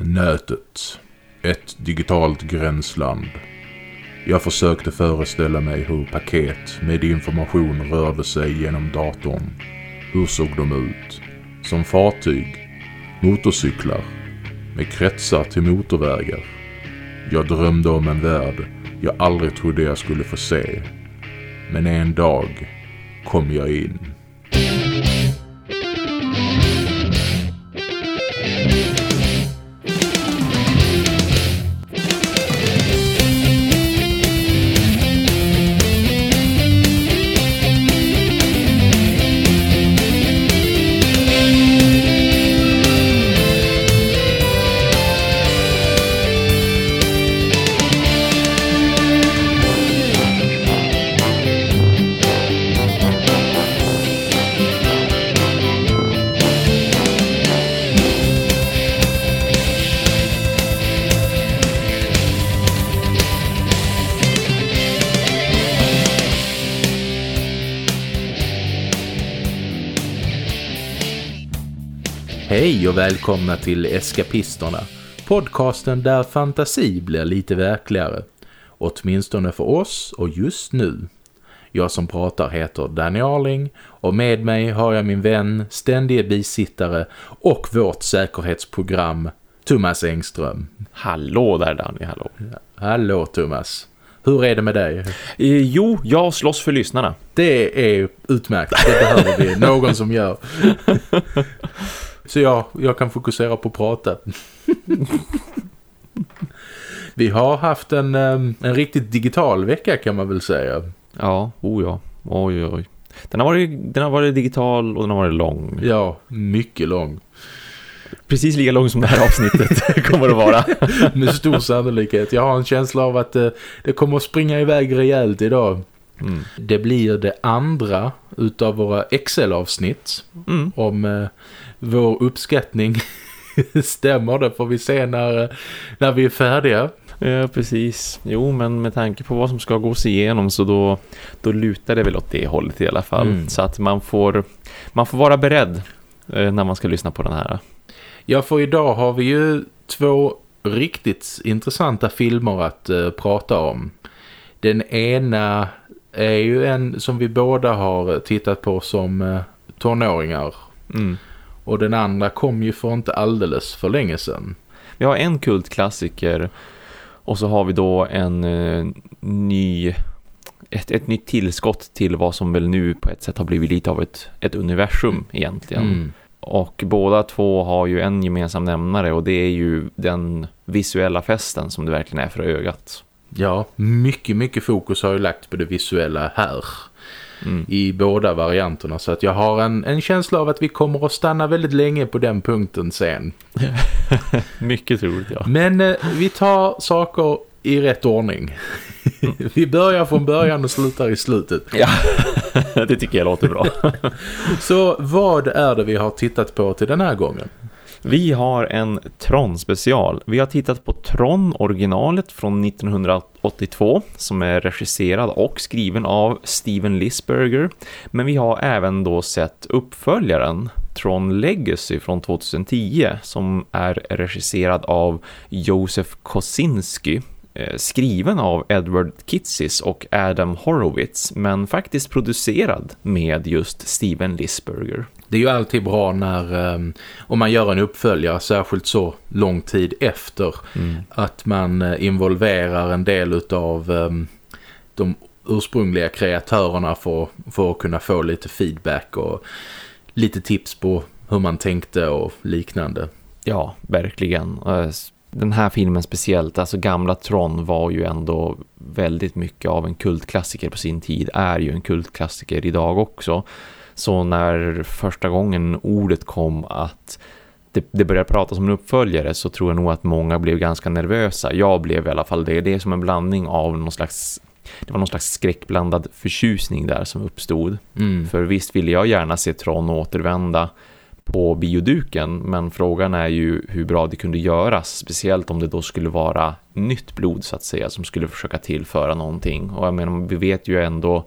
Nätet. Ett digitalt gränsland. Jag försökte föreställa mig hur paket med information rörde sig genom datorn. Hur såg de ut? Som fartyg? Motorcyklar? Med kretsar till motorvägar? Jag drömde om en värld jag aldrig trodde jag skulle få se. Men en dag kom jag in. Välkomna till Eskapisterna. Podcasten där fantasi blir lite verkligare. Åtminstone för oss och just nu. Jag som pratar heter Danny Arling och med mig har jag min vän, ständige bisittare och vårt säkerhetsprogram Thomas Engström. Hallå där Danny, hallå. Hallå Thomas. Hur är det med dig? Eh, jo, jag slåss för lyssnarna. Det är utmärkt. Det behöver vi. Någon som gör. Så jag, jag kan fokusera på att prata. Vi har haft en, en riktigt digital vecka kan man väl säga. Ja, oh ja. Oj, oj. Den har, varit, den har varit digital och den har varit lång. Ja, mycket lång. Precis lika lång som det här avsnittet kommer att vara. Med stor sannolikhet. Jag har en känsla av att det, det kommer att springa iväg rejält idag. Mm. Det blir det andra utav våra Excel-avsnitt mm. om eh, vår uppskattning stämmer det får vi se när, när vi är färdiga. Ja, precis. Jo, men med tanke på vad som ska gås igenom så då, då lutar det väl åt det hållet i alla fall. Mm. Så att man får, man får vara beredd eh, när man ska lyssna på den här. Ja, för idag har vi ju två riktigt intressanta filmer att uh, prata om. Den ena är ju en som vi båda har tittat på som uh, tonåringar. Mm. Och den andra kom ju för inte alldeles för länge sedan. Vi har en kultklassiker och så har vi då en uh, ny ett, ett nytt tillskott till vad som väl nu på ett sätt har blivit lite av ett, ett universum egentligen. Mm. Och båda två har ju en gemensam nämnare och det är ju den visuella festen som det verkligen är för ögat. Ja, mycket, mycket fokus har ju lagt på det visuella här mm. i båda varianterna. Så att jag har en, en känsla av att vi kommer att stanna väldigt länge på den punkten sen. mycket troligt, ja. Men eh, vi tar saker i rätt ordning. Mm. vi börjar från början och slutar i slutet. Ja, det tycker jag låter bra. Så vad är det vi har tittat på till den här gången? Vi har en Tron-special. Vi har tittat på Tron-originalet från 1982 som är regisserad och skriven av Steven Lisberger. Men vi har även då sett uppföljaren Tron Legacy från 2010 som är regisserad av Josef Kosinski eh, skriven av Edward Kitsis och Adam Horowitz men faktiskt producerad med just Steven Lisberger. Det är ju alltid bra när um, om man gör en uppföljare särskilt så lång tid efter mm. att man uh, involverar en del av um, de ursprungliga kreatörerna för, för att kunna få lite feedback och lite tips på hur man tänkte och liknande. Ja, verkligen den här filmen speciellt, alltså gamla Tron var ju ändå väldigt mycket av en kultklassiker på sin tid, är ju en kultklassiker idag också. Så när första gången ordet kom att det, det började pratas om en uppföljare så tror jag nog att många blev ganska nervösa. Jag blev i alla fall det. Det är som en blandning av någon slags det var någon slags skräckblandad förtjusning där som uppstod. Mm. För visst ville jag gärna se Tron återvända på bioduken men frågan är ju hur bra det kunde göras speciellt om det då skulle vara nytt blod så att säga som skulle försöka tillföra någonting och jag menar vi vet ju ändå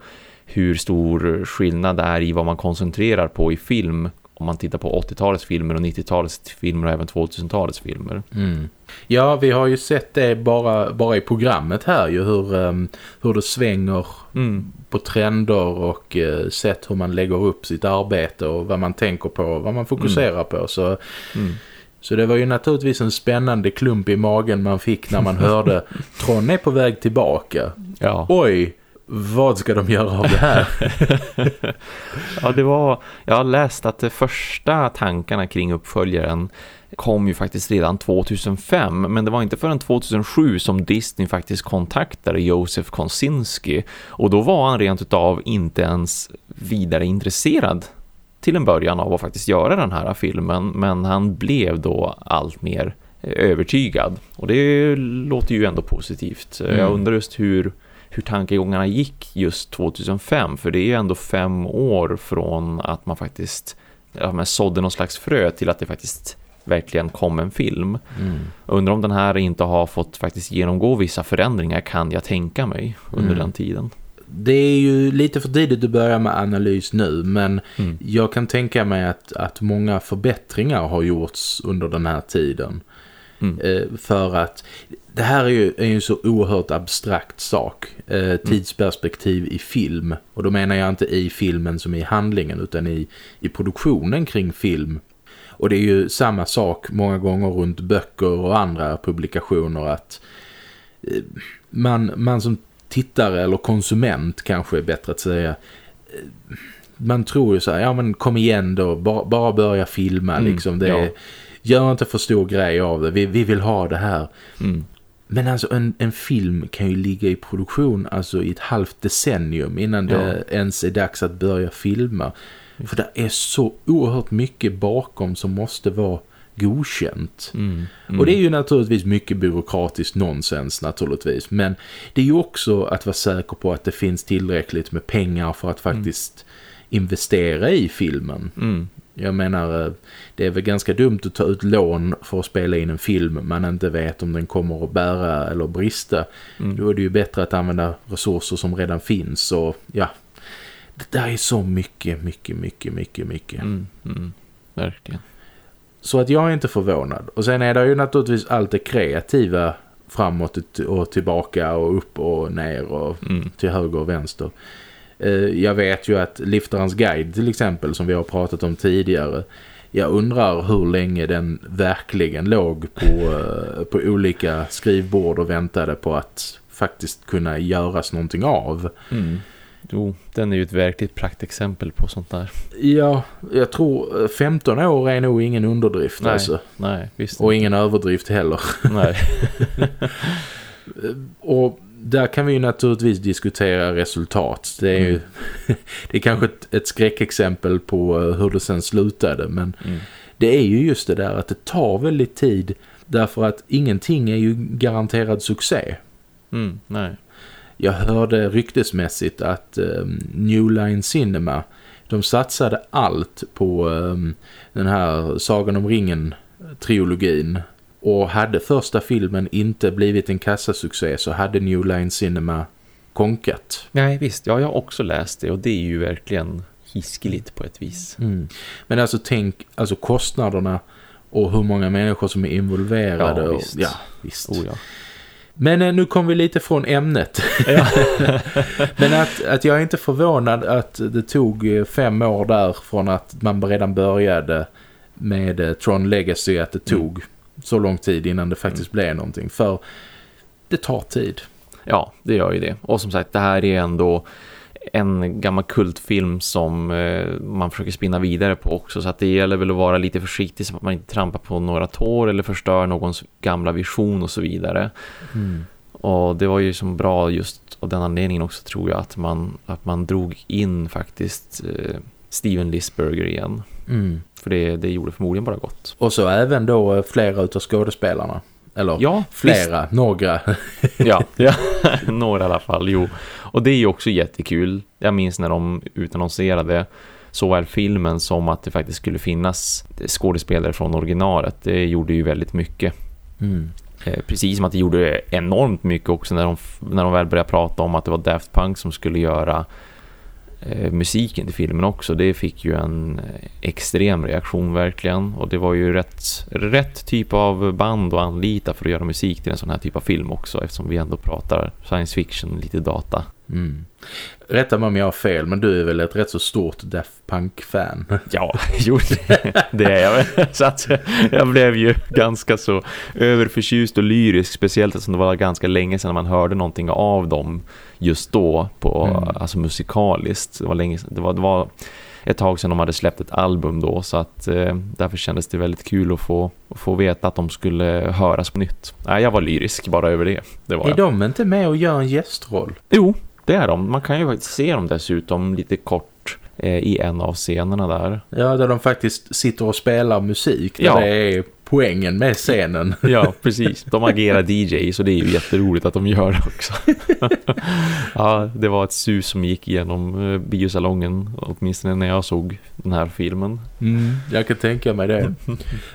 hur stor skillnad det är i vad man koncentrerar på i film Om man tittar på 80-talets filmer och 90-talets filmer och även 2000-talets filmer. Mm. Ja, vi har ju sett det bara, bara i programmet här ju hur, um, hur det svänger mm. på trender och uh, sett hur man lägger upp sitt arbete och vad man tänker på, vad man fokuserar mm. på. Så, mm. så det var ju naturligtvis en spännande klump i magen man fick när man hörde Tron är på väg tillbaka. Ja. Oj, vad ska de göra av det här? ja, det var... Jag har läst att de första tankarna kring uppföljaren kom ju faktiskt redan 2005 men det var inte förrän 2007 som Disney faktiskt kontaktade Josef Konsinski och då var han rent utav inte ens vidare intresserad till en början av att faktiskt göra den här filmen men han blev då allt mer övertygad och det låter ju ändå positivt. Mm. Jag undrar just hur hur tankegångarna gick just 2005 för det är ju ändå fem år från att man faktiskt ja, man sådde någon slags frö till att det faktiskt verkligen kom en film. Mm. Undrar om den här inte har fått faktiskt genomgå vissa förändringar kan jag tänka mig under mm. den tiden. Det är ju lite för tidigt att börja med analys nu men mm. jag kan tänka mig att, att många förbättringar har gjorts under den här tiden. Mm. Eh, för att det här är ju, är ju en så oerhört abstrakt sak. Eh, mm. tidsperspektiv i film. Och då menar jag inte i filmen som i handlingen utan i, i produktionen kring film. Och det är ju samma sak många gånger runt böcker och andra publikationer att eh, man, man som tittare eller konsument kanske är bättre att säga eh, man tror ju så här, ja men kom igen då, bara, bara börja filma mm, liksom. Det ja. Gör inte för stor grej av det, vi, vi vill ha det här. Mm. Men alltså en, en film kan ju ligga i produktion alltså i ett halvt decennium innan ja. det ens är dags att börja filma. För det är så oerhört mycket bakom som måste vara godkänt. Mm, mm. Och det är ju naturligtvis mycket byråkratiskt nonsens naturligtvis. Men det är ju också att vara säker på att det finns tillräckligt med pengar för att mm. faktiskt mm. investera i filmen. Jag menar, eh, det är väl ganska dumt att ta ut lån för att spela in en film man inte vet om den kommer att bära eller brista. Mm. Då är det ju bättre att använda resurser som redan finns och ja, det där är så mycket, mycket, mycket, mycket, mycket. Mm, mm, verkligen. Så att jag är inte förvånad. Och sen är det ju naturligtvis allt det kreativa framåt och tillbaka och upp och ner och mm. till höger och vänster. Eh, jag vet ju att Liftarens guide till exempel som vi har pratat om tidigare jag undrar hur länge den verkligen låg på, eh, på olika skrivbord och väntade på att faktiskt kunna göras någonting av. Mm. Jo, den är ju ett verkligt praktexempel på sånt där. Ja, jag tror 15 år är nog ingen underdrift nej, alltså. Nej, visst Och ingen överdrift heller. Nej. och där kan vi ju naturligtvis diskutera resultat. Det är ju mm. det är kanske ett, ett skräckexempel på eh, hur det sen slutade. Men mm. det är ju just det där att det tar väldigt tid. Därför att ingenting är ju garanterad succé. Mm, nej. Jag hörde ryktesmässigt att um, New Line Cinema de satsade allt på um, den här Sagan om ringen-trilogin och hade första filmen inte blivit en kassasuccé så hade New Line Cinema konkat. Nej visst, ja jag har också läst det och det är ju verkligen hiskeligt på ett vis. Mm. Men alltså tänk, alltså kostnaderna och hur många människor som är involverade. Ja visst. Och, ja, visst. Oh, ja. Men eh, nu kom vi lite från ämnet. Ja. Men att, att jag är inte förvånad att det tog eh, fem år där från att man redan började med eh, Tron Legacy att det mm. tog mm så lång tid innan det faktiskt mm. blev någonting. För det tar tid. Ja, det gör ju det. Och som sagt, det här är ändå en gammal kultfilm som eh, man försöker spinna vidare på också så att det gäller väl att vara lite försiktig så att man inte trampar på några tår eller förstör någons gamla vision och så vidare. Mm. Och det var ju som bra just av den anledningen också tror jag att man, att man drog in faktiskt eh, Steven Lisberger igen. Mm. För det, det gjorde förmodligen bara gott. Och så även då eh, flera utav skådespelarna. Eller ja, flera, visst. några. ja, ja, några i alla fall, jo. Och det är ju också jättekul. Jag minns när de utannonserade såväl filmen som att det faktiskt skulle finnas skådespelare från originalet. Det gjorde ju väldigt mycket. Mm. Eh, precis som att det gjorde enormt mycket också när de, när de väl började prata om att det var Daft Punk som skulle göra musiken till filmen också. Det fick ju en eh, extrem reaktion verkligen. Och det var ju rätt, rätt typ av band att anlita för att göra musik till en sån här typ av film också. Eftersom vi ändå pratar science fiction, lite data. Mm. Rätta mig om jag har fel, men du är väl ett rätt så stort Daft Punk-fan? Ja, jo, det är jag. Så att jag blev ju ganska så överförtjust och lyrisk, speciellt eftersom det var ganska länge sedan man hörde någonting av dem just då, på, mm. alltså musikaliskt. Det var, länge, det, var, det var ett tag sedan de hade släppt ett album då så att eh, därför kändes det väldigt kul att få, få veta att de skulle höras på nytt. Nej, jag var lyrisk bara över det. det var är jag. de inte med och gör en gästroll? Jo, det är de. Man kan ju faktiskt se dem dessutom lite kort eh, i en av scenerna där. Ja, där de faktiskt sitter och spelar musik. Där ja. det är poängen med scenen. Ja, precis. De agerar DJ så det är ju jätteroligt att de gör det också. ja, det var ett sus som gick igenom eh, biosalongen åtminstone när jag såg den här filmen. Mm, jag kan tänka mig det.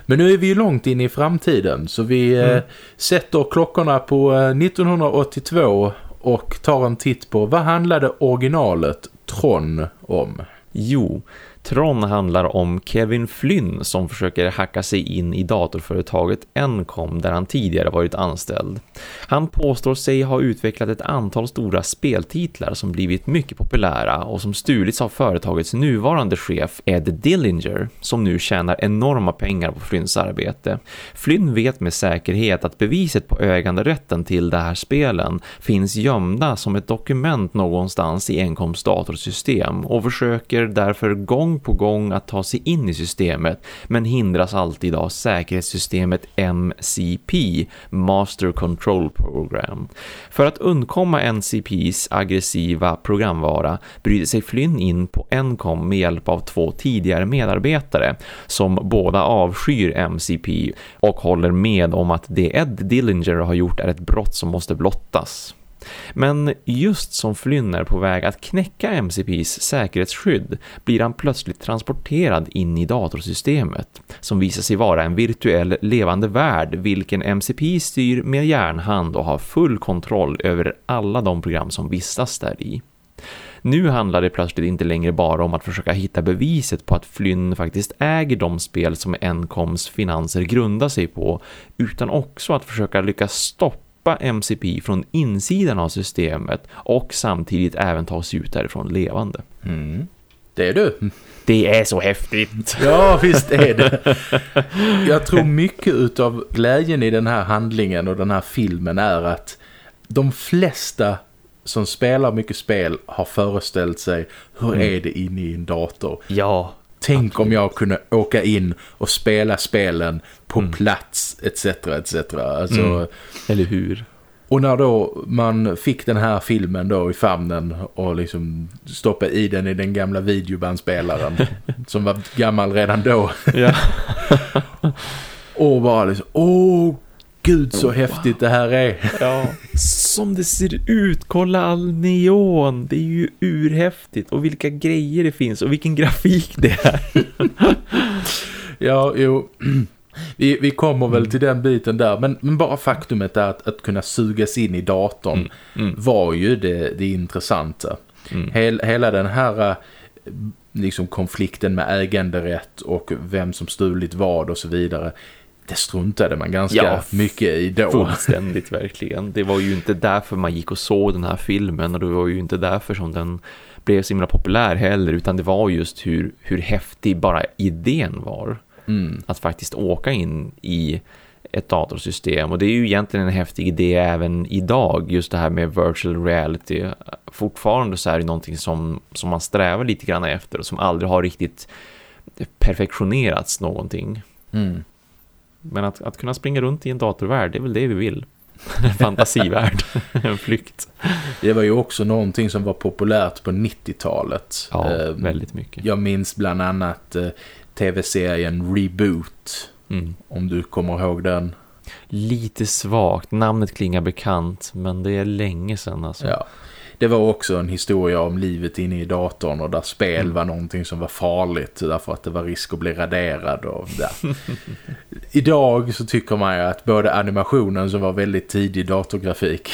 Men nu är vi ju långt in i framtiden så vi eh, mm. sätter klockorna på 1982 eh, och tar en titt på vad handlade originalet Tron om? Jo, Tron handlar om Kevin Flynn som försöker hacka sig in i datorföretaget Encom där han tidigare varit anställd. Han påstår sig ha utvecklat ett antal stora speltitlar som blivit mycket populära och som stulits av företagets nuvarande chef Ed Dillinger som nu tjänar enorma pengar på Flynns arbete. Flynn vet med säkerhet att beviset på äganderätten till de här spelen finns gömda som ett dokument någonstans i Encoms datorsystem och försöker därför gång på gång att ta sig in i systemet men hindras alltid av säkerhetssystemet MCP, Master Control Program. För att undkomma NCPs aggressiva programvara bryter sig Flynn in på Encom med hjälp av två tidigare medarbetare som båda avskyr MCP och håller med om att det Ed Dillinger har gjort är ett brott som måste blottas. Men just som Flynn är på väg att knäcka MCPs säkerhetsskydd blir han plötsligt transporterad in i datorsystemet som visar sig vara en virtuell levande värld vilken MCP styr med järnhand och har full kontroll över alla de program som vistas där i. Nu handlar det plötsligt inte längre bara om att försöka hitta beviset på att Flynn faktiskt äger de spel som Encoms finanser grundar sig på utan också att försöka lyckas stoppa stoppa MCP från insidan av systemet och samtidigt även ta sig ut därifrån levande. Mm. Det är du. Det är så häftigt. Ja, visst är det. Jag tror mycket av glädjen i den här handlingen och den här filmen är att de flesta som spelar mycket spel har föreställt sig hur mm. är det inne i en dator. Ja. Tänk absolut. om jag kunde åka in och spela spelen på mm. plats etc. etc. Alltså, mm. Eller hur? Och när då man fick den här filmen då i famnen och liksom stoppa i den i den gamla videobandspelaren som var gammal redan då. Ja. och bara liksom, åh gud så oh, häftigt det här är. Ja, som det ser ut. Kolla all neon. Det är ju urhäftigt. Och vilka grejer det finns och vilken grafik det är. ja, jo... Vi, vi kommer väl mm. till den biten där. Men, men bara faktumet är att, att kunna sugas in i datorn mm. Mm. var ju det, det intressanta. Mm. Hel, hela den här liksom konflikten med äganderätt och vem som stulit vad och så vidare det struntade man ganska ja, mycket i då. Fullständigt verkligen. Det var ju inte därför man gick och såg den här filmen och det var ju inte därför som den blev så himla populär heller utan det var just hur, hur häftig bara idén var. Mm. Att faktiskt åka in i ett datorsystem och det är ju egentligen en häftig idé även idag just det här med virtual reality fortfarande så är det någonting som, som man strävar lite grann efter och som aldrig har riktigt perfektionerats någonting mm. Men att, att kunna springa runt i en datorvärld det är väl det vi vill fantasivärld, en flykt. Det var ju också någonting som var populärt på 90-talet. Ja, eh, väldigt mycket. Jag minns bland annat eh, tv-serien Reboot. Mm. Om du kommer ihåg den. Lite svagt. Namnet klingar bekant. Men det är länge sedan alltså. Ja. Det var också en historia om livet inne i datorn och där spel mm. var någonting som var farligt därför att det var risk att bli raderad och där. Idag så tycker man ju att både animationen som var väldigt tidig datorgrafik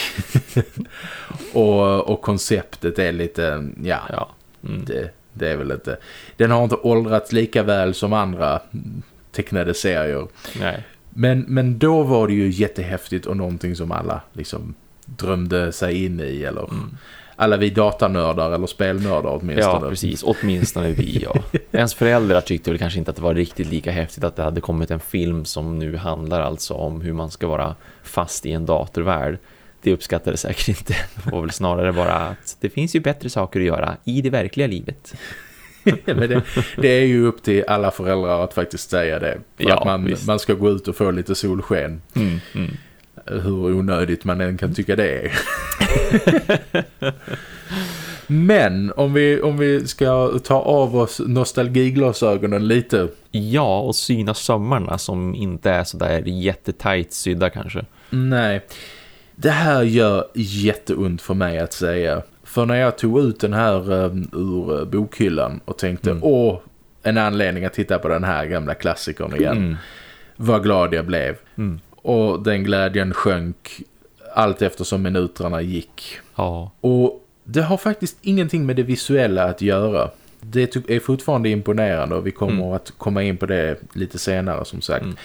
och, och konceptet är lite, ja, ja Mm. Det, det är väl inte... Den har inte åldrats lika väl som andra tecknade serier. Nej. Men, men då var det ju jättehäftigt och någonting som alla liksom drömde sig in i. Eller Mm. alla vi datanördar eller spelnördar åtminstone. Ja, precis. Åtminstone vi, ja. Ens föräldrar tyckte väl kanske inte att det var riktigt lika häftigt att det hade kommit en film som nu handlar alltså om hur man ska vara fast i en datorvärld. Det uppskattade säkert inte. Det var väl snarare bara att det finns ju bättre saker att göra i det verkliga livet. Men det, det är ju upp till alla föräldrar att faktiskt säga det. För Ja, att man, visst. man ska gå ut och få lite solsken. Mm, mm. Hur onödigt man än kan tycka det är. Men om vi, om vi ska ta av oss nostalgiglasögonen lite. Ja, och syna sömmarna som inte är så där jättetajt sydda kanske. Nej, det här gör jätteont för mig att säga. För när jag tog ut den här um, ur uh, bokhyllan och tänkte, Mm. åh, en anledning att titta på den här gamla klassikern igen. Mm. Vad glad jag blev. Mm. Och den glädjen sjönk allt eftersom minuterna gick. Ja, Och det har faktiskt ingenting med det visuella att göra. Det är fortfarande imponerande och vi kommer Mm. att komma in på det lite senare som sagt. Mm.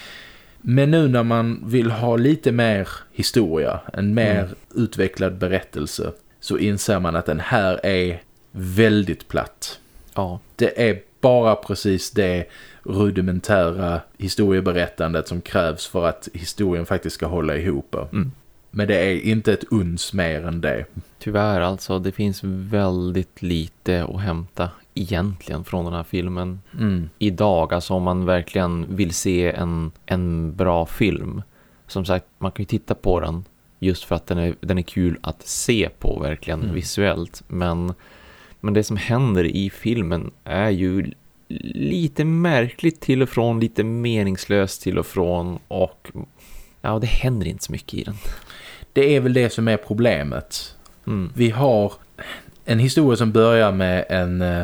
Men nu när man vill ha lite mer historia, en mer Mm. utvecklad berättelse så inser man att den här är väldigt platt. ja, Det är bara precis det rudimentära historieberättandet som krävs för att historien faktiskt ska hålla ihop. Mm. Men det är inte ett uns mer än det. tyvärr alltså. Det finns väldigt lite att hämta egentligen från den här filmen. Mm. idag, alltså om man verkligen vill se en, en bra film. Som sagt, man kan ju titta på den just för att den är, den är kul att se på verkligen Mm. visuellt. Men, men det som händer i filmen är ju lite märkligt till och från, lite meningslöst till och från och ja, det händer inte så mycket i den. Det är väl det som är problemet. Mm. Vi har en historia som börjar med en, eh,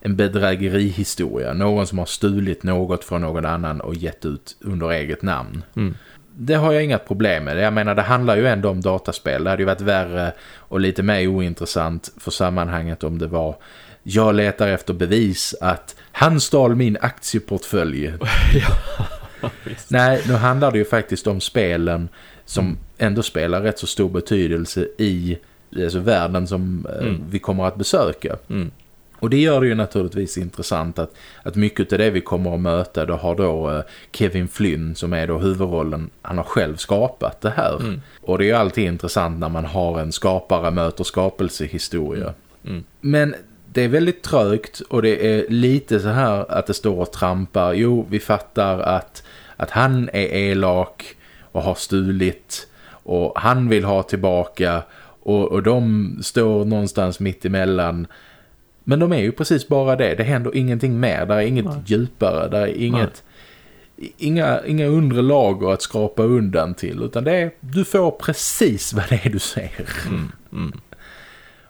en bedrägerihistoria. Någon som har stulit något från någon annan och gett ut under eget namn. Mm. Det har jag inga problem med. Jag menar, det handlar ju ändå om dataspel. Det hade ju varit värre och lite mer ointressant för sammanhanget om det var jag letar efter bevis att han stal min aktieportfölj. Nej, nu handlar det ju faktiskt om spelen som ändå spelar rätt så stor betydelse i alltså världen som eh, Mm. vi kommer att besöka. Mm. Och det gör det ju naturligtvis intressant att, att mycket av det vi kommer att möta då har då eh, Kevin Flynn som är då huvudrollen, han har själv skapat det här. Mm. Och det är ju alltid intressant när man har en skapare möter skapelsehistoria. Mm. Men det är väldigt trögt och det är lite så här att det står och trampar. Jo, vi fattar att, att han är elak och har stulit och han vill ha tillbaka och, och de står någonstans mitt emellan. Men de är ju precis bara det. Det händer ingenting mer. Det är inget Nej. djupare. Det är inget... Inga, inga undre lager att skrapa undan till utan det är, du får precis vad det är du ser. Mm. Mm.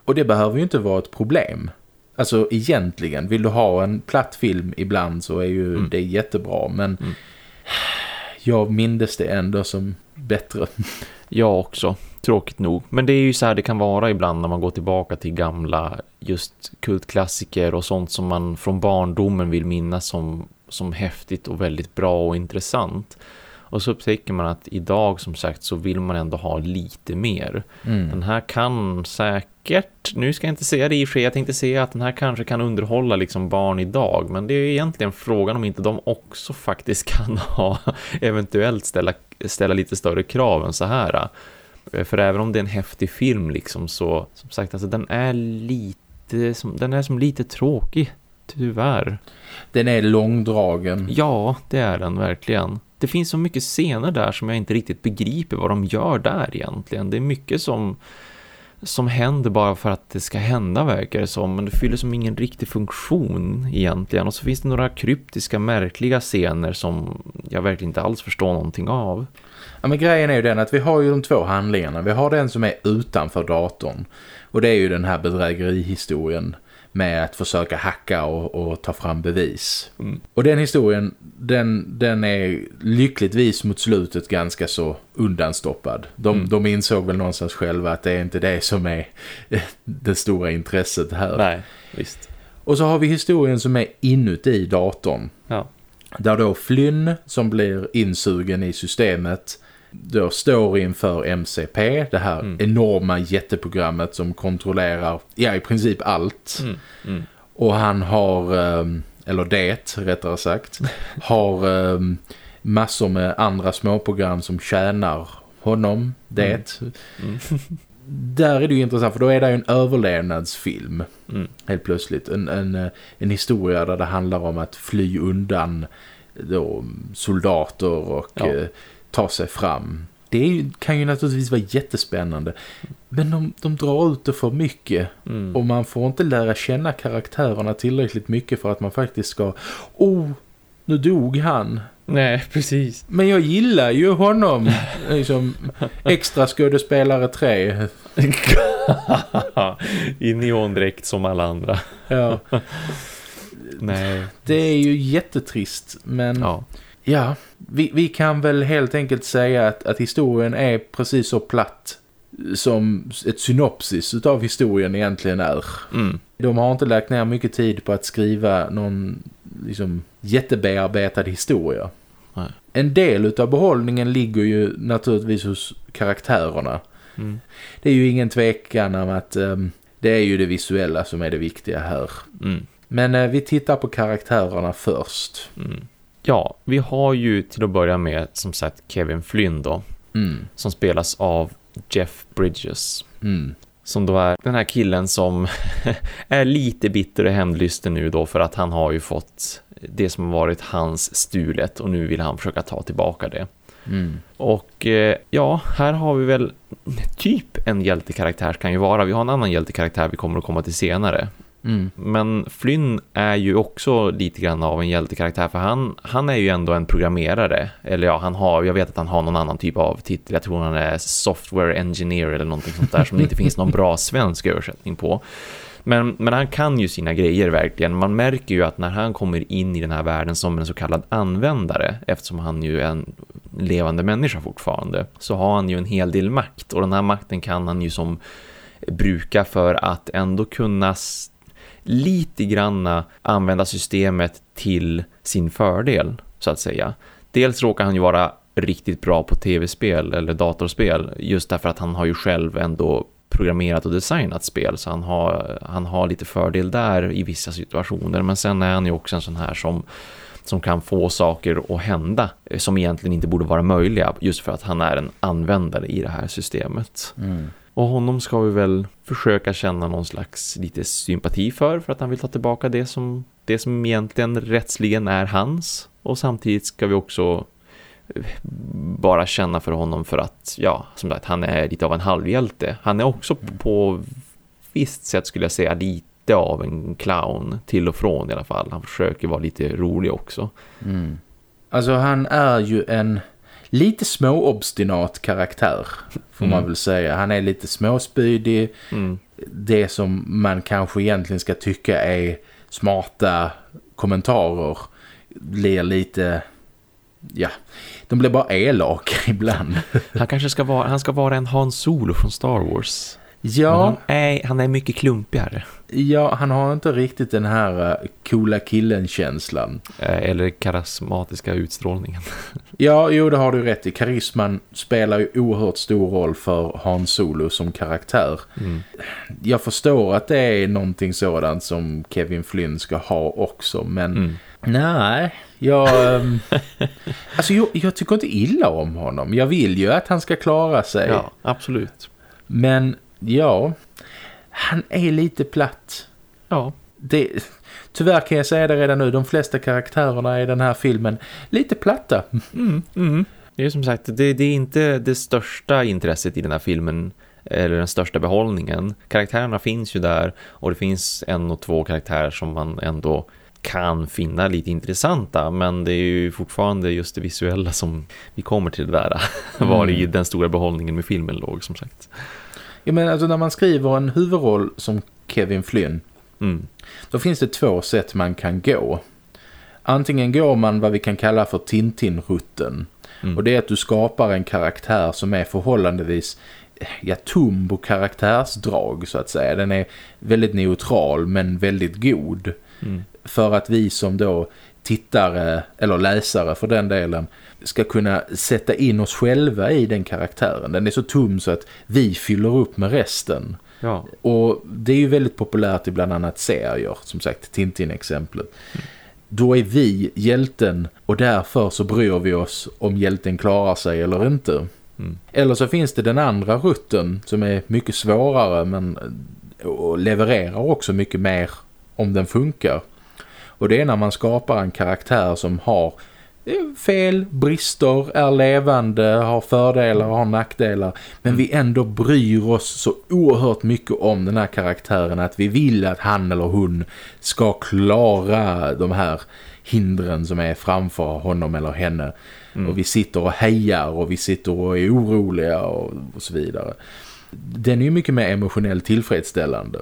Och det behöver ju inte vara ett problem. Alltså egentligen, vill du ha en platt film ibland så är ju Mm. det jättebra. Men Mm. jag mindes det ändå som bättre. Jag också, tråkigt nog. Men det är ju så här det kan vara ibland när man går tillbaka till gamla just kultklassiker och sånt som man från barndomen vill minnas som, som häftigt och väldigt bra och intressant. Och så upptäcker man att idag som sagt så vill man ändå ha lite mer. Mm. Den här kan säkert, nu ska jag inte säga det i och för sig, jag tänkte säga att den här kanske kan underhålla liksom barn idag. Men det är egentligen frågan om inte de också faktiskt kan ha eventuellt ställa, ställa lite större krav än så här. För även om det är en häftig film liksom så, som sagt, alltså den är lite, som, den är som lite tråkig, tyvärr. Den är långdragen. Ja, det är den verkligen. Det finns så mycket scener där som jag inte riktigt begriper vad de gör där egentligen. Det är mycket som, som händer bara för att det ska hända verkar det som. Men det fyller som ingen riktig funktion egentligen. Och så finns det några kryptiska, märkliga scener som jag verkligen inte alls förstår någonting av. Ja, men grejen är ju den att vi har ju de två handlingarna. Vi har den som är utanför datorn. Och det är ju den här bedrägerihistorien med att försöka hacka och, och ta fram bevis. Mm. Och den historien, den, den är lyckligtvis mot slutet ganska så undanstoppad. De, Mm. de insåg väl någonstans själva att det är inte det som är det stora intresset här. Nej, visst. Och så har vi historien som är inuti datorn. Ja. Där då Flynn som blir insugen i systemet då står inför MCP, det här Mm. enorma jätteprogrammet som kontrollerar ja, i princip allt. Mm. Mm. Och han har, ehm, eller det rättare sagt, har ehm, massor med andra småprogram som tjänar honom, det. Mm. Där är det ju intressant för då är det ju en överlevnadsfilm Mm. helt plötsligt. En, en, eh, en historia där det handlar om att fly undan då, soldater och Ja. Ta sig fram. Det ju- kan ju naturligtvis vara jättespännande. Men de, de drar ut det för mycket. Mm. Och man får inte lära känna karaktärerna tillräckligt mycket för att man faktiskt ska... Oh, nu dog han. Nej, precis. Men jag gillar ju honom. liksom, extra skådespelare 3. I neondräkt som alla andra. Ja, Nej. det är ju jättetrist. Men ja, Ja. Vi, vi kan väl helt enkelt säga att, att historien är precis så platt som ett synopsis utav historien egentligen är. Mm. De har inte lagt ner mycket tid på att skriva någon liksom, jättebearbetad historia. Nej. En del utav behållningen ligger ju naturligtvis hos karaktärerna. Mm. Det är ju ingen tvekan om att ehm, det är ju det visuella som är det viktiga här. Mm. Men eh, vi tittar på karaktärerna först. Mm. Ja, vi har ju till att börja med som sagt Kevin Flynn då. Mm, Som spelas av Jeff Bridges. mm, Som då är den här killen som är lite bitter och hämndlysten nu då för att han har ju fått det som har varit hans stulet och nu vill han försöka ta tillbaka det. mm, Och eh, ja, här har vi väl typ en hjältekaraktär kan ju vara. Vi har en annan hjältekaraktär vi kommer att komma till senare mm, Men Flynn är ju också lite grann av en hjältekaraktär för han, han är ju ändå en programmerare. Eller ja, han har, jag vet att han har någon annan typ av titel. Jag tror han är software engineer eller någonting sånt där som det inte finns någon bra svensk översättning på. Men, men han kan ju sina grejer verkligen. Man märker ju att när han kommer in i den här världen som en så kallad användare, eftersom han ju är en levande människa fortfarande, så har han ju en hel del makt. Och den här makten kan han ju som bruka för att ändå kunna lite granna använda systemet till sin fördel, så att säga. Dels råkar han ju vara riktigt bra på tv-spel eller datorspel just därför att han har ju själv ändå programmerat och designat spel så han har, han har lite fördel där i vissa situationer men sen är han ju också en sån här som, som kan få saker att hända eh, som egentligen inte borde vara möjliga just för att han är en användare i det här systemet. mm. Och honom ska vi väl försöka känna någon slags lite sympati för för att han vill ta tillbaka det som, det som egentligen rättsligen är hans. Och samtidigt ska vi också eh, bara känna för honom för att, ja, som sagt, han är lite av en halvhjälte. Han är också på visst sätt skulle jag säga lite av en clown till och från i alla fall. Han försöker vara lite rolig också. Mm. Alltså han är ju en lite småobstinat karaktär får man Mm. väl säga. Han är lite småspydig. Mm. Det som man kanske egentligen ska tycka är smarta kommentarer blir lite... Ja, de blir bara elaka ibland. Han kanske ska vara, han ska vara en Han Solo från Star Wars. Ja, han, är, han är mycket klumpigare. ja, han har inte riktigt den här uh, coola killen-känslan. Eh, Eller karismatiska utstrålningen. Ja, jo det har du rätt i. Karisman spelar ju oerhört stor roll för Han Solo som karaktär. Mm. Jag förstår att det är någonting sådant som Kevin Flynn ska ha också, men Mm. nej, jag, ehm, alltså jag, jag tycker inte illa om honom. Jag vill ju att han ska klara sig, Ja, absolut. men ja, han är lite platt. Ja, Det, tyvärr kan jag säga det redan nu, de flesta karaktärerna i den här filmen lite platta. mm, mm. det är som sagt, det, det är inte det största intresset i den här filmen eller den största behållningen. Karaktärerna finns ju där och det finns en och två karaktärer som man ändå kan finna lite intressanta men det är ju fortfarande just det visuella som vi kommer till det där var i den stora behållningen med filmen låg som sagt. Jag menar, alltså när man skriver en huvudroll som Kevin Flynn Mm. Då finns det två sätt man kan gå. Antingen går man vad vi kan kalla för Tintin-rutten. Mm. Och det är att du skapar en karaktär som är förhållandevis ja, tum på karaktärsdrag så att säga. Den är väldigt neutral men väldigt god. Mm. För att vi som då tittare eller läsare för den delen ska kunna sätta in oss själva i den karaktären. Den är så tum så att vi fyller upp med resten. Ja. Och det är ju väldigt populärt i bland annat serier, som sagt Tintin-exemplet. Då är vi hjälten och därför så bryr vi oss om hjälten klarar sig eller inte. Mm. Eller så finns det den andra rutten som är mycket svårare men och levererar också mycket mer om den funkar. Och det är när man skapar en karaktär som har fel, brister, är levande, har fördelar och har nackdelar. Men vi ändå bryr oss så oerhört mycket om den här karaktären att vi vill att han eller hon ska klara de här hindren som är framför honom eller henne. Mm. Och vi sitter och hejar och vi sitter och är oroliga och, och så vidare. Den är ju mycket mer emotionellt tillfredsställande.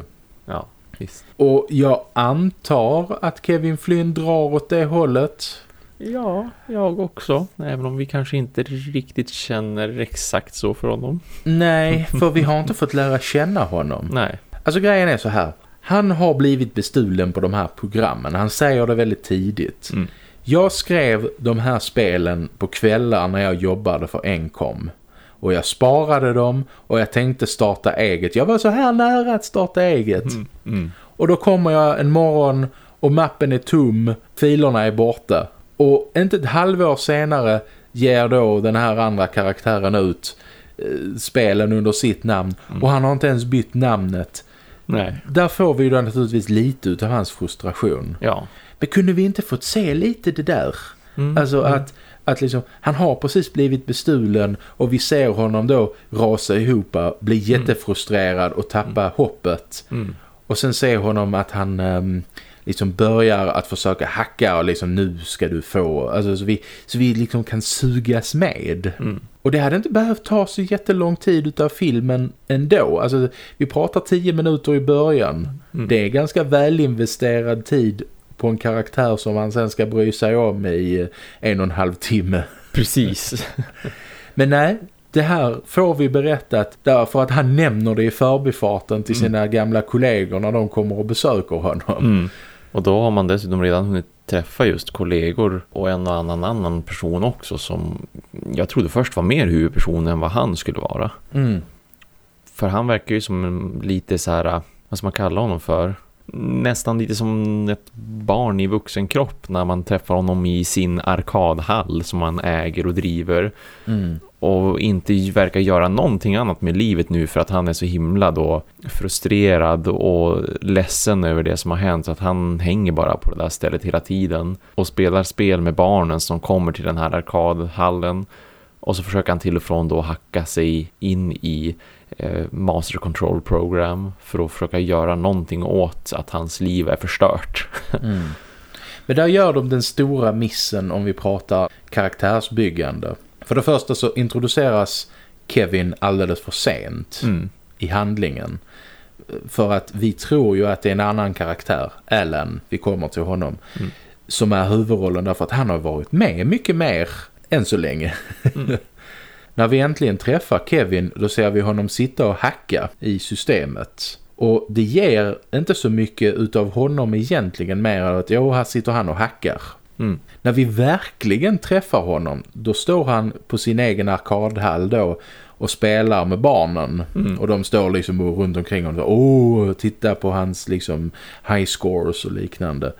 Ja, visst. Och jag antar att Kevin Flynn drar åt det hållet. Ja, jag också. Även om vi kanske inte riktigt känner exakt så för honom. Nej, för vi har inte fått lära känna honom. Nej. Alltså grejen är så här. Han har blivit bestulen på de här programmen. Han säger det väldigt tidigt. Mm. Jag skrev de här spelen på kvällar när jag jobbade för Encom. Och jag sparade dem och jag tänkte starta eget. Jag var så här nära att starta eget. Mm. Mm. Och då kommer jag en morgon och mappen är tom, filerna är borta. Och inte ett halvår senare ger då den här andra karaktären ut eh, spelen under sitt namn. Och han har inte ens bytt namnet. Nej. Där får vi ju då naturligtvis lite utav hans frustration. Ja. Men kunde vi inte fått se lite det där? Mm. Alltså att, att liksom, han har precis blivit bestulen och vi ser honom då rasa ihop, bli jättefrustrerad och tappa hoppet. Mm. Och sen ser honom att han ehm, liksom börjar att försöka hacka och liksom nu ska du få. Alltså så vi, så vi liksom kan sugas med. Mm. Och det hade inte behövt ta så jättelång tid utav filmen ändå. Alltså vi pratar tio minuter i början. Mm. Det är ganska välinvesterad tid på en karaktär som man sen ska bry sig om i eh, en och en halv timme. Precis. Men nej, det här får vi berättat därför att han nämner det i förbifarten till sina gamla kollegor när de kommer och besöker honom. Mm. Och då har man dessutom redan hunnit träffa just kollegor och en och annan annan person också som jag trodde först var mer huvudperson än vad han skulle vara. Mm. För han verkar ju som en lite så här, vad ska man kalla honom för? Nästan lite som ett barn i vuxen kropp när man träffar honom i sin arkadhall som han äger och driver. Mm. och inte verkar göra någonting annat med livet nu för att han är så himla då frustrerad och ledsen över det som har hänt så att han hänger bara på det där stället hela tiden och spelar spel med barnen som kommer till den här arkadhallen och så försöker han till och från då hacka sig in i Master Control Program för att försöka göra någonting åt att hans liv är förstört. Mm. Men där gör de den stora missen om vi pratar karaktärsbyggande. För det första så introduceras Kevin alldeles för sent Mm. i handlingen. För att vi tror ju att det är en annan karaktär, Alan, vi kommer till honom, Mm. som är huvudrollen därför att han har varit med mycket mer än så länge. Mm. När vi äntligen träffar Kevin då ser vi honom sitta och hacka i systemet. Och det ger inte så mycket utav honom egentligen mer än att jo, här sitter han och hackar. Mm. När vi verkligen träffar honom då står han på sin egen arkadhall då och spelar med barnen. Mm. Och de står liksom runt omkring honom och åh, titta på hans liksom high scores och liknande.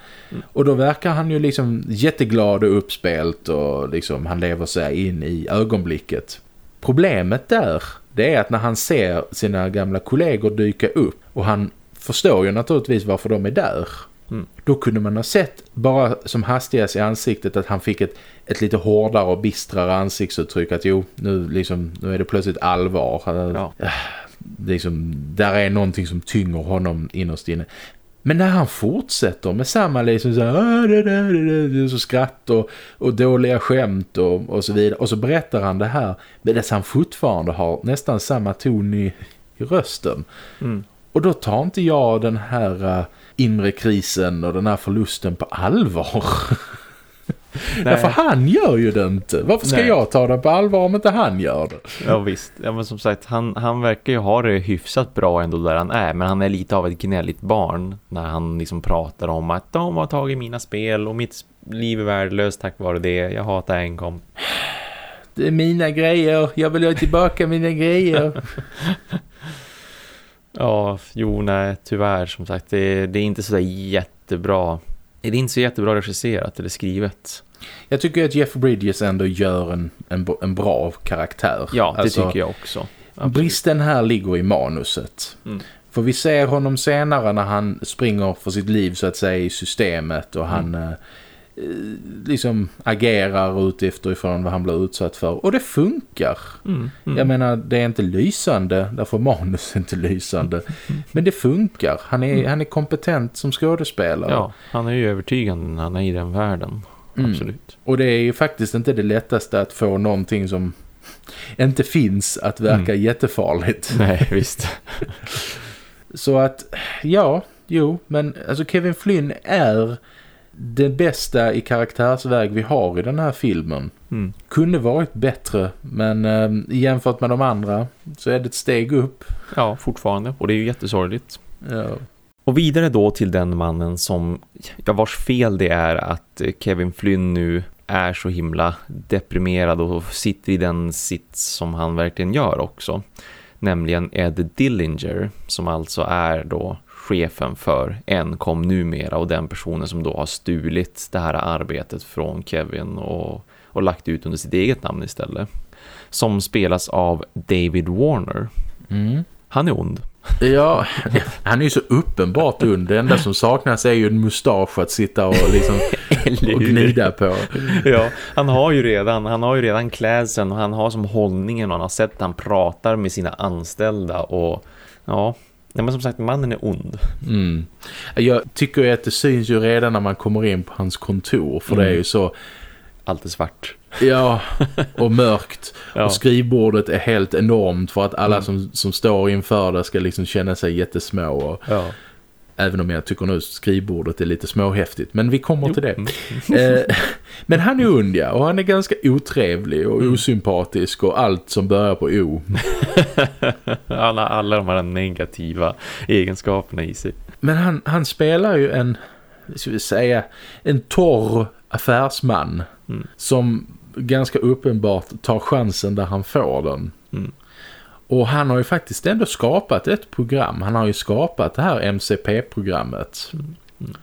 Och då verkar han ju liksom jätteglad och uppspelt och liksom han lever sig in i ögonblicket. Problemet där, det är att när han ser sina gamla kollegor dyka upp och han förstår ju naturligtvis varför de är där. Mm. Då kunde man ha sett bara som hastigast i ansiktet att han fick ett, ett lite hårdare och bistrare ansiktsuttryck att jo, nu, liksom, nu är det plötsligt allvar. Ja. Liksom, där är någonting som tynger honom innerst inne. Men när han fortsätter med samma liksom så, här, "Ah, det där, det där", så skratt och, och dåliga skämt och, och så vidare. Och så berättar han det här medan han fortfarande har nästan samma ton i, i rösten. Mm. Och då tar inte jag den här uh, inre krisen och den här förlusten på allvar. Därför han gör ju det inte. Varför ska Nej. jag ta det på allvar om inte han gör det? Ja visst, ja, men som sagt han, han verkar ju ha det hyfsat bra ändå där han är Men han är lite av ett gnälligt barn När han liksom pratar om att de har tagit mina spel Och mitt liv är värdelöst tack vare det Jag hatar enkom Det är mina grejer. Jag vill ha tillbaka mina grejer. Ja, jo nej tyvärr som sagt det, det är inte så där jättebra Det är inte så jättebra regisserat eller skrivet Jag tycker att Jeff Bridges ändå gör en, en, en bra karaktär. Ja, det Alltså, tycker jag också Absolut. Bristen här ligger i manuset. Mm. För vi ser honom senare när han springer för sitt liv så att säga i systemet och han eh, eh, liksom agerar utifrån vad han blir utsatt för. Och det funkar. mm, mm. Jag menar, det är inte lysande, därför manus är inte lysande. Men det funkar. Han är, han är kompetent som skådespelare. Ja, han är ju övertygande när han är i den världen Mm. Absolut Och det är ju faktiskt inte det lättaste att få någonting som inte finns att verka Mm. jättefarligt. Nej, visst Så att, ja, jo, men alltså Kevin Flynn är det bästa i karaktärsväg vi har i den här filmen. mm. Kunde varit bättre, men eh, jämfört med de andra så är det ett steg upp. Ja, fortfarande Och det är ju jättesorgligt Ja. Och vidare då till den mannen som, ja vars fel det är att eh, Kevin Flynn nu är så himla deprimerad och sitter i den sits som han verkligen gör också. Nämligen Ed Dillinger som alltså är då chefen för Encom numera och den personen som då har stulit det här arbetet från Kevin och, och lagt ut under sitt eget namn istället. Som spelas av David Warner. Mm. Han är ond. Ja, han är ju så uppenbart und. Det enda som saknas är ju en mustasch att sitta och, liksom, och gnida på. ja, han har ju redan han har ju redan klädseln och han har som hållningen och han har sett att han pratar med sina anställda och ja, nej, men som sagt mannen är ond. Mm. Jag tycker att det syns ju redan när man kommer in på hans kontor. För det är Mm. ju så, Allt är svart. ja, och mörkt. Ja. Och skrivbordet är helt enormt för att alla Mm. som, som står inför det ska liksom känna sig jättesmå. Och, Ja. Även om jag tycker nu skrivbordet är lite småhäftigt. Men vi kommer till det. Mm. Eh, men han är und ja, och han är ganska otrevlig och Mm. osympatisk och allt som börjar på O. alla, alla de här negativa egenskaperna i sig. Men han, han spelar ju en, ska vi säga, en torr affärsman Mm. som ganska uppenbart tar chansen där han får den. Mm. Och han har ju faktiskt ändå skapat ett program. Han har ju skapat det här MCP-programmet. Mm.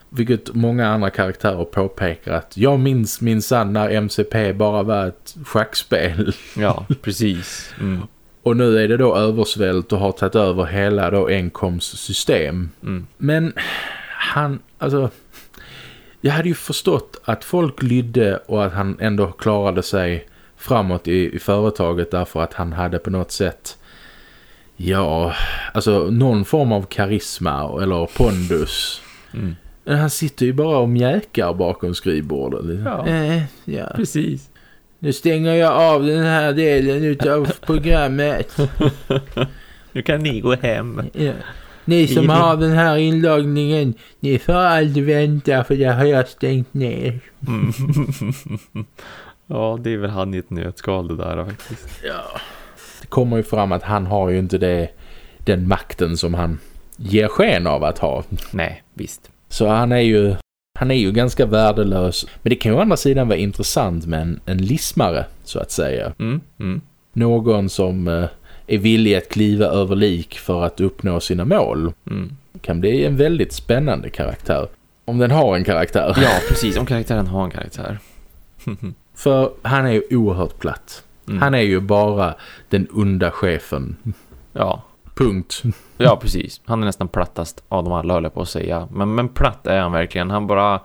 Vilket många andra karaktärer påpekar att jag minns minsann när MCP bara var ett schackspel. Ja, precis. Mm. Och nu är det då översvällt och har tagit över hela då Encoms system. Mm. Men han, alltså... Jag hade ju förstått att folk lydde och att han ändå klarade sig framåt i, i företaget därför att han hade på något sätt ja, alltså någon form av karisma eller pondus. Mm. Han sitter ju bara och mjäkar bakom skrivbordet. Ja. Eh, ja. Precis. Nu stänger jag av den här delen utav programmet. Nu kan ni gå hem. Ja. Ni som har den här inloggningen, ni får aldrig vänta för det har jag stängt ner. Mm. ja, det är väl han i ett nötskal det där faktiskt. Ja. Det kommer ju fram att han har ju inte det, den makten som han ger sken av att ha. Nej, visst. Så han är ju, han är ju ganska värdelös. Men det kan ju å andra sidan vara intressant med en, en lismare, så att säga. Mm, mm. Någon som eh, är villig att kliva över lik för att uppnå sina mål. Mm. Kan bli en väldigt spännande karaktär. Om den har en karaktär. Ja, precis. Om karaktären har en karaktär. För han är ju oerhört platt. Mm. Han är ju bara den onda chefen. Ja. Punkt. ja, precis. Han är nästan plattast av dem alla höll jag på att säga. Men, men platt är han verkligen. Han bara,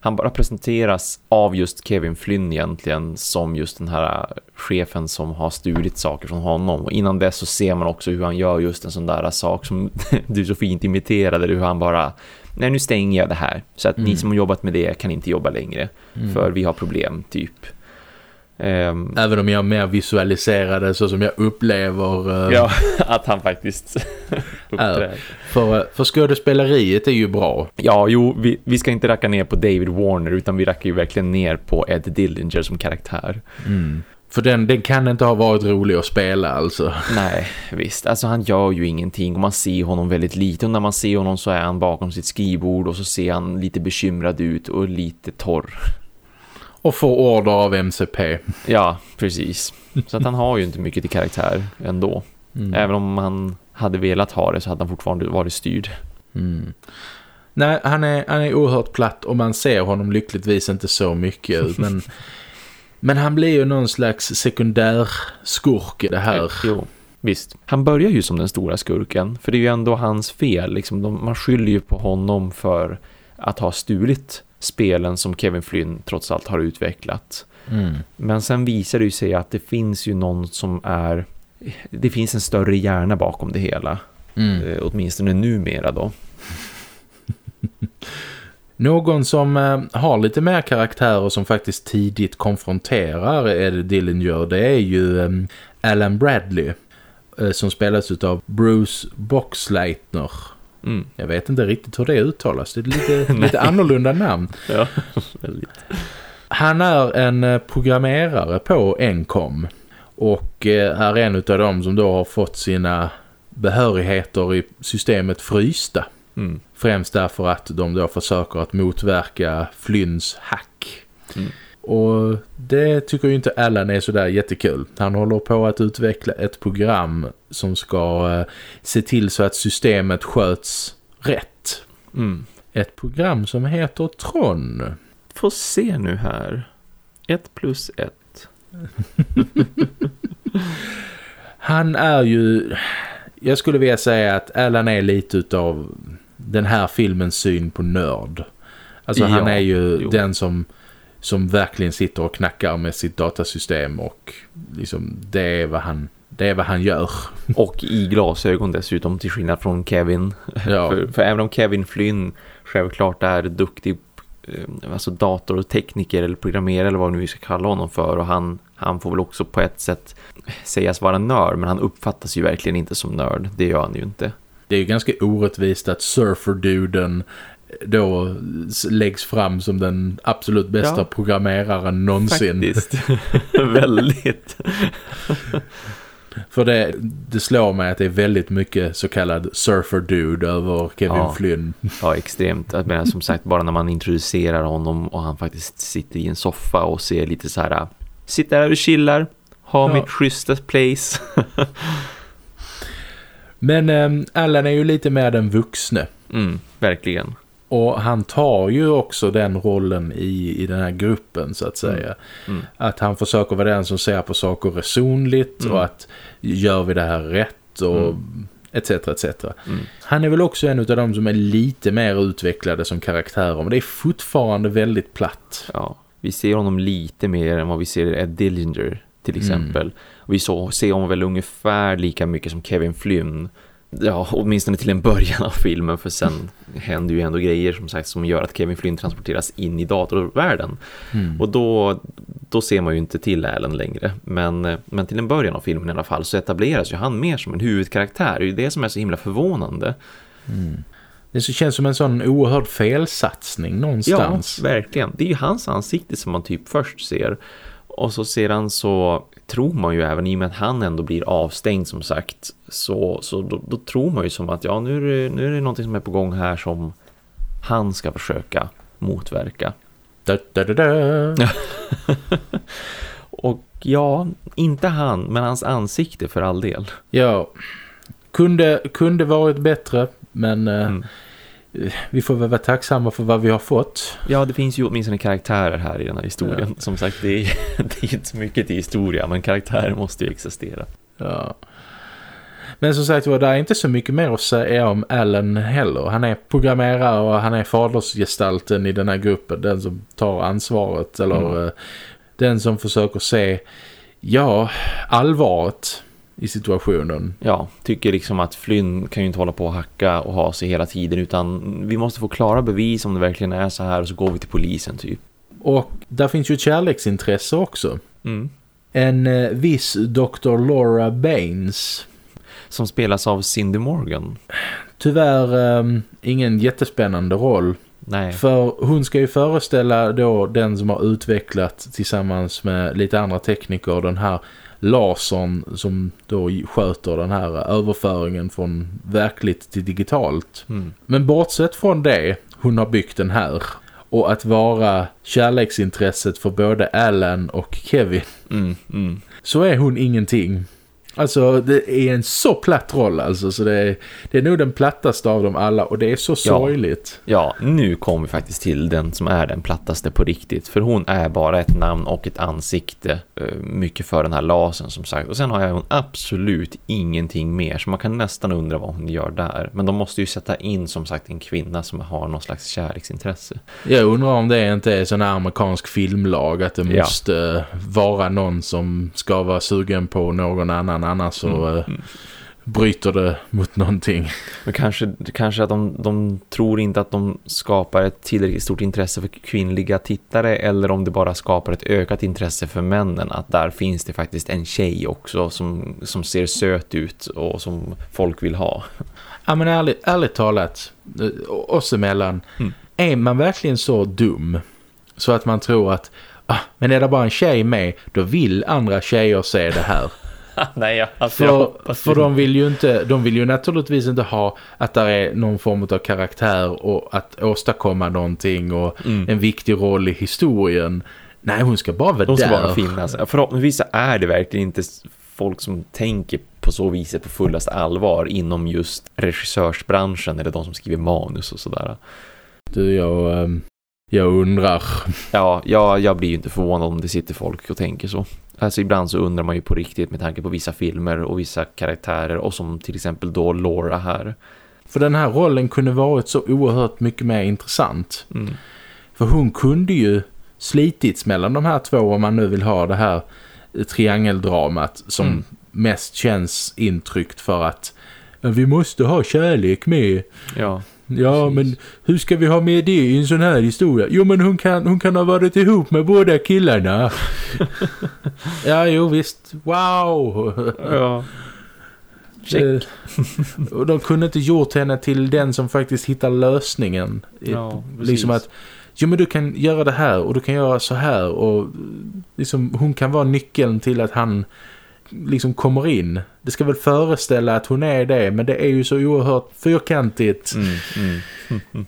han bara presenteras av just Kevin Flynn egentligen som just den här chefen som har stulit saker från honom. Och innan dess så ser man också hur han gör just en sån där sak som du så fint imiterade. Hur han bara, nej nu stänger jag det här. Så att ni Mm. som har jobbat med det kan inte jobba längre. Mm. För vi har problem, typ. Ehm, Även om jag mer visualiserade så som jag upplever. eh, Ja, att han faktiskt... är. För, för skådespeleriet är ju bra. Ja, jo, vi, vi ska inte racka ner på David Warner utan vi rackar ju verkligen ner på Ed Dillinger som karaktär. Mm. För den, den kan inte ha varit rolig att spela alltså. Nej, visst. Alltså han gör ju ingenting och man ser honom väldigt lite. Och när man ser honom så är han bakom sitt skrivbord och så ser han lite bekymrad ut och lite torr. Och får order av MCP. Ja, precis. Så att han har ju inte mycket till karaktär ändå. Mm. Även om han hade velat ha det så hade han fortfarande varit styrd. Mm. Nej, han är, han är oerhört platt och man ser honom lyckligtvis inte så mycket. Men, men han blir ju någon slags sekundär skurk i det här. Jo, visst. Han börjar ju som den stora skurken. För det är ju ändå hans fel. Liksom, de, man skyller ju på honom för att ha stulit spelen som Kevin Flynn trots allt har utvecklat. Mm. Men sen visar det ju sig att det finns ju någon som är det finns en större hjärna bakom det hela. Mm. Eh, åtminstone numera då. Någon som eh, har lite mer karaktär och som faktiskt tidigt konfronterar Eddie Dillinger det är ju eh, Alan Bradley eh, som spelas av Bruce Boxleitner. Mm. Jag vet inte riktigt hur det uttalas. Det är lite, lite annorlunda namn. Ja, Han är en eh, programmerare på Encom. Och eh, är en av dem som då har fått sina behörigheter i systemet frysta. Mm. Främst därför att de då försöker att motverka Flynns hack. Mm. Och det tycker ju inte Allan är sådär jättekul. Han håller på att utveckla ett program som ska eh, se till så att systemet sköts rätt. Mm. Ett program som heter Tron. Får se nu här. Ett plus ett. Han är ju... Jag skulle vilja säga att Alan är lite av den här filmens syn på nörd. Alltså ja, han är ju jo. den som, som verkligen sitter och knackar med sitt datasystem och liksom det är vad han, det är vad han gör. Och i glasögon dessutom till skillnad från Kevin. Ja. För, för även om Kevin Flynn självklart är duktig Eh, alltså datortekniker eller programmerare eller vad nu vi ska kalla honom för och han, han får väl också på ett sätt sägas vara nörd men han uppfattas ju verkligen inte som nörd, det gör han ju inte. Det är ju ganska orättvist att surferduden då läggs fram som den absolut bästa ja, programmeraren någonsin. Faktiskt, väldigt. För det, det slår mig att det är väldigt mycket så kallad surfer dude över Kevin ja. Flynn. Ja, extremt. Men som sagt, bara när man introducerar honom och han faktiskt sitter i en soffa och ser lite så här, sitter där och chillar, har ja. mitt schyssta place. Men ähm, Allan är ju lite mer den vuxne. Mm, verkligen. Och han tar ju också den rollen i, i den här gruppen så att mm. säga. Mm. Mm. Att han försöker vara den som ser på saker resonligt mm. och att gör vi det här rätt och etc. Mm. etc. Mm. Han är väl också en av de som är lite mer utvecklade som karaktärer men det är fortfarande väldigt platt. Ja, vi ser honom lite mer än vad vi ser Ed Dillinger till exempel. Och vi så, ser honom väl ungefär lika mycket som Kevin Flynn ja, åtminstone till en början av filmen för sen händer ju ändå grejer som sagt som gör att Kevin Flynn transporteras in i datorvärlden. Mm. Och då, då ser man ju inte till Alan längre. Men, men till en början av filmen i alla fall så etableras ju han mer som en huvudkaraktär. Det är det som är så himla förvånande. Mm. Det känns som en sån oerhörd felsatsning någonstans. Ja, verkligen. Det är ju hans ansikte som man typ först ser. Och så sedan så tror man ju även i och med att han ändå blir avstängd som sagt så, så då, då tror man ju som att ja nu är, det, nu är det någonting som är på gång här som han ska försöka motverka. Da, da, da, och ja, inte han men hans ansikte för all del. Ja, kunde, kunde varit bättre men eh, mm vi får väl vara tacksamma för vad vi har fått. Ja, det finns ju åtminstone karaktärer här i den här historien. Ja. Som sagt, det är, det är inte så mycket till historia, men karaktärer måste ju existera. Ja. Men som sagt var, det är inte så mycket mer att säga om Alan heller. Han är programmerare och han är fadersgestalten i den här gruppen. Den som tar ansvaret eller mm. Eh, den som försöker se, ja, allvaret i situationen. Ja, tycker liksom att Flynn kan ju inte hålla på att hacka och ha sig hela tiden utan vi måste få klara bevis om det verkligen är så här och så går vi till polisen typ. Och där finns ju ett kärleksintresse också. Mm. En eh, viss Dr. Laura Baines. som spelas av Cindy Morgan. Tyvärr um, ingen jättespännande roll. Nej. För hon ska ju föreställa då den som har utvecklat tillsammans med lite andra tekniker den här lasern som då sköter den här överföringen från verkligt till digitalt. Mm. Men bortsett från det, hon har byggt den här och att vara kärleksintresset för både Alan och Kevin Mm, mm. så är hon ingenting. Alltså det är en så platt roll alltså så det är, det är nog den plattaste av dem alla och det är så sorgligt. Ja, nu kommer vi faktiskt till den som är den plattaste på riktigt. För hon är bara ett namn och ett ansikte. eh, Mycket för den här lasen som sagt. Och sen har hon absolut ingenting mer. Så man kan nästan undra vad hon gör där. Men de måste ju sätta in som sagt en kvinna som har någon slags kärleksintresse. Jag undrar om det inte är sån här amerikansk filmlag att det Ja. måste vara någon som ska vara sugen på någon annan annars så Mm, eh, bryter det mot någonting. Men kanske, kanske att de, de tror inte att de skapar ett tillräckligt stort intresse för kvinnliga tittare eller om det bara skapar ett ökat intresse för männen. Att där finns det faktiskt en tjej också som, som ser söt ut och som folk vill ha. Ja men ärligt, ärligt talat, eh, oss emellan, Mm. är man verkligen så dum så att man tror att ah, men är det bara en tjej med, då vill andra tjejer se det här. Nej, alltså För, för de vill ju inte, de vill ju naturligtvis inte ha att det är någon form av karaktär och att åstadkomma någonting och Mm. en viktig roll i historien. Nej, hon ska bara vara De ska där. bara finnas. Förhoppningsvis är det verkligen inte folk som tänker på så viset på fullast allvar inom just regissörsbranschen eller de som skriver manus och sådär. Du, jag, ehm, jag undrar. Ja, jag, jag blir ju inte förvånad om det sitter folk och tänker så. Alltså ibland så undrar man ju på riktigt med tanke på vissa filmer och vissa karaktärer och som till exempel då Laura här. För den här rollen kunde varit så oerhört mycket mer intressant. Mm. För hon kunde ju slitits mellan de här två om man nu vill ha det här triangeldramat som Mm. mest känns intryckt för att "Ja, vi måste ha kärlek med. Ja, Ja, Precis. men hur ska vi ha med det i en sån här historia? Jo, men hon kan, hon kan ha varit ihop med båda killarna. ja, jo visst. Wow! ja. Check. Eh, och de kunde inte gjort henne till den som faktiskt hittar lösningen. Ja, precis. liksom att, jo men du kan göra det här och du kan göra så här och liksom hon kan vara nyckeln till att han liksom kommer in. Det ska väl föreställa att hon är det men det är ju så oerhört fyrkantigt. Mm, mm, mm, mm.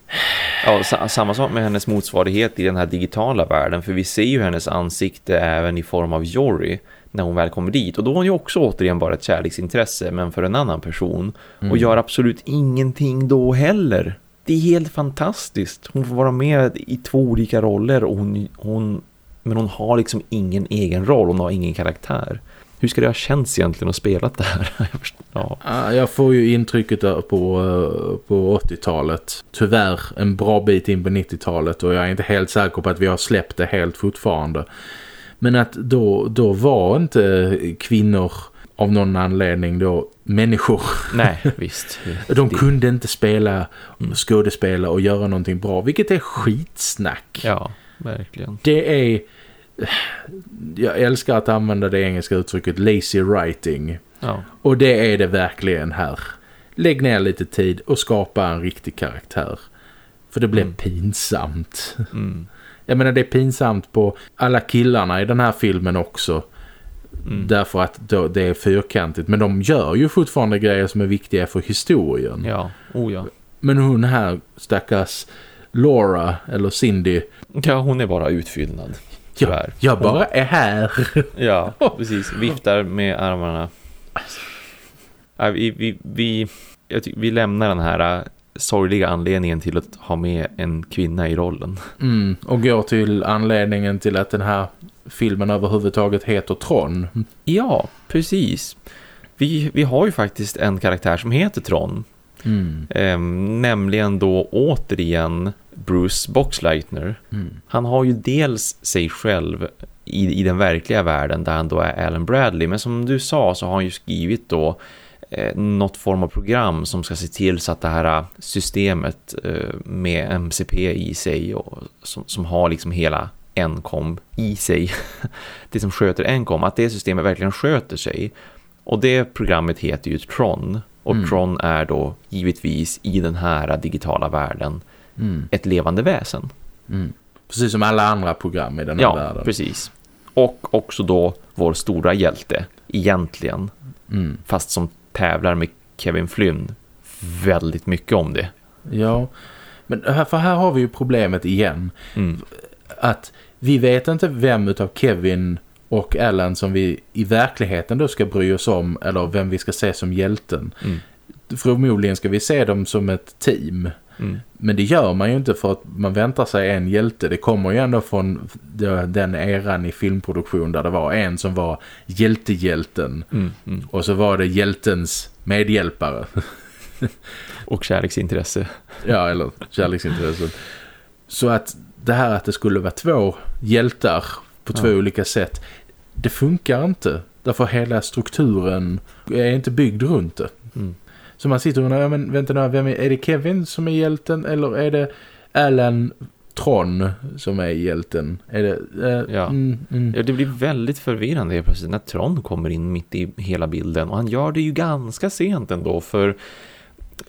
Ja, sa- samma sak med hennes motsvarighet i den här digitala världen. För vi ser ju hennes ansikte även i form av Jory när hon väl kommer dit. Och då är hon ju också återigen bara ett kärleksintresse men för en annan person. Mm. Och gör absolut ingenting då heller. Det är helt fantastiskt. Hon får vara med i två olika roller och hon, hon, men hon har liksom ingen egen roll. Hon har ingen karaktär. Hur ska det ha känts egentligen att spela det här? Ja. Ja, Jag får ju intrycket på, eh, på 80-talet. Tyvärr en bra bit in på 90-talet och jag är inte helt säker på att vi har släppt det helt fortfarande. Men att då, då var inte kvinnor av någon anledning då människor. Nej, visst. De kunde inte spela, Mm. skådespela och göra någonting bra. Vilket är skitsnack. Ja, verkligen. Det är... Jag älskar att använda det engelska uttrycket lazy writing. Ja. Och det är det verkligen här. Lägg ner lite tid och skapa en riktig karaktär. För det blir Mm. pinsamt. Mm. Jag menar det är pinsamt på alla killarna i den här filmen också. Mm. Därför att det är fyrkantigt. Men de gör ju fortfarande grejer som är viktiga för historien. Ja, oh ja. Men hon här, stackars Laura eller Cindy. Ja, hon är bara utfyllnad. Tyvärr. Jag bara är här. Ja, precis. Viftar med armarna. Vi, vi, vi, jag vi lämnar den här äh, sorgliga anledningen till att ha med en kvinna i rollen. Mm, och går till anledningen till att den här filmen överhuvudtaget heter Tron. Ja, precis. Vi, vi har ju faktiskt en karaktär som heter Tron. Mm. Ehm, nämligen då återigen Bruce Boxleitner. Mm. Han har ju dels sig själv i, i den verkliga världen där han då är Alan Bradley. Men som du sa så har han ju skrivit då eh, något form av program som ska se till så att det här eh, systemet eh, med MCP i sig och som, som har liksom hela Encom i sig. det som sköter Encom, att det systemet verkligen sköter sig. Och det programmet heter ju Tron. Och Mm. Tron är då givetvis i den här digitala världen Mm. ett levande väsen. Mm. Precis som alla andra program i den här Ja, världen. precis. Och också då vår stora hjälte, egentligen. Mm. Fast som tävlar med Kevin Flynn väldigt mycket om det. Ja, men här, för här har vi ju problemet igen. Mm. Att vi vet inte vem utav Kevin och Alan som vi i verkligheten då ska bry oss om eller vem vi ska se som hjälten. Mm. Förmodligen ska vi se dem som ett team. Mm. Men det gör man ju inte för att man väntar sig en hjälte. Det kommer ju ändå från de- den eran i filmproduktion där det var en som var hjältehjälten. Mm. Mm. Och så var det hjältens medhjälpare. Och kärleksintresse. Ja, eller kärleksintresse. Så att det här att det skulle vara två hjältar på två Ja. olika sätt, det funkar inte. Därför hela strukturen är inte byggd runt det. Mm. Så man sitter och undrar, ja, men vänta nu, vem är, är det Kevin som är hjälten eller är det Alan Tron som är hjälten? Är det... eh, Ja. Mm, mm. Ja, det blir väldigt förvirrande helt plötsligt när Tron kommer in mitt i hela bilden. Och han gör det ju ganska sent ändå för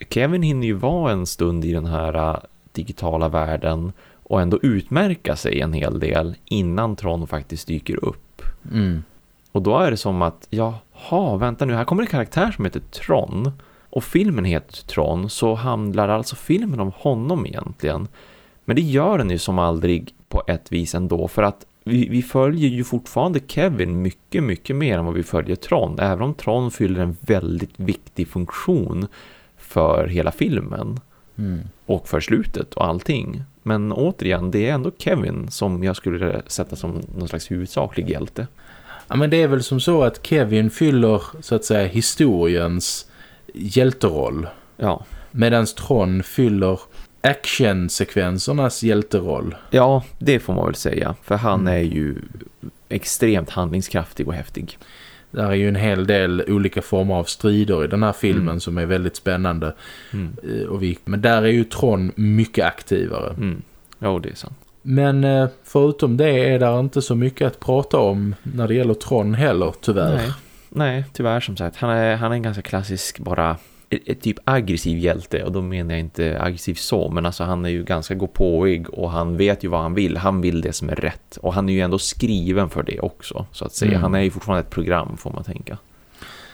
Kevin hinner ju vara en stund i den här äh, digitala världen och ändå utmärka sig en hel del innan Tron faktiskt dyker upp. Mm. Och då är det som att, jaha, vänta nu, här kommer en karaktär som heter Tron. Och filmen heter Tron, så handlar alltså filmen om honom egentligen. Men det gör den ju som aldrig på ett vis ändå, för att vi, vi följer ju fortfarande Kevin mycket, mycket mer än vad vi följer Tron. Även om Tron fyller en väldigt viktig funktion för hela filmen Mm. och för slutet och allting. Men återigen, det är ändå Kevin som jag skulle sätta som någon slags huvudsaklig hjälte. Ja, men det är väl som så att Kevin fyller så att säga historiens hjälteroll. Ja, Medan Tron fyller actionsekvensernas hjälteroll. Ja, det får man väl säga. För han Mm. är ju extremt handlingskraftig och häftig. Där är ju en hel del olika former av strider i den här filmen Mm. som är väldigt spännande. Mm. Eh, Och vi, men där är ju Tron mycket aktivare. Mm. Ja, det är sant. Men eh, förutom det är där inte så mycket att prata om när det gäller Tron heller, tyvärr. Nej. Nej, tyvärr som sagt. Han är, han är en ganska klassisk, bara ett, typ aggressiv hjälte. Och då menar jag inte aggressiv så, men alltså han är ju ganska gåpåig och han vet ju vad han vill. Han vill det som är rätt. Och han är ju ändå skriven för det också, så att säga. Mm. Han är ju fortfarande ett program, får man tänka.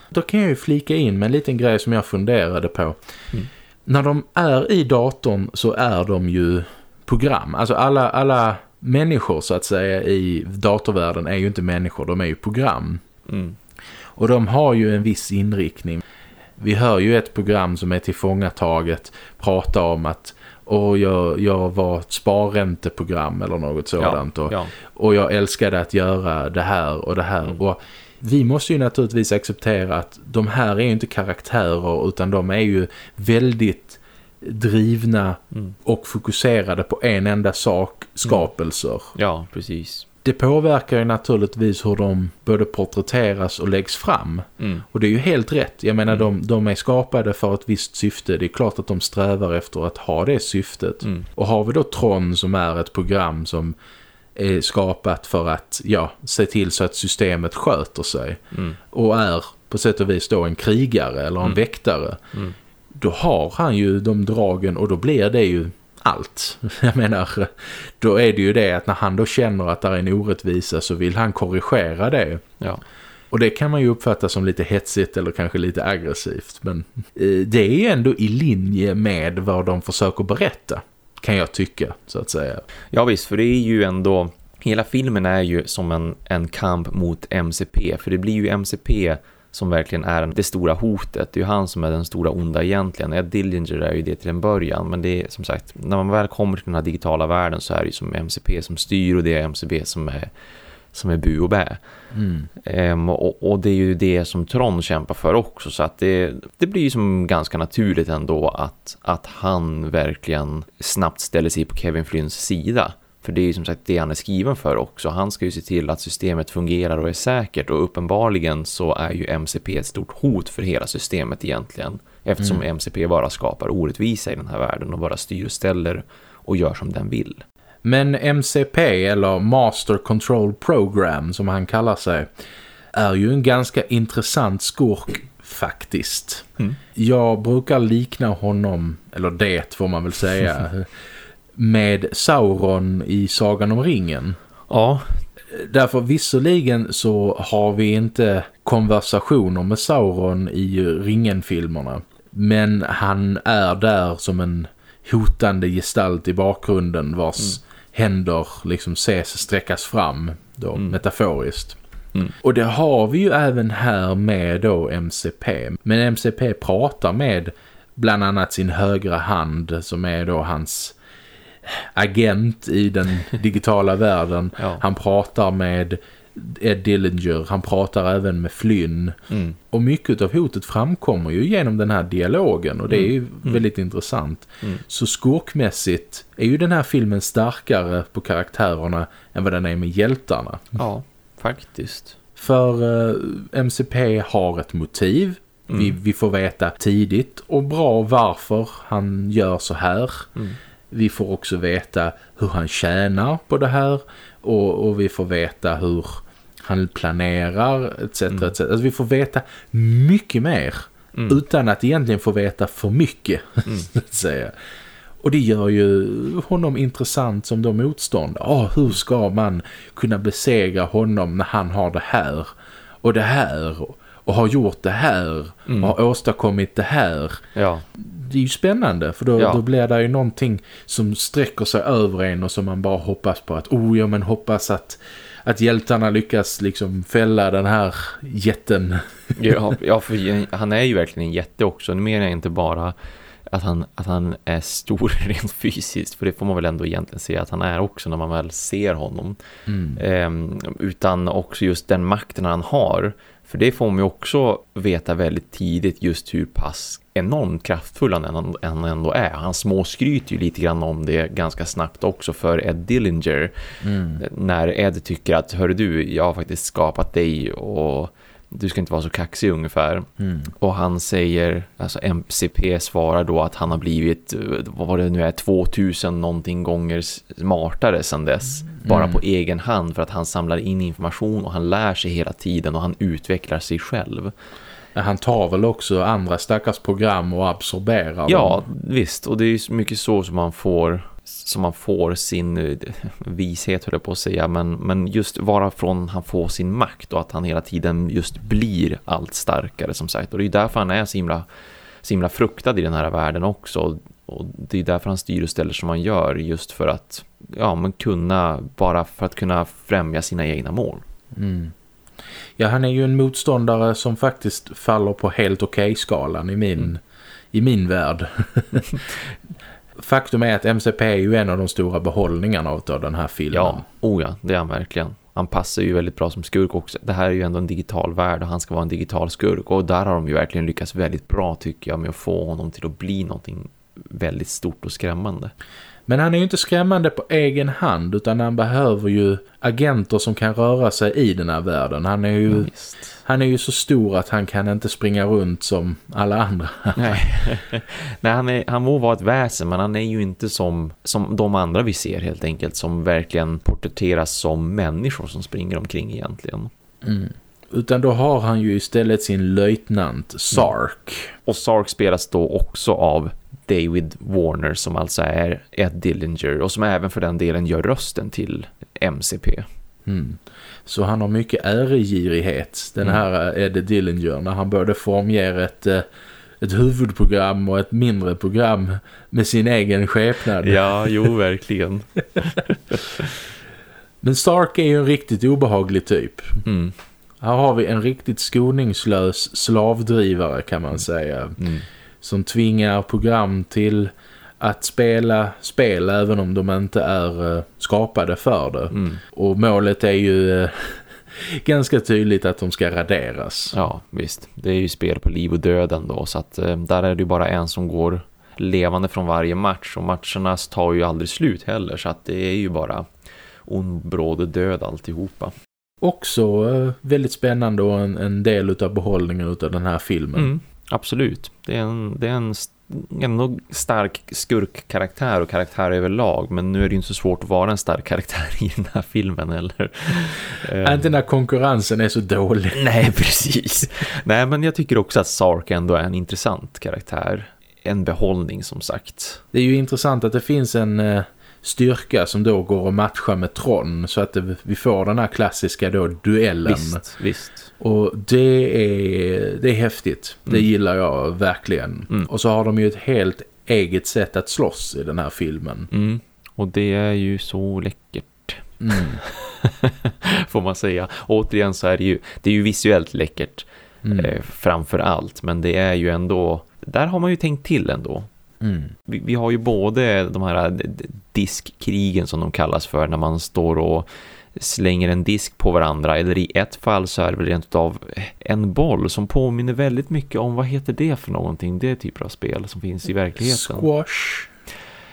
Då kan jag ju flika in med en liten grej som jag funderade på. Mm. När de är i datorn så är de ju program. Alltså alla, alla människor så att säga i datorvärlden är ju inte människor, de är ju program. Mm. Och de har ju en viss inriktning. Vi hör ju ett program som är tillfångataget prata om att och jag, jag var ett sparränteprogram eller något sådant. och, Ja, och jag älskade att göra det här och det här. Mm. Och vi måste ju naturligtvis acceptera att de här är ju inte karaktärer utan de är ju väldigt drivna mm. och fokuserade på en enda sak, skapelser. ja, precis. Det påverkar ju naturligtvis hur de både porträtteras och läggs fram. Mm. Och det är ju helt rätt. Jag menar, Mm. de, de är skapade för ett visst syfte. Det är klart att de strävar efter att ha det syftet. Mm. Och har vi då Tron som är ett program som är skapat för att ja, se till så att systemet sköter sig. Mm. Och är på sätt och vis då en krigare eller en Mm. väktare. Då har han ju de dragen och då blir det ju allt. Jag menar, då är det ju det att när han då känner att det är en orättvisa så vill han korrigera det. Ja. Och det kan man ju uppfatta som lite hetsigt eller kanske lite aggressivt. Men eh, det är ju ändå i linje med vad de försöker berätta. Kan jag tycka, så att säga. Ja visst, för det är ju ändå hela filmen är ju som en, en kamp mot MCP, för det blir ju MCP som verkligen är det stora hotet. Det är ju han som är den stora onda egentligen. Ed Dillinger är ju det till en början, men det är som sagt, när man väl kommer till den här digitala världen så är det ju som MCP som styr och det är MCP som är som är bu och bä. Mm. Ehm, och, och det är ju det som Tron kämpar för också så att det, det blir ju som ganska naturligt ändå att, att han verkligen snabbt ställer sig på Kevin Flynns sida. För det är ju som sagt det han är skriven för också. Han ska ju se till att systemet fungerar och är säkert och uppenbarligen så är ju MCP ett stort hot för hela systemet egentligen. Eftersom Mm. MCP bara skapar orättvisa i den här världen och bara styr och ställer och gör som den vill. Men MCP, eller Master Control Program som han kallar sig, är ju en ganska intressant skurk faktiskt. Mm. Jag brukar likna honom, eller det får man väl säga, med Sauron i Sagan om ringen. Ja, Därför visserligen så har vi inte konversationer med Sauron i ringen-filmerna. Men han är där som en hotande gestalt i bakgrunden vars händer liksom ses sträckas fram då, Mm. metaforiskt. Mm. Och det har vi ju även här med då MCP. Men MCP pratar med bland annat sin högra hand som är då hans agent i den digitala världen. Ja. Han pratar med Ed Dillinger, han pratar även med Flynn. mm. Och mycket av hotet framkommer ju genom den här dialogen och det är ju väldigt intressant. Mm. Så skurkmässigt är ju den här filmen starkare på karaktärerna än vad den är med hjältarna. ja faktiskt. För eh, MCP har ett motiv. Vi, Mm. vi får veta tidigt och bra varför han gör så här. Vi får också veta hur han tjänar på det här. Och, och vi får veta hur han planerar etc. Mm. etc. Alltså vi får veta mycket mer. Mm. Utan att egentligen få veta för mycket. Mm. så att säga. Och det gör ju honom intressant som då motståndare. Ah, hur ska man kunna besegra honom när han har det här och det här och, och har gjort det här Mm. och har åstadkommit det här. Ja, Det är ju spännande för då, Ja. då blir det ju någonting som sträcker sig över en och som man bara hoppas på att oh ja men hoppas att att hjältarna lyckas liksom fälla den här jätten. ja, ja för han är ju verkligen en jätte också. Nu menar jag inte bara att han, att han är stor rent fysiskt, för det får man väl ändå egentligen se att han är också när man väl ser honom. Mm. Ehm, utan också just den makten han har. För det får man ju också veta väldigt tidigt just hur pass enormt kraftfull han än- han ändå är. Han småskryter ju lite grann om det ganska snabbt också för Ed Dillinger. Mm. När Ed tycker att, hör du, jag har faktiskt skapat dig och du ska inte vara så kaxig ungefär. Mm. Och han säger, alltså MCP svarar då att han har blivit, eh, vad var det nu är, 2000 någonting gånger smartare sedan dess. Bara Mm. på egen hand för att han samlar in information och han lär sig hela tiden och han utvecklar sig själv. Han tar väl också andra stackars program och absorberar Ja, dem. visst. Och det är ju mycket så som man får som man får sin eh, vishet höll jag på att säga men, men just varifrån han får sin makt och att han hela tiden just blir allt starkare som sagt och det är ju därför han är så himla, så himla fruktad i den här världen också och det är därför han styr och ställer som han gör just för att ja men kunna bara för att kunna främja sina egna mål. Mm. Ja, han är ju en motståndare som faktiskt faller på helt okej-skalan i min, Mm. i min värld. Faktum är att MCP är ju en av de stora behållningarna av den här filmen. Ja, oh ja, det är han verkligen. Han passar ju väldigt bra som skurk också. Det här är ju ändå en digital värld och han ska vara en digital skurk. Och där har de ju verkligen lyckats väldigt bra tycker jag med att få honom till att bli någonting väldigt stort och skrämmande. Men han är ju inte skrämmande på egen hand utan han behöver ju agenter som kan röra sig i den här världen. Han är ju, Visst. han är ju så stor att han kan inte springa runt som alla andra. Nej, Nej han, är, han må vara ett väsen men han är ju inte som, som de andra vi ser helt enkelt som verkligen porträtteras som människor som springer omkring egentligen. Mm. Utan då har han ju istället sin löjtnant Sark. Och Sark spelas då också av David Warner som alltså är Ed Dillinger och som även för den delen gör rösten till MCP. Mm. Så han har mycket äregirighet, den Mm. här Ed Dillinger, när han både formger ett, eh, ett huvudprogram och ett mindre program med sin egen skepnad. Ja, jo, verkligen. Men Stark är ju en riktigt obehaglig typ. Mm, Här har vi en riktigt skoningslös slavdrivare kan man säga. mm, Som tvingar program till att spela spel även om de inte är eh, skapade för det. mm. Och målet är ju eh, ganska tydligt att de ska raderas. Ja, visst. Det är ju spel på liv och döden då så att eh, där är det ju bara en som går levande från varje match och matcherna tar ju aldrig slut heller så att det är ju bara ond, bråd död alltihopa. Också väldigt spännande och en, en del utav behållningen utav den här filmen. Mm, absolut. Det är, en, det är en ändå stark skurkkaraktär och karaktär överlag. Men nu är det ju inte så svårt att vara en stark karaktär i den här filmen, eller? Inte när konkurrensen är så dålig. Nej, precis. Nej, men jag tycker också att Sark ändå är en intressant karaktär. En behållning, som sagt. Det är ju intressant att det finns en eh, styrka som då går att matcha med Tron så att vi får den här klassiska då duellen. Visst, visst. Och det är, det är häftigt. Det Mm. gillar jag verkligen. Mm. Och så har de ju ett helt eget sätt att slåss i den här filmen. Mm. Och det är ju så läckert. Mm. får man säga. Återigen så är det ju, det är ju visuellt läckert Mm. eh, framför allt. Men det är ju ändå, där har man ju tänkt till ändå. Mm. Vi, vi har ju både de här diskkrigen som de kallas för när man står och slänger en disk på varandra eller i ett fall så är det väl rent av en boll som påminner väldigt mycket om vad heter det för någonting, det typer av spel som finns i verkligheten. Squash.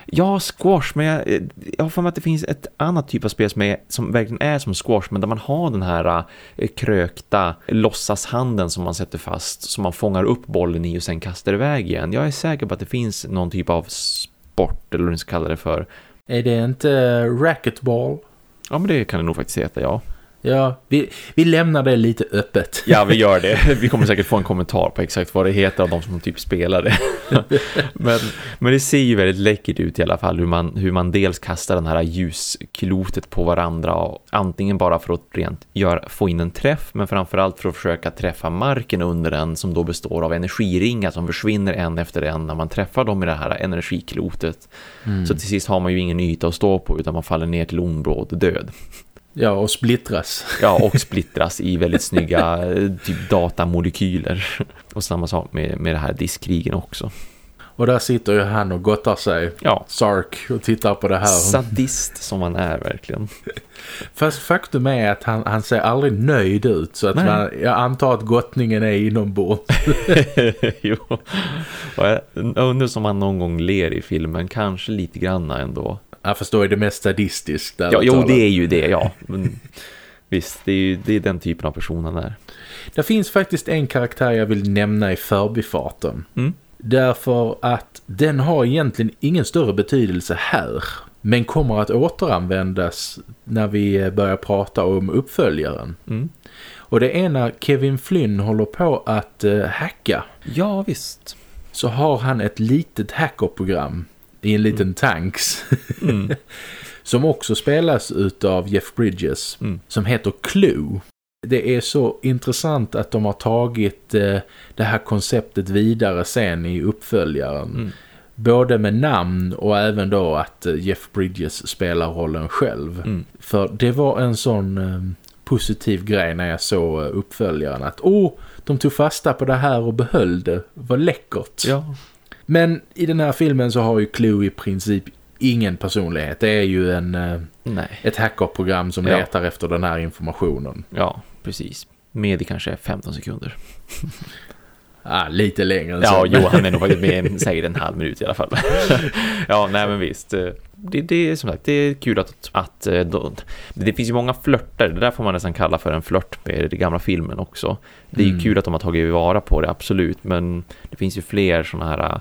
Ja, squash, men jag, jag har för mig att det finns ett annat typ av spel som, är, som verkligen är som squash, men där man har den här eh, krökta låtsashanden som man sätter fast, som man fångar upp bollen i och sen kastar iväg igen. Jag är säker på att det finns någon typ av sport, eller vad man ska kalla det för. Är det inte racquetball? Ja, men det kan det nog faktiskt heta, ja. Ja, vi, vi lämnar det lite öppet. Ja, vi gör det. Vi kommer säkert få en kommentar på exakt vad det heter av de som typ spelar det. men, men det ser ju väldigt läckert ut i alla fall hur man, hur man dels kastar den här ljusklotet på varandra och antingen bara för att rent gör, få in en träff men framförallt för att försöka träffa marken under den som då består av energiringar som försvinner en efter en när man träffar dem i det här energiklotet. Mm. Så till sist har man ju ingen yta att stå på utan man faller ner till ombråd död. Ja, och splittras. Ja, och splittras i väldigt snygga eh, typ datamolekyler. Och samma sak med, med det här diskkrigen också. Och där sitter ju han och gottar sig, Ja, Sark, och tittar på det här. sadist som man är verkligen. Fast faktum är att han, han ser aldrig nöjd ut. Så att Nej. man, jag antar att gottningen är inombords. jo. Och jag undrar som han någon gång ler i filmen, kanske lite granna ändå. Jag förstår det mest sadistiskt. Ja, jo, talat. det är ju det, ja. Men, visst, det är ju det är den typen av person han är. Det finns faktiskt en karaktär jag vill nämna i förbifarten. Mm. Därför att den har egentligen ingen större betydelse här. Men kommer att återanvändas när vi börjar prata om uppföljaren. Mm. Och det är när Kevin Flynn håller på att uh, hacka. Ja, visst. Så har han ett litet hackerprogram i en liten tanks. Mm. som också spelas utav Jeff Bridges. Mm. Som heter Clue. Det är så intressant att de har tagit eh, det här konceptet vidare sen i uppföljaren. Mm. Både med namn och även då att eh, Jeff Bridges spelar rollen själv. Mm. För det var en sån eh, positiv grej när jag såg eh, uppföljaren. Att åh, de tog fasta på det här och behöll det. Vad läckert. Ja, Men i den här filmen så har ju Clue i princip ingen personlighet. Det är ju en, eh, nej. ett hackerprogram som Ja. letar efter den här informationen. Ja, precis. Med i kanske 15 sekunder. Ah, lite längre än Ja, så. jo, han är nog faktiskt med säkert en halv minut i alla fall. ja, nej men visst. eh, Det, det är som sagt, det är kul att, att eh, då, det finns ju många flörter. Det där får man nästan kalla för en flört med den gamla filmen också. Det är Mm. kul att de har tagit vara på det, absolut. Men det finns ju fler sådana här eh,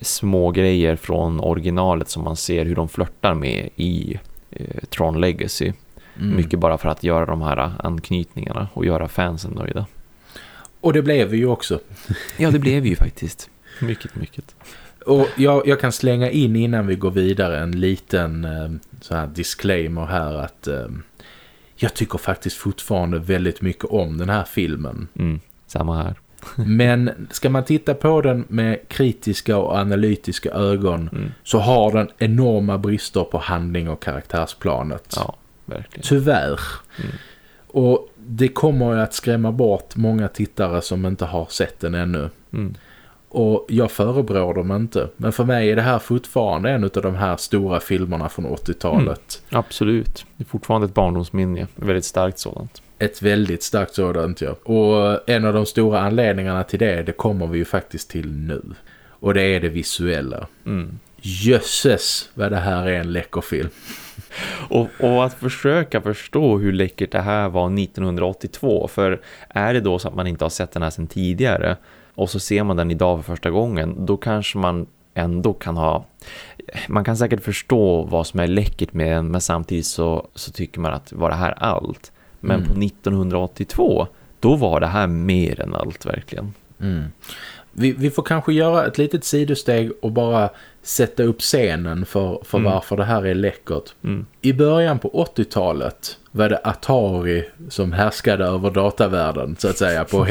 små grejer från originalet som man ser hur de flörtar med i eh, Tron Legacy. Mm. Mycket bara för att göra de här anknytningarna och göra fansen nöjda. Och det blev vi ju också. Ja, det blev ju faktiskt. Mycket, mycket. Och jag, jag kan slänga in innan vi går vidare en liten eh, så här disclaimer här att eh, jag tycker faktiskt fortfarande väldigt mycket om den här filmen. Mm, samma här. Men ska man titta på den med kritiska och analytiska ögon Mm. så har den enorma brister på handling och karaktärsplanet. Ja, verkligen. Tyvärr. Mm. Och det kommer att skrämma bort många tittare som inte har sett den ännu. Mm. Och jag förebrår dem inte. Men för mig är det här fortfarande en av de här stora filmerna från 80-talet. Absolut. Det är fortfarande ett barndomsminne. Väldigt starkt sådant. Ett väldigt starkt sådant, ja. Och en av de stora anledningarna till det, det kommer vi ju faktiskt till nu. Och det är det visuella. Mm. Jösses vad det här är en läcker film. Och, och att försöka förstå hur läckert det här var 1982. För är det då så att man inte har sett den här sedan tidigare och så ser man den idag för första gången, då kanske man ändå kan ha man kan säkert förstå vad som är läckert med den men samtidigt så, så tycker man att var det här allt? Men Mm. på 1982 då var det här mer än allt verkligen. Mm. Vi, vi får kanske göra ett litet sidosteg och bara sätta upp scenen för, för Mm. varför det här är läckert. Mm. I början på 80-talet var det Atari som härskade över datavärlden så att säga på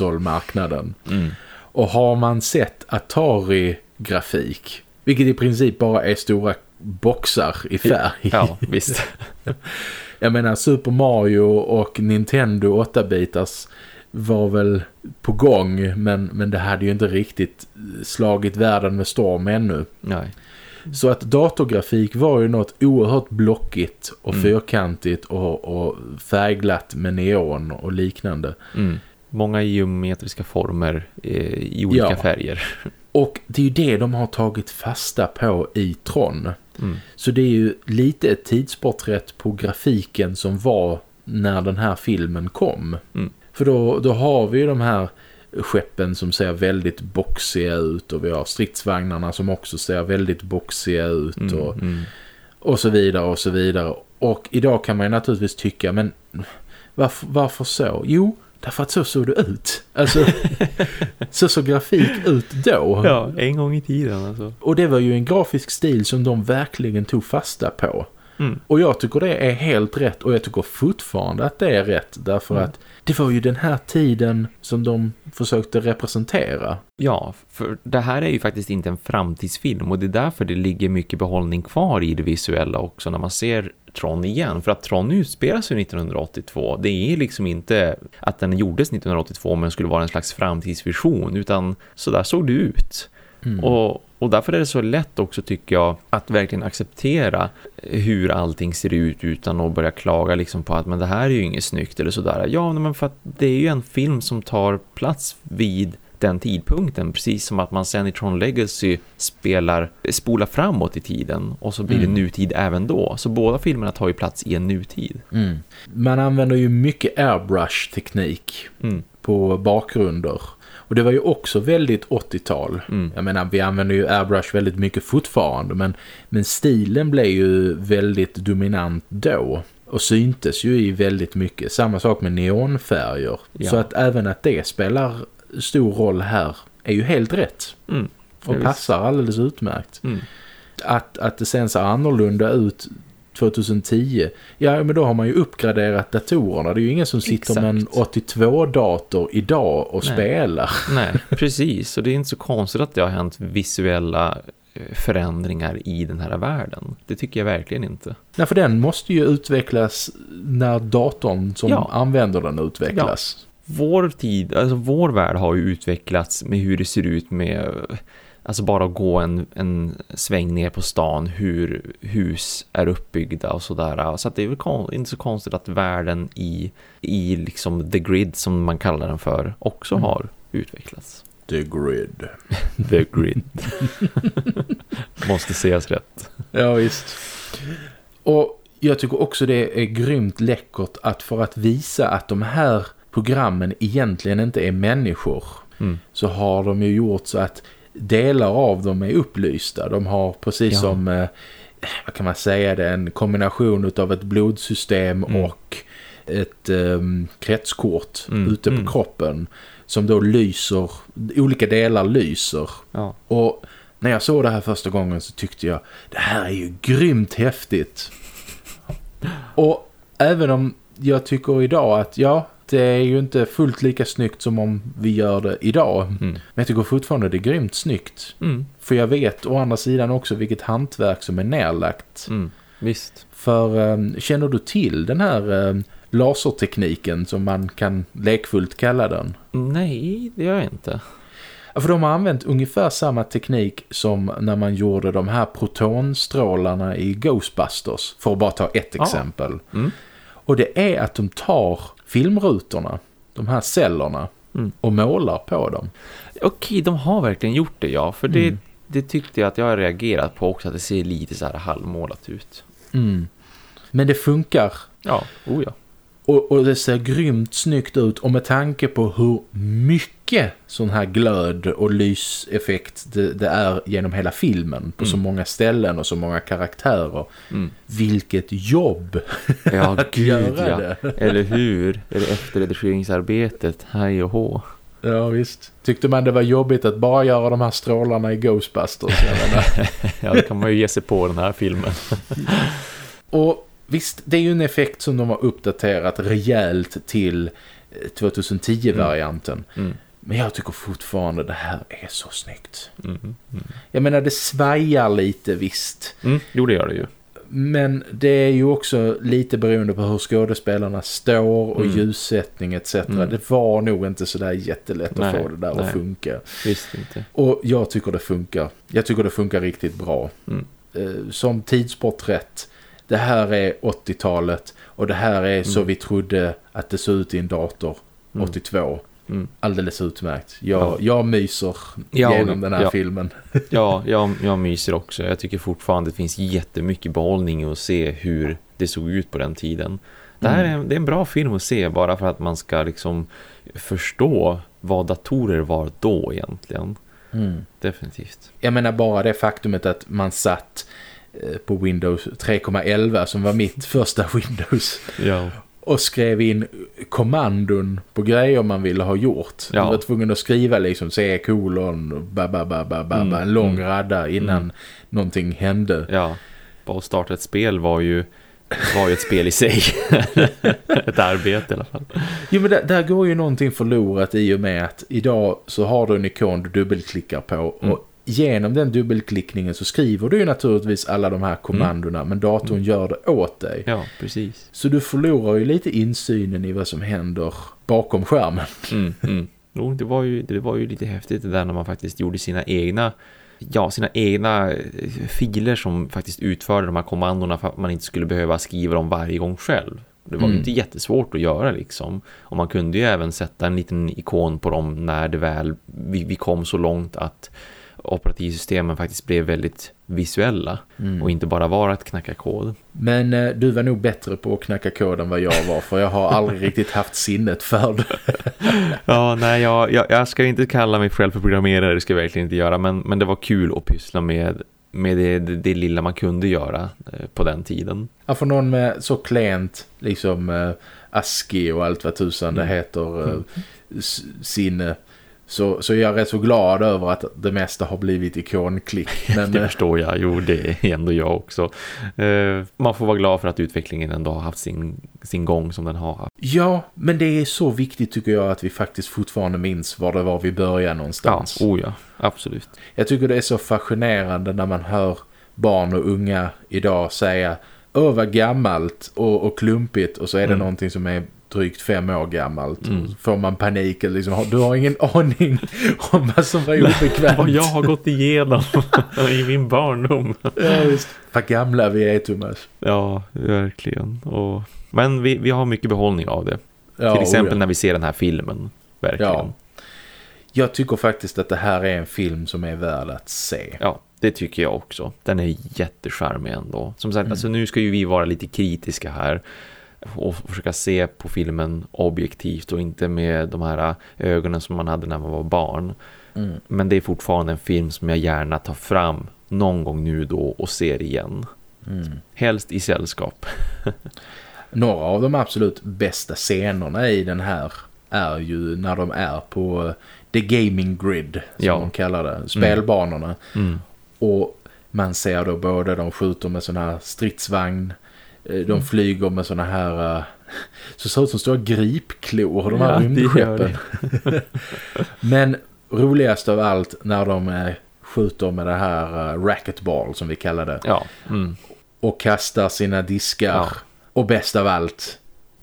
hemmakonsolmarknaden. Mm. Och har man sett Atari-grafik, vilket i princip bara är stora boxar i färg. Ja, visst. Jag menar Super Mario och Nintendo 8-bitars var väl på gång men, men det hade ju inte riktigt slagit världen med storm ännu. Nej. Så att datorgrafik var ju något oerhört blockigt och Mm. fyrkantigt och, och färgglatt med neon och liknande. Mm. Många geometriska former eh, i olika Ja. färger. Och det är ju det de har tagit fasta på i Tron. Mm. Så det är ju lite ett tidsporträtt på grafiken som var när den här filmen kom. Mm. För då, då har vi ju de här skeppen som ser väldigt boxiga ut och vi har stridsvagnarna som också ser väldigt boxiga ut Mm. och, Mm. och så vidare och så vidare. Och idag kan man ju naturligtvis tycka, men varför, varför så? Jo, därför att så såg det ut. Alltså, så såg grafik ut då. Ja, en gång i tiden alltså. Och det var ju en grafisk stil som de verkligen tog fasta på. Mm. Och jag tycker det är helt rätt och jag tycker fortfarande att det är rätt därför Mm. att det var ju den här tiden som de försökte representera. Ja, för det här är ju faktiskt inte en framtidsfilm och det är därför det ligger mycket behållning kvar i det visuella också när man ser Tron igen. För att Tron utspelas ju 1982. Det är liksom inte att den gjordes 1982 men skulle vara en slags framtidsvision utan så där såg det ut. Mm. Och, och därför är det så lätt också tycker jag att verkligen acceptera hur allting ser ut utan att börja klaga liksom på att men det här är ju inget snyggt eller sådär. Ja, men för att det är ju en film som tar plats vid den tidpunkten precis som att man sen i Tron Legacy spelar spolar framåt i tiden och så blir Mm. det nutid även då. Så båda filmerna tar ju plats i en nutid. Mm. Man använder ju mycket airbrush-teknik Mm. på bakgrunder. Och det var ju också väldigt 80-tal. Mm. Jag menar, vi använder ju airbrush väldigt mycket fortfarande. Men, men stilen blev ju väldigt dominant då. Och syntes ju i väldigt mycket. Samma sak med neonfärger. Ja. Så att även att det spelar stor roll här är ju helt rätt. Mm. Och Ja, passar alldeles utmärkt. Mm. Att, att det sen ser annorlunda ut 2010. Ja, men då har man ju uppgraderat datorerna. Det är ju ingen som sitter med en Exakt. 82-dator idag och Nej. spelar. Nej, precis. Och det är inte så konstigt att det har hänt visuella eh, förändringar i den här världen. Det tycker jag verkligen inte. Nej, för den måste ju utvecklas när datorn som Ja. använder den utvecklas. Vår tid, alltså vår värld har ju utvecklats med hur det ser ut med alltså bara att gå en, en sväng ner på stan, hur hus är uppbyggda och sådär. Så att det är väl inte så konstigt att världen i, i liksom the grid som man kallar den för också Mm. har utvecklats. The grid. The grid. Måste sägas rätt. Ja, visst. Och jag tycker också det är grymt läckert att för att visa att de här programmen egentligen inte är människor Mm. så har de ju gjort så att delar av dem är upplysta. De har precis Ja. som, eh, vad kan man säga det, en kombination utav ett blodsystem Mm. och ett um, kretskort Mm, ute på mm. kroppen som då lyser, olika delar lyser. Ja. Och när jag såg det här första gången så tyckte jag det här är ju grymt häftigt. Och även om jag tycker idag att ja, det är ju inte fullt lika snyggt som om vi gör det idag. Mm. Men jag tycker fortfarande det är grymt snyggt. Mm. För jag vet å andra sidan också vilket hantverk som är nerlagt. Mm. Visst. För eh, känner du till den här eh, lasertekniken som man kan lekfullt kalla den? Nej, det gör jag inte. För de har använt ungefär samma teknik som när man gjorde de här protonstrålarna i Ghostbusters. För att bara ta ett Ja. exempel. Mm. Och det är att de tar filmrutorna, de här cellerna, Mm. och målar på dem. Okej, de har verkligen gjort det, ja. För det, Mm. det tyckte jag att jag har reagerat på också, att det ser lite så här halvmålat ut. Mm. Men det funkar. Ja, oh ja. Och, och det ser grymt snyggt ut och med tanke på hur mycket sån här glöd och lyseffekt det, det är genom hela filmen på Mm. så många ställen och så många karaktärer. Mm. Vilket jobb Ja, att gud göra ja. det. Eller hur? Eller efter redigeringsarbetet, hej och hå. Ja visst. Tyckte man det var jobbigt att bara göra de här strålarna i Ghostbusters? Ja, det kan man ju ge sig på den här filmen. Och visst, det är ju en effekt som de har uppdaterat rejält till eh, 2010-varianten. Mm. Men jag tycker fortfarande det här är så snyggt. Mm. Mm. Jag menar, det svajar lite visst. Mm. Jo, det gör det ju. Men det är ju också lite beroende på hur skådespelarna står och Mm. ljussättning etc. Mm. Det var nog inte så där jättelätt Nej, att få det där nej. att funka. Visst inte. Och jag tycker det funkar. Jag tycker det funkar riktigt bra. Mm. Eh, Som tidsporträtt. Det här är 80-talet och det här är så Mm. vi trodde att det såg ut i en dator Mm. 82. Mm. Alldeles utmärkt. Jag, Ja. jag myser Ja, genom den här ja. filmen. Ja, jag, jag myser också. Jag tycker fortfarande det finns jättemycket behållning att se hur det såg ut på den tiden. Det här är, en- det är en bra film att se bara för att man ska liksom förstå vad datorer var då egentligen. Mm. Definitivt. Jag menar bara det faktumet att man satt eh, på Windows 3.11 som var mitt första Windows Ja. Och skrev in kommandon på grejer man ville ha gjort. Ja. Du var tvungen att skriva liksom C kolon ba, ba, ba, ba, ba, Mm, en lång mm. radda innan Mm. någonting hände. Ja. Bara att starta ett spel var ju, var ju ett spel i sig. ett arbete i alla fall. Jo men där, där går ju någonting förlorat i och med att idag så har du en ikon du dubbelklickar på Mm. och genom den dubbelklickningen så skriver du ju naturligtvis alla de här kommandona men datorn Mm. gör det åt dig. Ja, precis. Så du förlorar ju lite insynen i vad som händer bakom skärmen. Mm, mm. Jo, det var, ju, det var ju lite häftigt det där när man faktiskt gjorde sina egna ja, sina egna eh, filer som faktiskt utförde de här kommandona för att man inte skulle behöva skriva dem varje gång själv. Det var Mm. inte jättesvårt att göra liksom. Och man kunde ju även sätta en liten ikon på dem när det väl vi, vi kom så långt att operativsystemen faktiskt blev väldigt visuella och inte bara var att knacka kod. Men eh, du var nog bättre på att knacka kod än vad jag var för jag har aldrig riktigt haft sinnet för det. Ja, nej, jag, jag, jag ska inte kalla mig själv för programmerare, det ska jag verkligen inte göra. Men, men det var kul att pyssla med, med det, det, det lilla man kunde göra eh, på den tiden. Ja, för någon med så klent liksom eh, ASCII och allt vad tusan det Mm. heter eh, s- sinne så, så är jag rätt så glad över att det mesta har blivit ikonklick. Men Det eh, förstår jag, jo det är ändå jag också. Eh, man får vara glad för att utvecklingen ändå har haft sin, sin gång som den har haft. ja, men det är så viktigt tycker jag att vi faktiskt fortfarande minns var det var vi började Ja, någonstans. oh ja, absolut. Jag tycker det är så fascinerande när man hör barn och unga idag säga Åh vad gammalt och, och klumpigt och så är det Mm. någonting som är drygt fem år gammalt. Mm. Får man panik. eller Liksom, du har ingen aning om vad som var obekvämt. Vad jag har gått igenom i min barndom. Ja, visst. Vad gamla vi är Thomas. Ja, verkligen. Och, men vi, vi har mycket behållning av det. Ja, Till exempel oh ja. när vi ser den här filmen. Verkligen. Ja. Jag tycker faktiskt att det här är en film som är värd att se. Ja, det tycker jag också. Den är jättecharmig ändå. Som sagt, Mm. alltså nu ska ju vi vara lite kritiska här och försöka se på filmen objektivt och inte med de här ögonen som man hade när man var barn. Mm. Men det är fortfarande en film som jag gärna tar fram någon gång nu då och ser igen. Mm. Helst i sällskap. Några av de absolut bästa scenerna i den här är ju när de är på The Gaming Grid, som Ja. de kallar det, spelbanorna. Mm. Och man ser då både de skjuter med sån här stridsvagn, de Mm. flyger med såna här, eh, så ser ut som stora gripklor, de här Ja, rymdskeppen. Men roligast av allt när de eh, skjuter med det här racquetball som vi kallar det. Ja. Mm. Och kastar sina diskar. Ja. Och bäst av allt,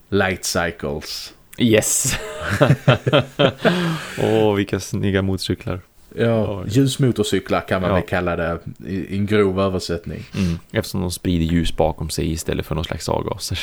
light cycles. Yes! Åh, vilka snygga motorcyklar. Ja, ljusmotorcyklar kan man Ja. väl kalla det i, en grov översättning. Mm. Eftersom de sprider ljus bakom sig istället för någon slags avgaser.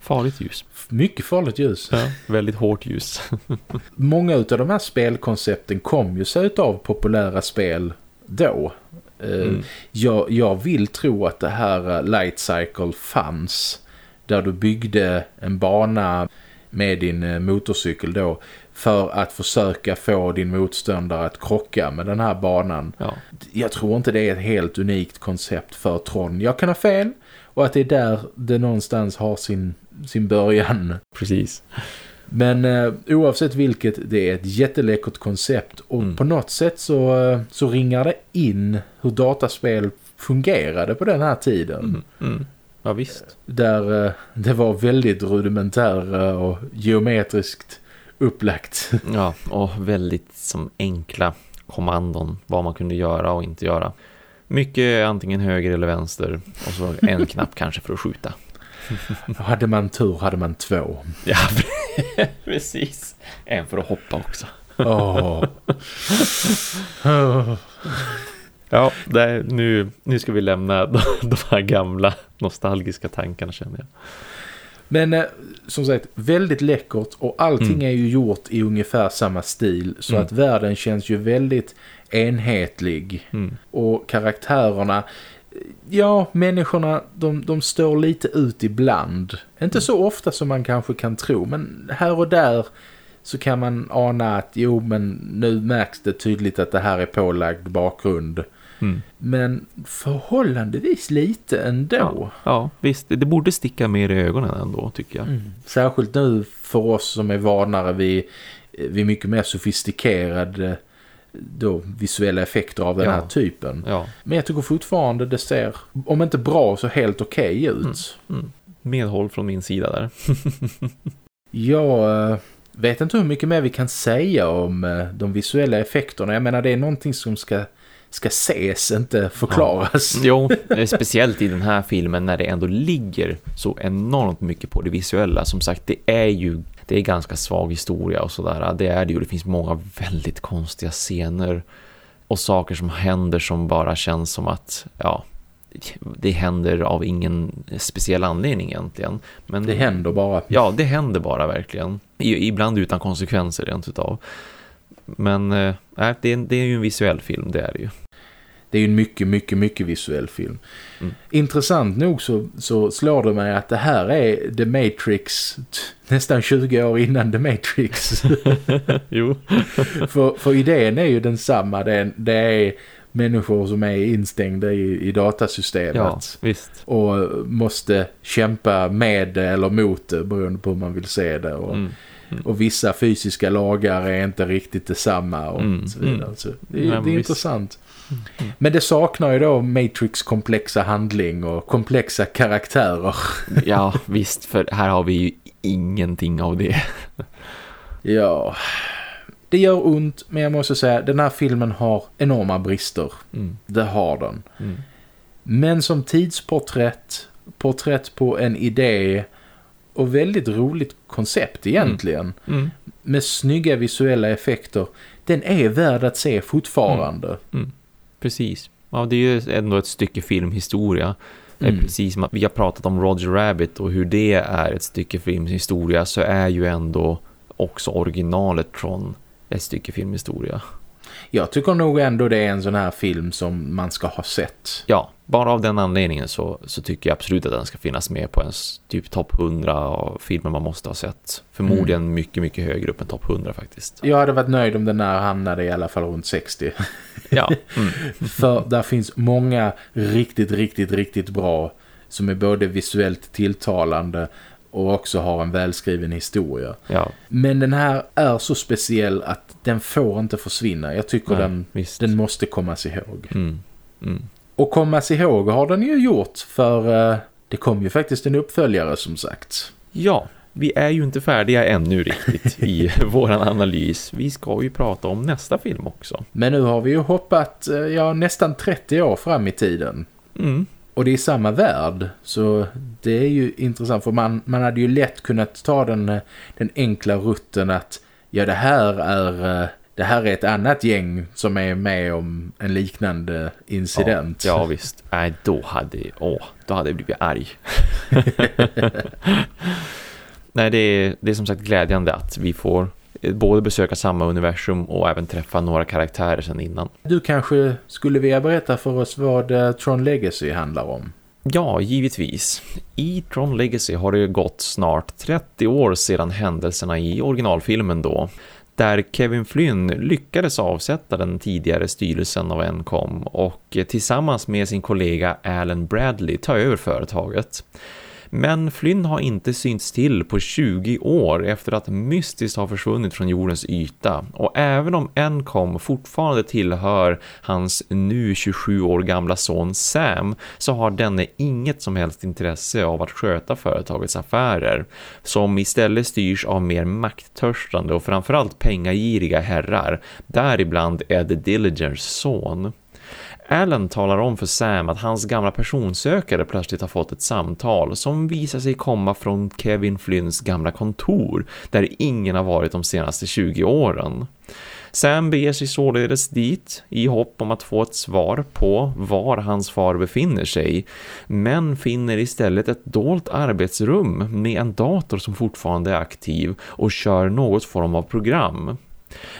Farligt ljus. Mycket farligt ljus. Ja, väldigt hårt ljus. Många av de här spelkoncepten kom ju sig av populära spel då. Eh, Mm. Jag, jag vill tro att det här eh, Light Cycle fanns där du byggde en bana med din eh, motorcykel då för att försöka få din motståndare att krocka med den här banan. Ja. Jag tror inte det är ett helt unikt koncept för Tron. Jag kan ha fel och att det är där det någonstans har sin, sin början. Precis. Men eh, oavsett vilket, det är ett jätteläckert koncept och Mm. på något sätt så, eh, så ringar det in hur dataspel fungerade på den här tiden. Mm. Mm. Ja visst. Där eh, det var väldigt rudimentär eh, och geometriskt upplagt. Ja, och väldigt som enkla kommandon. Vad man kunde göra och inte göra. Mycket antingen höger eller vänster. Och så en knapp kanske för att skjuta. hade man tur hade man två. Ja, precis. En för att hoppa också. Åh. Ja, där, nu, nu ska vi lämna de, de här gamla nostalgiska tankarna känner jag. Men eh, som sagt, väldigt läckert och allting Mm. är ju gjort i ungefär samma stil. Så Mm. att världen känns ju väldigt enhetlig. Mm. Och karaktärerna, ja, människorna, de, de står lite ut ibland. Inte så ofta som man kanske kan tro, men här och där så kan man ana att jo, men nu märks det tydligt att det här är pålagd bakgrund. Mm. Men förhållandevis lite ändå. Ja, ja, visst. Det, borde sticka mer i ögonen ändå tycker jag. Mm. Särskilt nu för oss som är vanare vid, vid mycket mer sofistikerade då, visuella effekter av den Ja. här typen. Ja, Men jag tycker fortfarande det ser, om inte bra så helt okej ut. Mm. medhåll från min sida där. Jag eh, vet inte hur mycket mer vi kan säga om eh, de visuella effekterna. Jag menar det är någonting som ska, ska ses, inte förklaras. Jo, eh, speciellt i den här filmen när det ändå ligger så enormt mycket på det visuella. Som sagt, det är ju det är ganska svag historia och sådär. Det är det ju. Det finns många väldigt konstiga scener och saker som händer som bara känns som att, ja, det händer av ingen speciell anledning egentligen. Men Det händer bara. Ja, det händer bara verkligen. Ibland utan konsekvenser rent utav. Men äh, det, är, det är ju en visuell film, det är det ju. Det är ju en mycket, mycket, mycket visuell film. Mm. Intressant nog så, så slår det mig att det här är The Matrix nästan 20 år innan The Matrix. jo. för, för idén är ju densamma. Det är, det är människor som är instängda i, i datasystemet. Ja, visst. Och måste kämpa med det eller mot det beroende på hur man vill se det. Och, Mm. Och vissa fysiska lagar är inte riktigt detsamma och Mm, så vidare. mm. Så det, är- Nej, det är intressant. Mm. Men det saknar ju då Matrix komplexa handling och komplexa karaktärer. Ja, visst. För här har vi ju ingenting av det. Ja, det gör ont men jag måste säga den här filmen har enorma brister. Mm. Det har den. Mm. Men som tidsporträtt, porträtt på en idé och väldigt roligt koncept egentligen. Mm. Med snygga visuella effekter. Den är värd att se fortfarande. Precis. Ja, det är ju ändå ett stycke filmhistoria. Mm. Precis som att vi har pratat om Roger Rabbit och hur det är ett stycke filmhistoria så är ju ändå också originalet från ett stycke filmhistoria. Jag tycker nog ändå det är en sån här film som man ska ha sett. Ja, bara av den anledningen så, så tycker jag absolut att den ska finnas med på en s- typ topp 100 av filmer man måste ha sett. Förmodligen mycket, mycket högre upp än topp 100 faktiskt. Jag hade varit nöjd om den här hamnade i alla fall runt 60. Ja, mm. För där finns många riktigt, riktigt, riktigt bra som är både visuellt tilltalande och också har en välskriven historia. ja Men den här är så speciell att den får inte försvinna. Jag tycker nej, den, visst. den måste kommas ihåg. Mm. Mm. Och kommas ihåg har den ju gjort för eh, det kom ju faktiskt en uppföljare som sagt. Ja, vi är ju inte färdiga ännu riktigt i våran analys. Vi ska ju prata om nästa film också. Men nu har vi ju hoppat eh, ja, nästan 30 år fram i tiden. Mm. Och det är samma värld. Så det är ju intressant. För man, man hade ju lätt kunnat ta den, eh, den enkla rutten att ja det här är... eh, Det här är ett annat gäng som är med om en liknande incident. Ja, ja visst. Nej, då hade, åh, då hade jag blivit arg. Nej, det är, det är som sagt glädjande att vi får både besöka samma universum och även träffa några karaktärer sedan innan. Du kanske skulle vilja berätta för oss vad eh, Tron Legacy handlar om? Ja, givetvis. I Tron Legacy har det gått snart 30 år sedan händelserna i originalfilmen då där Kevin Flynn lyckades avsätta den tidigare styrelsen av Encom och tillsammans med sin kollega Alan Bradley ta över företaget. Men Flynn har inte synts till på 20 år efter att mystiskt ha försvunnit från jordens yta. Och även om Encom fortfarande tillhör hans nu 27 år gamla son Sam så har denne inget som helst intresse av att sköta företagets affärer. Som istället styrs av mer makttörstande och framförallt pengagiriga herrar. Däribland Ed Diligers son. Alan talar om för Sam att hans gamla personsökare plötsligt har fått ett samtal som visar sig komma från Kevin Flynns gamla kontor där ingen har varit de senaste 20 åren. Sam beger sig således dit i hopp om att få ett svar på var hans far befinner sig men finner istället ett dolt arbetsrum med en dator som fortfarande är aktiv och kör något form av program.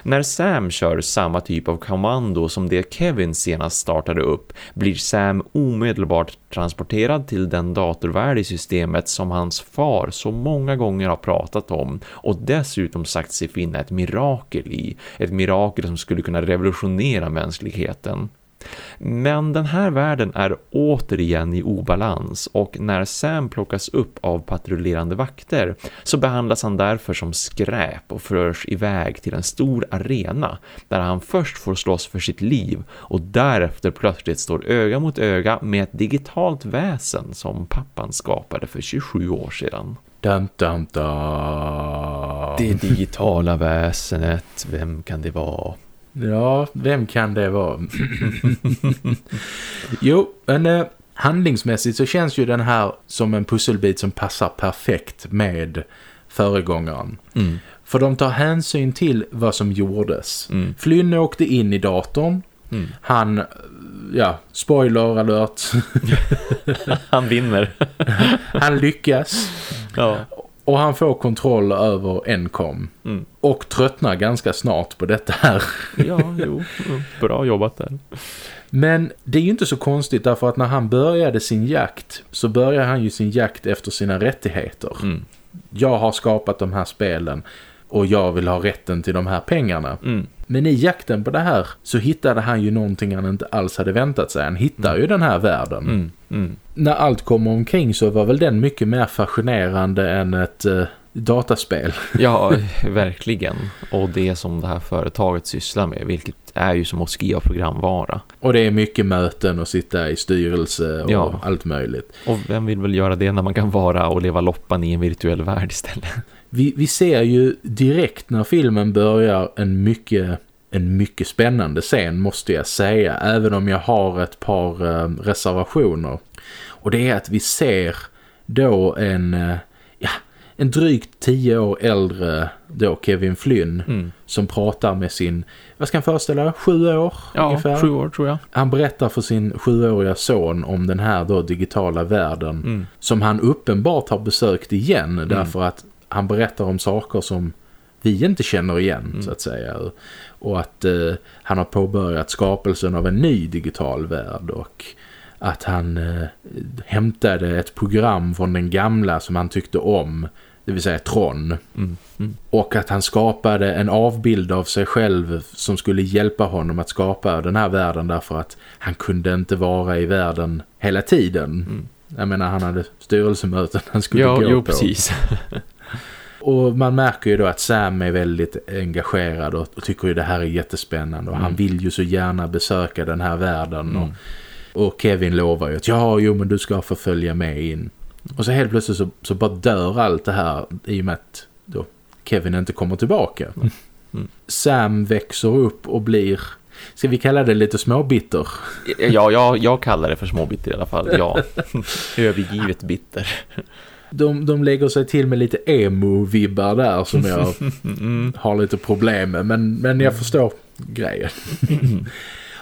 När Sam kör samma typ av kommando som det Kevin senast startade upp blir Sam omedelbart transporterad till den datorvärld i systemet som hans far så många gånger har pratat om och dessutom sagt sig finna ett mirakel i. Ett mirakel som skulle kunna revolutionera mänskligheten. Men den här världen är återigen i obalans och när Sam plockas upp av patrullerande vakter så behandlas han därför som skräp och förs iväg till en stor arena där han först får slåss för sitt liv och därefter plötsligt står öga mot öga med ett digitalt väsen som pappan skapade för 27 år sedan. Dum, dum, dum. Det digitala väsenet, vem kan det vara? Ja, vem kan det vara? jo, men eh, handlingsmässigt så känns ju den här som en pusselbit som passar perfekt med föregångaren. Mm. För de tar hänsyn till vad som gjordes. Mm. Flynn åkte in i datorn. Mm. Han, ja, spoiler alert. Han vinner. han lyckas. ja. Och han får kontroll över Encom. Mm. Och tröttnar ganska snart på detta här. ja, jo. Bra jobbat där. Men det är ju inte så konstigt därför att när han började sin jakt så började han ju sin jakt efter sina rättigheter. Mm. Jag har skapat de här spelen och jag vill ha rätten till de här pengarna. Mm. Men i jakten på det här så hittade han ju någonting han inte alls hade väntat sig. Han hittar ju den här världen. Mm. Mm. När allt kommer omkring så var väl den mycket mer fascinerande än ett eh, dataspel. Ja, verkligen. Och det som det här företaget sysslar med, vilket är ju som att skriva programvara. Och det är mycket möten och sitta i styrelse och Ja. allt möjligt. Och vem vill väl göra det när man kan vara och leva loppan i en virtuell värld istället? Vi, vi ser ju direkt när filmen börjar en mycket, en mycket spännande scen måste jag säga. Även om jag har ett par eh, reservationer. Och det är att vi ser då en, eh, ja, en drygt tio år äldre då Kevin Flynn Mm. som pratar med sin, vad ska han föreställa, sju år Ja, ungefär. sju år tror jag. Han berättar för sin sjuåriga son om den här då digitala världen Mm. som han uppenbart har besökt igen därför att han berättar om saker som vi inte känner igen Mm. så att säga. Och att eh, han har påbörjat skapelsen av en ny digital värld och att han eh, hämtade ett program från den gamla som han tyckte om, det vill säga Tron. Mm. Mm. Och att han skapade en avbild av sig själv som skulle hjälpa honom att skapa den här världen därför att han kunde inte vara i världen hela tiden. Mm. Jag menar han hade styrelsemöten han skulle Ja, gå jo på. precis. Och man märker ju då att Sam är väldigt engagerad och, och tycker ju det här är jättespännande. Och Mm. han vill ju så gärna besöka den här världen. Mm. Och, och Kevin lovar ju att ja, jo men du ska få följa med in. Och så helt plötsligt så, så bara dör allt det här i och med att då Kevin inte kommer tillbaka. Mm. Sam växer upp och blir, ska vi kalla det lite småbitter? Ja, jag, jag kallar det för småbitter i alla fall. Ja, övergivet bitter. De, de lägger sig till med lite emo-vibbar där som jag Mm. har lite problem med. Men, men jag förstår grejen.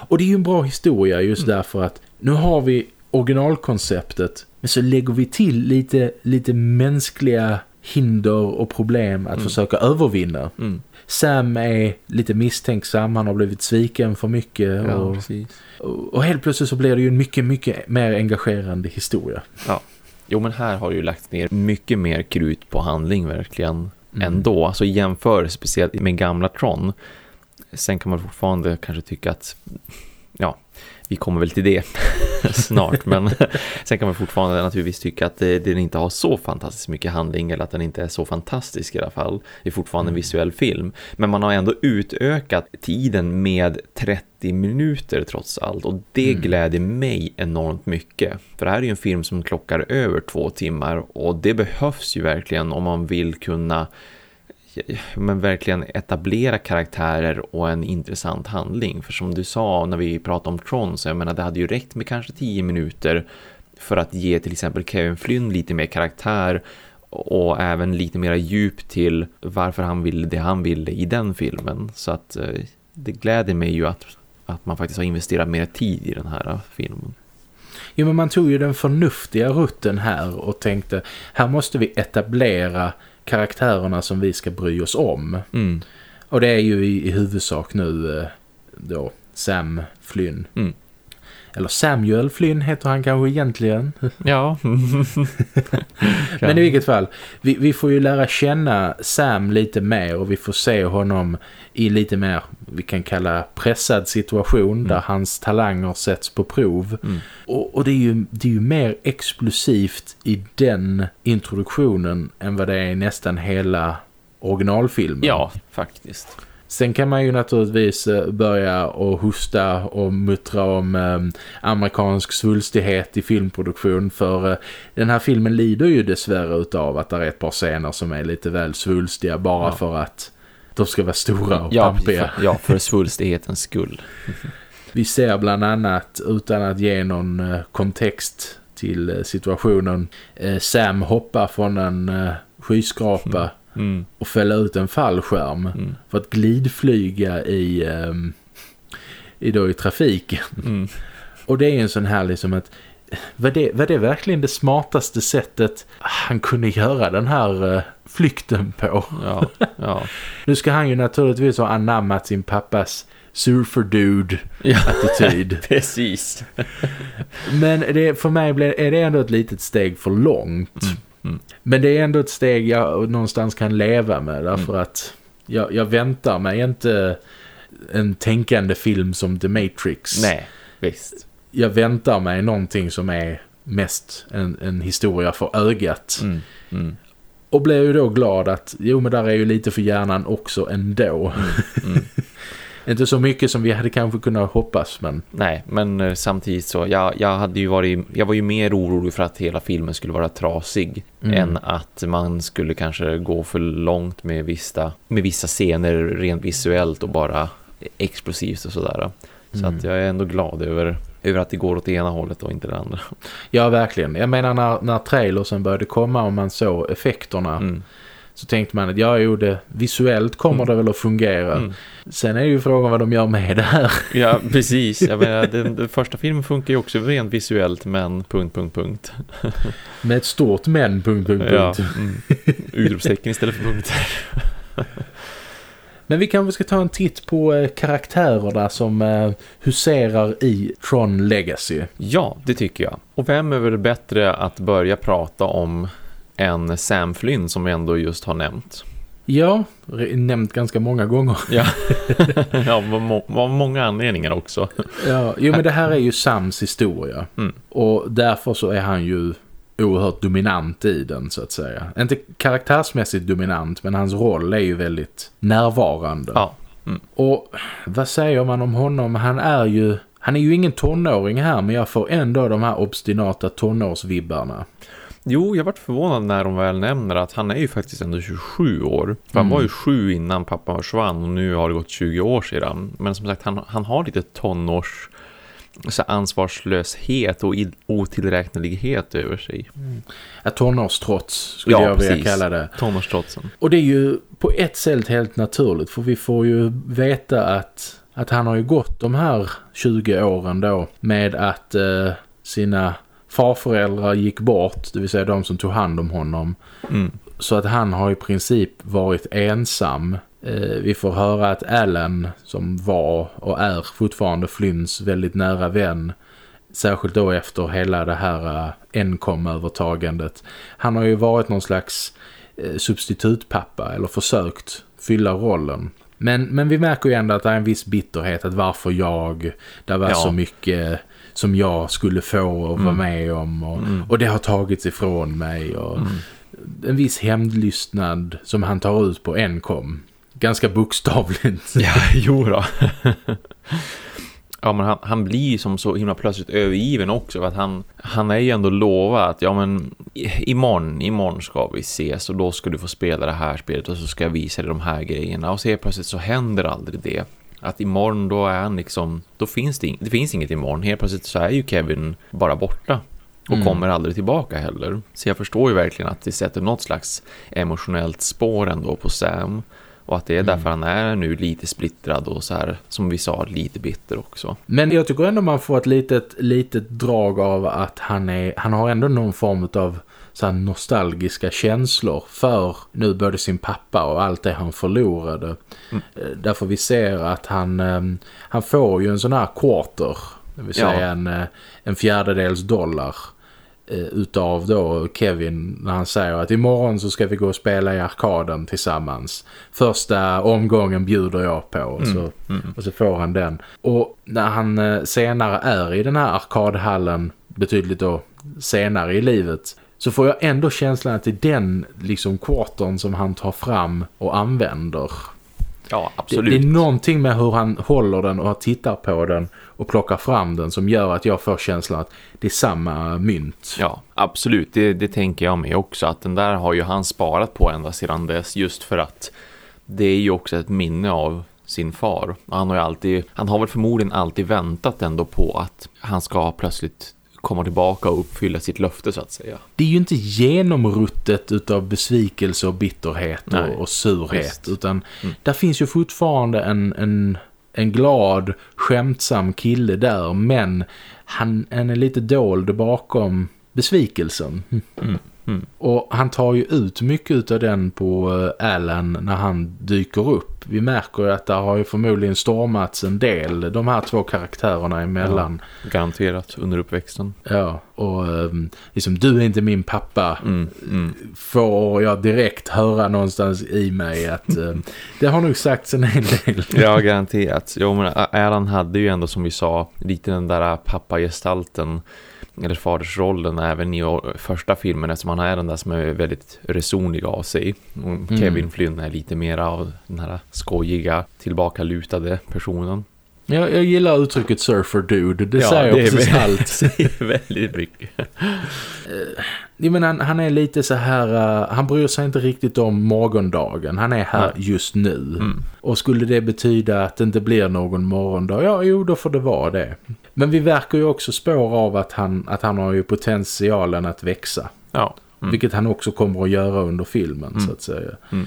Och det är ju en bra historia just därför att nu har vi originalkonceptet men så lägger vi till lite, lite mänskliga hinder och problem att Mm. försöka övervinna. Mm. Sam är lite misstänksam, han har blivit sviken för mycket Ja, och, och, och helt plötsligt så blir det ju en mycket, mycket mer engagerande historia. Jo, men här har du ju lagt ner mycket mer krut på handling verkligen Mm. ändå. Alltså jämför speciellt med gamla Tron. Sen kan man fortfarande kanske tycka att, ja, vi kommer väl till det snart. Men sen kan man fortfarande naturligtvis tycka att det, den inte har så fantastiskt mycket handling eller att den inte är så fantastisk i alla fall. Det är fortfarande en Mm. visuell film. Men man har ändå utökat tiden med 30 minuter trots allt. Och det Mm. gläder mig enormt mycket. För det här är ju en film som klockar över två timmar. Och det behövs ju verkligen om man vill kunna men verkligen etablera karaktärer och en intressant handling. För som du sa när vi pratade om Tron så jag menar det hade ju räckt med kanske 10 minuter för att ge till exempel Kevin Flynn lite mer karaktär och även lite mer djup till varför han ville det han ville i den filmen. Så att eh, det gläder mig ju att, att man faktiskt har investerat mer tid i den här filmen. Jo men man tog ju den förnuftiga rutten här och tänkte här måste vi etablera karaktärerna som vi ska bry oss om. Mm. Och det är ju i, i huvudsak nu eh, då Sam Flynn. Mm. Eller Samuel Flynn heter han kanske egentligen. Ja. Men i vilket fall, vi, vi får ju lära känna Sam lite mer och vi får se honom i lite mer, vi kan kalla pressad situation där hans talanger sätts på prov. Mm. Och, och det, är ju, det är ju mer explosivt i den introduktionen än vad det är i nästan hela originalfilmen. ja, faktiskt. Sen kan man ju naturligtvis eh, börja och hosta och muttra om eh, amerikansk svulstighet i filmproduktion för eh, den här filmen lider ju dessvärre utav att det är ett par scener som är lite väl svulstiga bara Ja. för att de ska vara stora och Ja, pampiga. för, ja, för svulstighetens skull. Vi ser bland annat, utan att ge någon eh, kontext till eh, situationen, eh, Sam hoppa från en skyskrapa Mm. Och fälla ut en fallskärm Mm. för att glidflyga i, ehm, i, då i trafiken. Mm. Och det är en sån här liksom att var det, var det verkligen det smartaste sättet han kunde göra den här eh, flykten på? Ja, ja. Nu ska han ju naturligtvis ha anammat sin pappas surfer dude ja. Precis. Men det, för mig blir, är det ändå ett litet steg för långt. Mm, mm. Men det är ändå ett steg jag någonstans kan leva med. Därför Mm. att jag, jag väntar mig inte en tänkande film som The Matrix. Nej, visst. Jag väntar mig någonting som är mest en, en historia för ögat. Mm. Mm. Och blir ju då glad att jo men där är ju lite för hjärnan också ändå. Mm. inte så mycket som vi hade kanske kunnat hoppas men Nej, men eh, samtidigt så jag, jag hade ju varit jag var ju mer orolig för att hela filmen skulle vara trasig Mm. än att man skulle kanske gå för långt med vissa med vissa scener rent visuellt och bara explosivt och sådär. Så Mm. att jag är ändå glad över över att det går åt det ena hållet och inte det andra. ja verkligen. Jag menar när, när trailersen började komma och man såg effekterna Mm. Så tänkte man att ja jo det visuellt kommer Mm. det väl att fungera. Mm. Sen är ju frågan vad de gör med det här. Ja, precis. Jag menar, den, den första filmen funkar ju också rent visuellt, men punkt, punkt, punkt. Med ett stort men, punkt, punkt, Ja, punkt. mm. Utropstecken istället för punkter. Men vi kanske ska ta en titt på eh, karaktärerna som eh, huserar i Tron Legacy. Ja, det tycker jag. Och vem är väl bättre att börja prata om än Sam Flynn som vi ändå just har nämnt? Ja, nämnt ganska många gånger. Ja, ja av, må av många anledningar också. Ja, jo men det här är ju Sams historia. Mm. Och därför så är han ju oerhört dominant i den så att säga. Inte karaktärsmässigt dominant men hans roll är ju väldigt närvarande. Ja, Och vad säger man om honom? Han är ju han är ju ingen tonåring här men jag får ändå de här obstinata tonårsvibbarna. Jo, jag vart förvånad när de väl nämner att han är ju faktiskt ändå 27 år. För han Mm. var ju sju innan pappa försvann och nu har det gått 20 år sedan. Men som sagt, han, han har lite tonårs så ansvarslöshet och otillräknelighet över sig. Ja, tonårstrots skulle Ja, jag vilja precis. kalla det. Tonårstrotsen. Och det är ju på ett sätt helt naturligt för vi får ju veta att, att han har ju gått de här 20 åren då med att eh, sina farföräldrar gick bort, det vill säga de som tog hand om honom. Mm. Så att han har i princip varit ensam. Eh, vi får höra att Alan som var och är fortfarande Flynns väldigt nära vän. Särskilt då efter hela det här Encom-övertagandet. Han har ju varit någon slags substitutpappa eller försökt fylla rollen. Men, men vi märker ju ändå att det är en viss bitterhet att varför jag, det var ja. så mycket som jag skulle få och vara mm. med om och, mm. och det har tagits ifrån mig och mm. en viss hämndlystnad som han tar ut på Encom. Ganska bokstavligt. Ja, jo då. Ja, men han, han blir som så himla plötsligt övergiven också. För att han, han är ju ändå lovat att ja, men imorgon, imorgon ska vi ses och då ska du få spela det här spelet och så ska jag visa dig de här grejerna. Och så helt plötsligt så händer aldrig det. Att imorgon då är han liksom, då finns det, det finns inget imorgon. Helt plötsligt så är ju Kevin bara borta. Och mm. kommer aldrig tillbaka heller. Så jag förstår ju verkligen att det sätter något slags emotionellt spår ändå på Sam. Och att det är mm. därför han är nu lite splittrad och så här, som vi sa, lite bitter också. Men jag tycker ändå man får ett litet, litet drag av att han, är, han har ändå någon form av så nostalgiska känslor för nu både sin pappa och allt det han förlorade. Mm. Eh, därför vi ser att han, ehm, han får ju en sån här quarter, det vill säga ja. en, eh, en fjärdedels dollar Eh, utav då Kevin när han säger att imorgon så ska vi gå och spela i arkaden tillsammans. Första omgången bjuder jag på och så, mm, mm. Och så får han den. Och när han senare är i den här arkadhallen betydligt då senare i livet så får jag ändå känslan att det är den liksom kvarten som han tar fram och använder. Ja, absolut. Det, det, är någonting med hur han håller den och tittar på den och plockar fram den som gör att jag får känslan att det är samma mynt. Ja, absolut. Det, det tänker jag med också. Att den där har ju han sparat på ända sedan dess just för att det är ju också ett minne av sin far. Han har ju alltid, han har väl förmodligen alltid väntat ändå på att han ska plötsligt komma tillbaka och uppfylla sitt löfte så att säga. Det är ju inte genomruttet utav besvikelse och bitterhet Nej, och, och surhet just. utan mm. där finns ju fortfarande en, en, en glad, skämtsam kille där men han, han är lite dold bakom besvikelsen. Mm. Mm. Och han tar ju ut mycket av den på eh, Alan när han dyker upp. Vi märker ju att det har ju förmodligen stormats en del, de här två karaktärerna emellan. Ja, garanterat under uppväxten. Ja, och um, liksom du är inte min pappa mm, mm. får jag direkt höra någonstans i mig att um, det har nog sagts en hel del. ja, garanterat. Jo, men Alan hade ju ändå som vi sa lite den där pappagestalten eller fadersrollen även i första filmen eftersom han är den där som är väldigt resonlig av sig. Och mm. Kevin Flynn är lite mer av den här skojiga, tillbakalutade personen. Jag, jag gillar uttrycket surfer dude. Det ja, säger det precis är allt. Det säger väldigt mycket. Eh, jag menar, han, han är lite så här... Uh, han bryr sig inte riktigt om morgondagen. Han är här ja. just nu. Mm. Och skulle det betyda att det inte blir någon morgondag? Ja, jo, då får det vara det. Men vi verkar ju också spår av att han, att han har ju potentialen att växa. Ja. Mm. Vilket han också kommer att göra under filmen mm. så att säga. Mm.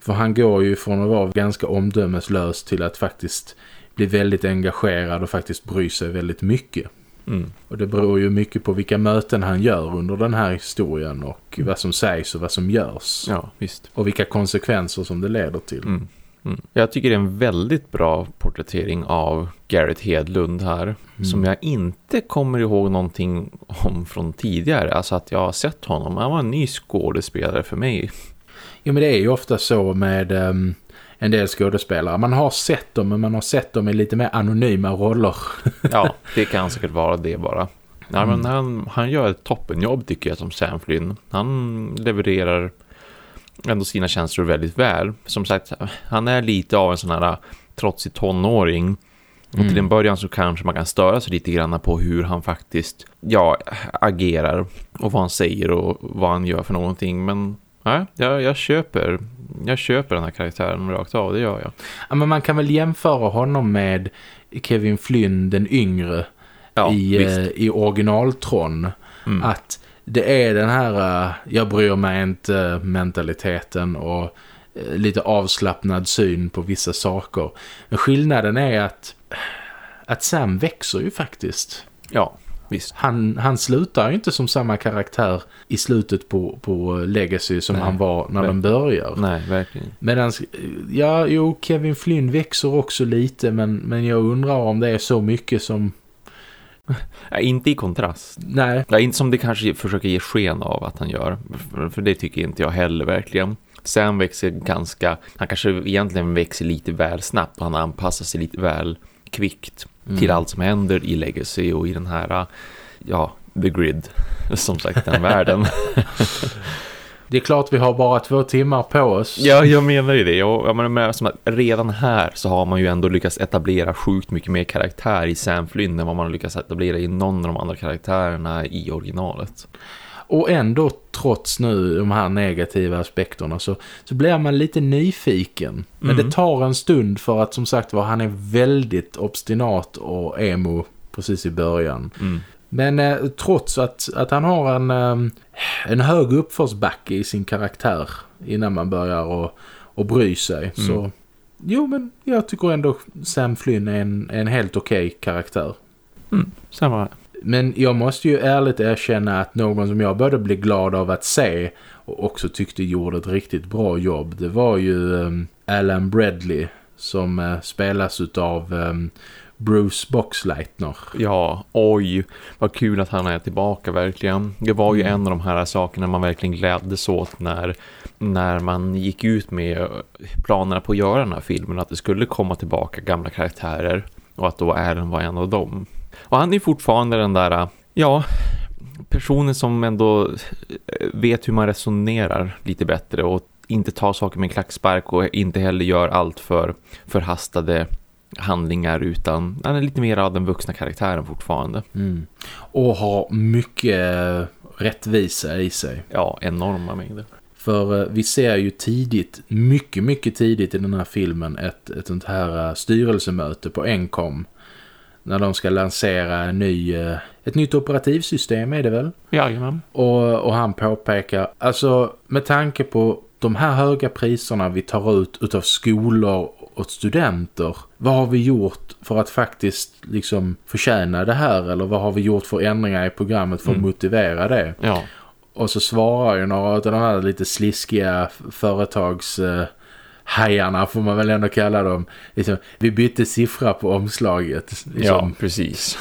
För han går ju från att vara ganska omdömeslös till att faktiskt bli väldigt engagerad och faktiskt bry sig väldigt mycket. Mm. Och det beror ju mycket på vilka möten han gör under den här historien och mm. vad som sägs och vad som görs. Ja, visst. Och vilka konsekvenser som det leder till. Mm. Mm. Jag tycker det är en väldigt bra porträttering av Garrett Hedlund här. Mm. Som jag inte kommer ihåg någonting om från tidigare. Alltså att jag har sett honom. Han var en ny skådespelare för mig. Jo men det är ju ofta så med um, en del skådespelare. Man har sett dem men man har sett dem i lite mer anonyma roller. ja, det kan säkert vara det bara. Ja, men mm. han, han gör ett toppenjobb tycker jag som Sam Flynn. Han levererar ändå sina känslor väldigt väl. Som sagt, han är lite av en sån här trotsig tonåring. Och till en början så kanske man kan störa sig lite grann på hur han faktiskt ja, agerar och vad han säger och vad han gör för någonting. Men ja, jag, jag köper jag köper den här karaktären rakt av, det gör jag. Ja, men man kan väl jämföra honom med Kevin Flynn den yngre ja, i, eh, i originaltron. Mm. Att det är den här uh, jag bryr mig inte mentaliteten och uh, lite avslappnad syn på vissa saker. Men skillnaden är att att Sam växer ju faktiskt. Ja, visst. Han, han slutar ju inte som samma karaktär i slutet på, på Legacy som Nej. han var när Nej. den börjar. Nej, verkligen. Medan, ja, jo, Kevin Flynn växer också lite men, men jag undrar om det är så mycket som, Ja, inte i kontrast. nej, Ja, inte som det kanske försöker ge sken av att han gör. För, det tycker inte jag heller verkligen. Sam växer ganska, han kanske egentligen växer lite väl snabbt han anpassar sig lite väl kvickt till allt som händer i Legacy och i den här, ja, The Grid, som sagt, den världen. det är klart vi har bara två timmar på oss. Ja, jag menar ju det. Jag, jag menar som att redan här så har man ju ändå lyckats etablera sjukt mycket mer karaktär i Sam Flynn än vad man har lyckats etablera i någon av de andra karaktärerna i originalet. Och ändå trots nu de här negativa aspekterna så, så blir man lite nyfiken. Men Mm. det tar en stund för att som sagt var han är väldigt obstinat och emo precis i början. Mm. Men eh, trots att, att han har en, eh, en hög uppförsbacke i sin karaktär innan man börjar och, och bry sig. Så jo men jag tycker ändå Sam Flynn är en, en helt okej karaktär. Samma här. Men jag måste ju ärligt erkänna att någon som jag började bli glad av att se och också tyckte gjorde ett riktigt bra jobb. Det var ju um, Alan Bradley som uh, spelas utav um, Bruce Boxleitner. Ja, oj, vad kul att han är tillbaka verkligen. Det var ju Mm. en av de här sakerna man verkligen gläddes åt när, när man gick ut med planerna på att göra den här filmen. Att det skulle komma tillbaka gamla karaktärer och att då Aaron var en av dem. Och han är fortfarande den där, ja, personen som ändå eh, vet hur man resonerar lite bättre och inte tar saker med en klackspark och inte heller gör allt för förhastade handlingar utan han är lite mer av den vuxna karaktären fortfarande. Mm. Och har mycket rättvisa i sig. Ja, enorma mängder. För uh, vi ser ju tidigt, mycket mycket tidigt i den här filmen ett, ett sånt här styrelsemöte på Encom. När de ska lansera en ny, uh, ett nytt operativsystem är det väl? Jajamän. Och, och han påpekar, alltså med tanke på de här höga priserna vi tar ut utav skolor och studenter. Vad har vi gjort för att faktiskt liksom förtjäna det här? Eller vad har vi gjort för ändringar i programmet för att Mm. motivera det? Ja, Och så svarar ju några av de här lite sliskiga företags... hajarna får man väl ändå kalla dem. Liksom, vi bytte siffra på omslaget. ja, Liksom. precis.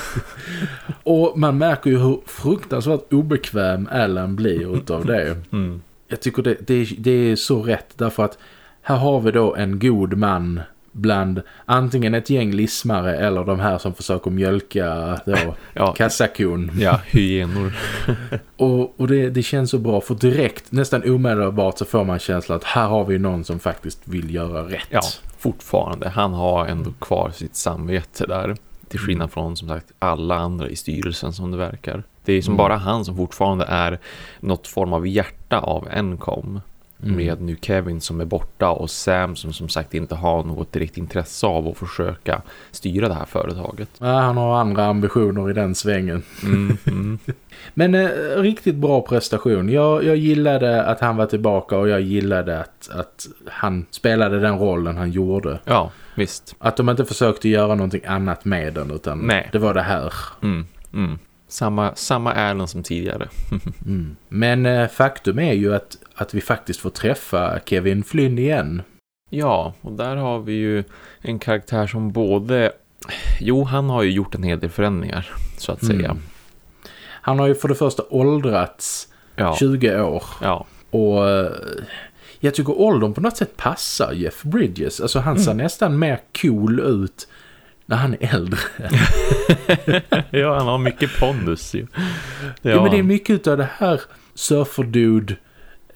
Och man märker ju hur fruktansvärt obekväm Alan blir utav det. Mm. Jag tycker det, det, det är så rätt därför att här har vi då en god man bland antingen ett gäng lismare eller de här som försöker mjölka då, Ja, kassakon. ja hyenor. Och, och det, det känns så bra för direkt, nästan omedelbart så får man känslan att här har vi någon som faktiskt vill göra rätt. Ja, fortfarande. Han har ändå kvar sitt samvete där. Till skillnad från som sagt alla andra i styrelsen som det verkar. Det är som Mm. bara han som fortfarande är något form av hjärta av Encom. Mm. Med nu Kevin som är borta och Sam som som sagt inte har något direkt intresse av att försöka styra det här företaget. Ja, han har andra ambitioner i den svängen. Mm, mm. Men eh, riktigt bra prestation. Jag, jag gillade att han var tillbaka och jag gillade att, att han spelade den rollen han gjorde. Ja, visst. Att de inte försökte göra någonting annat med den utan Nej. det var det här. Mm, mm. Samma, samma Erlen som tidigare. Mm. Men eh, faktum är ju att, att vi faktiskt får träffa Kevin Flynn igen. Ja, och där har vi ju en karaktär som både... Jo, han har ju gjort en hel del förändringar, så att säga. Mm. Han har ju för det första åldrats Ja, 20 år ja, och eh, jag tycker åldern på något sätt passar Jeff Bridges. Alltså han ser nästan mer cool ut när han är äldre. ja, han har mycket pondus ju. Ja, har men det är mycket av det här surferdude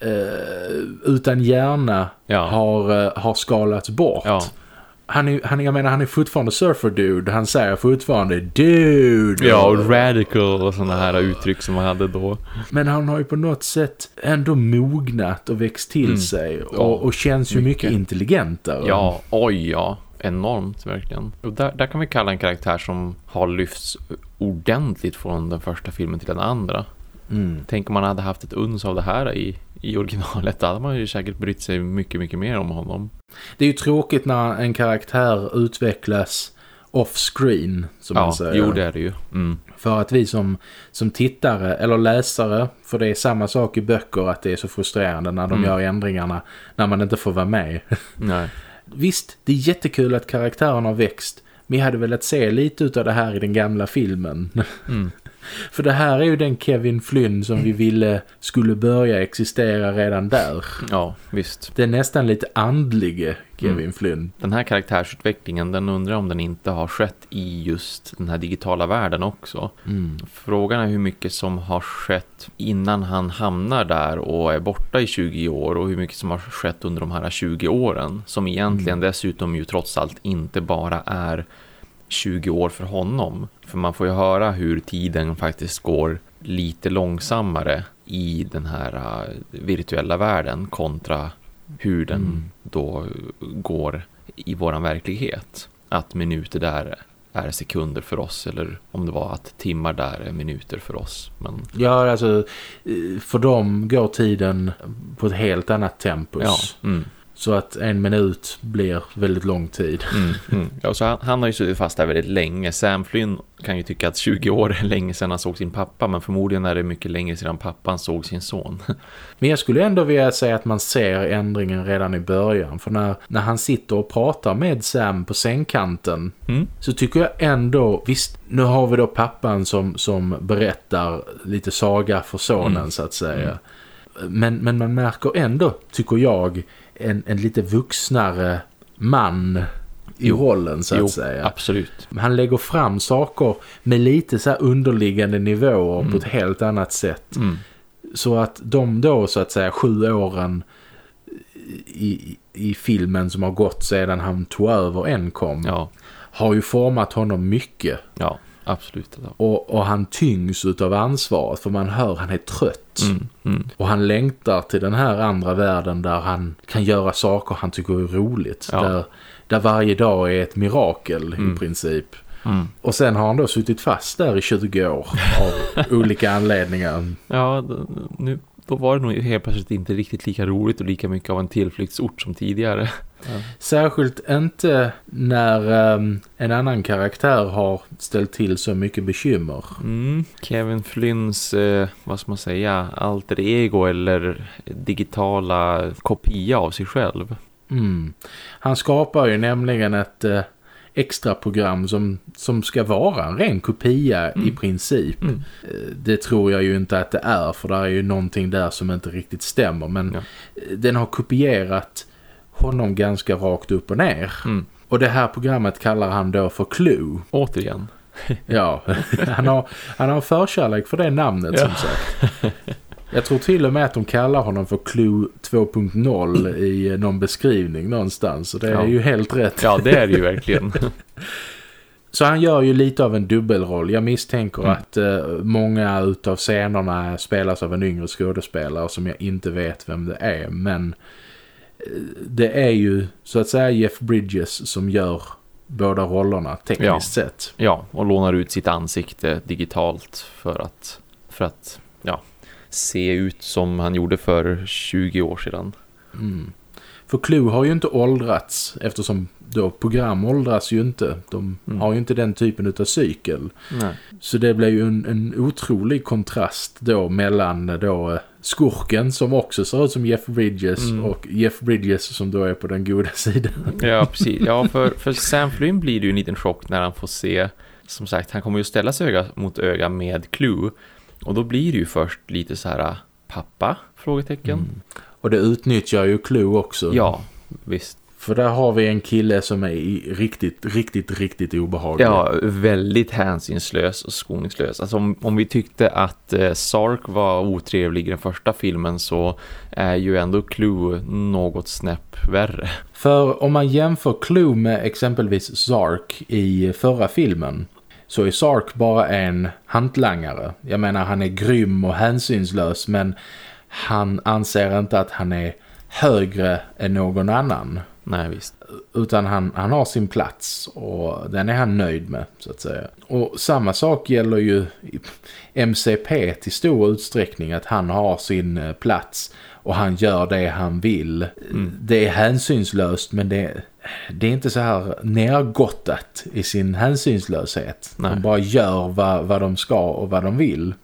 eh, utan hjärna Ja. har, eh, har skalats bort. Ja, Han är, han, jag menar, han är fortfarande surferdude. Han säger fortfarande dude. ja, och radical och sådana här uttryck som han hade då. Men han har ju på något sätt ändå mognat och växt till Mm. sig. Och, Ja, och känns ju mycket, mycket. intelligentare. Ja, oj ja. Enormt verkligen. Och där, där kan vi kalla en karaktär som har lyfts ordentligt från den första filmen till den andra. Mm. Tänk om man hade haft ett uns av det här i, i originalet. Då hade man ju säkert brytt sig mycket, mycket mer om honom. Det är ju tråkigt när en karaktär utvecklas off-screen som ja, man säger. jo det är det ju. Mm. För att vi som, som tittare eller läsare, för det är samma sak i böcker att det är så frustrerande när de Mm. gör ändringarna när man inte får vara med. Nej. Visst, det är jättekul att karaktären har växt. Men jag hade velat se lite av det här i den gamla filmen. Mm. För det här är ju den Kevin Flynn som vi ville skulle börja existera redan där. Ja, visst. Det är nästan lite andlige Kevin Mm. Flynn. Den här karaktärsutvecklingen, den undrar om den inte har skett i just den här digitala världen också. Mm. Frågan är hur mycket som har skett innan han hamnar där och är borta i 20 år och hur mycket som har skett under de här 20 åren. Som egentligen dessutom ju trots allt inte bara är 20 år för honom. För man får ju höra hur tiden faktiskt går lite långsammare i den här uh, virtuella världen kontra hur den Mm. då går i våran verklighet. Att minuter där är sekunder för oss eller om det var att timmar där är minuter för oss. Men Ja, alltså eh, för dem går tiden på ett helt annat tempus. ja, mm, Så att en minut blir väldigt lång tid. mm, mm. ja så han, han har ju suttit fast där väldigt länge. Sam Flynn kan ju tycka att 20 år är länge sedan han såg sin pappa men förmodligen är det mycket längre sedan pappan såg sin son. Men jag skulle ändå vilja säga att man ser ändringen redan i början. För när, när han sitter och pratar med Sam på sängkanten Mm. så tycker jag ändå, visst nu har vi då pappan som, som berättar lite saga för sonen Mm. så att säga. Men, men man märker ändå, tycker jag, en, en lite vuxnare man i Jo. rollen så att Jo, säga. absolut. Han lägger fram saker med lite så underliggande nivåer Mm. på ett helt annat sätt. Mm. Så att de då så att säga sju åren i, i filmen som har gått sedan han tog över Encom Ja, har ju format honom mycket. ja, absolut. Och, och han tyngs utav ansvaret för man hör han är trött. Mm, mm. Och han längtar till den här andra världen där han kan göra saker han tycker är roligt. Ja. Där, där varje dag är ett mirakel Mm. i princip. Mm. Och sen har han då suttit fast där i 20 år av olika anledningar. Ja, nu, då var det nog helt plötsligt inte riktigt lika roligt och lika mycket av en tillflyktsort som tidigare. Särskilt inte när ehm, en annan karaktär har ställt till så mycket bekymmer. Mm. Kevin Flynns, eh, vad ska man säga, alter ego eller digitala kopia av sig själv. Mm. Han skapar ju nämligen ett eh, extra program som, som ska vara en ren kopia i Mm. princip. Mm. Eh, Det tror jag ju inte att det är för det är ju någonting där som inte riktigt stämmer. Men Ja. eh, den har kopierat honom ganska rakt upp och ner. Mm. Och det här programmet kallar han då för Clue. Återigen. Ja, han har, han har förkärlek för det namnet som Ja. sagt. Jag tror till och med att de kallar honom för Clue 2.0 i någon beskrivning någonstans. Och det är Ja. ju helt rätt. Ja, det är det ju verkligen. Så han gör ju lite av en dubbelroll. Jag misstänker Mm. att eh, många utav scenerna spelas av en yngre skådespelare som jag inte vet vem det är. Men eh, det är ju så att säga Jeff Bridges som gör båda rollerna tekniskt Ja. sett. Ja, och lånar ut sitt ansikte digitalt för att, för att ja, se ut som han gjorde för 20 år sedan. Mm. För Clue har ju inte åldrats eftersom då program åldras ju inte. De Mm. har ju inte den typen utav cykel. Nej. Så det blir ju en, en otrolig kontrast då mellan då eh, skurken som också ser ut som Jeff Bridges Mm. och Jeff Bridges som då är på den goda sidan. Ja, precis. Ja, för, för Sam Flynn blir det ju en liten chock när han får se, som sagt, han kommer ju ställa sig öga mot öga med Clue. Och då blir det ju först lite så här, pappa? Frågetecken. Mm. Och det utnyttjar ju Clue också. Ja, visst. För där har vi en kille som är i riktigt, riktigt, riktigt obehaglig. Ja, väldigt hänsynslös och skoningslös. Alltså om, om vi tyckte att eh, Sark var otrevlig i den första filmen så är ju ändå Clue något snäpp värre. För om man jämför Clue med exempelvis Zark i förra filmen så är Sark bara en hantlangare. Jag menar han är grym och hänsynslös men han anser inte att han är högre än någon annan. Nej, visst. Utan han, han har sin plats och den är han nöjd med så att säga. Och samma sak gäller ju MCP till stor utsträckning att han har sin eh, plats och han gör det han vill. Mm. Det är hänsynslöst men det det är inte så här nergottat i sin hänsynslöshet. Nej. De bara gör vad, vad de ska och vad de vill.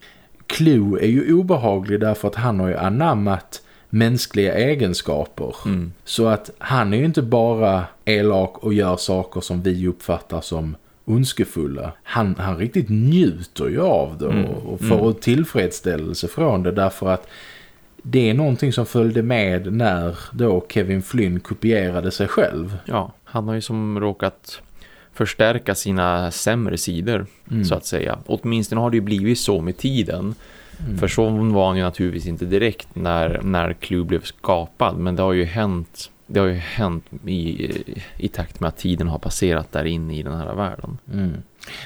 Clue är ju obehaglig därför att han har ju anammat mänskliga egenskaper. Mm. Så att han är ju inte bara elak och gör saker som vi uppfattar som ondskefulla. Han, han riktigt njuter ju av det Mm. och, och får Mm. tillfredsställelse från det därför att det är någonting som följde med när då Kevin Flynn kopierade sig själv. Ja, han har ju som råkat förstärka sina sämre sidor Mm. så att säga. Åtminstone har det ju blivit så med tiden. Mm. För så var han ju naturligtvis inte direkt när, när Clue blev skapad. Men det har ju hänt, det har ju hänt i, i takt med att tiden har passerat där inne i den här världen. Mm.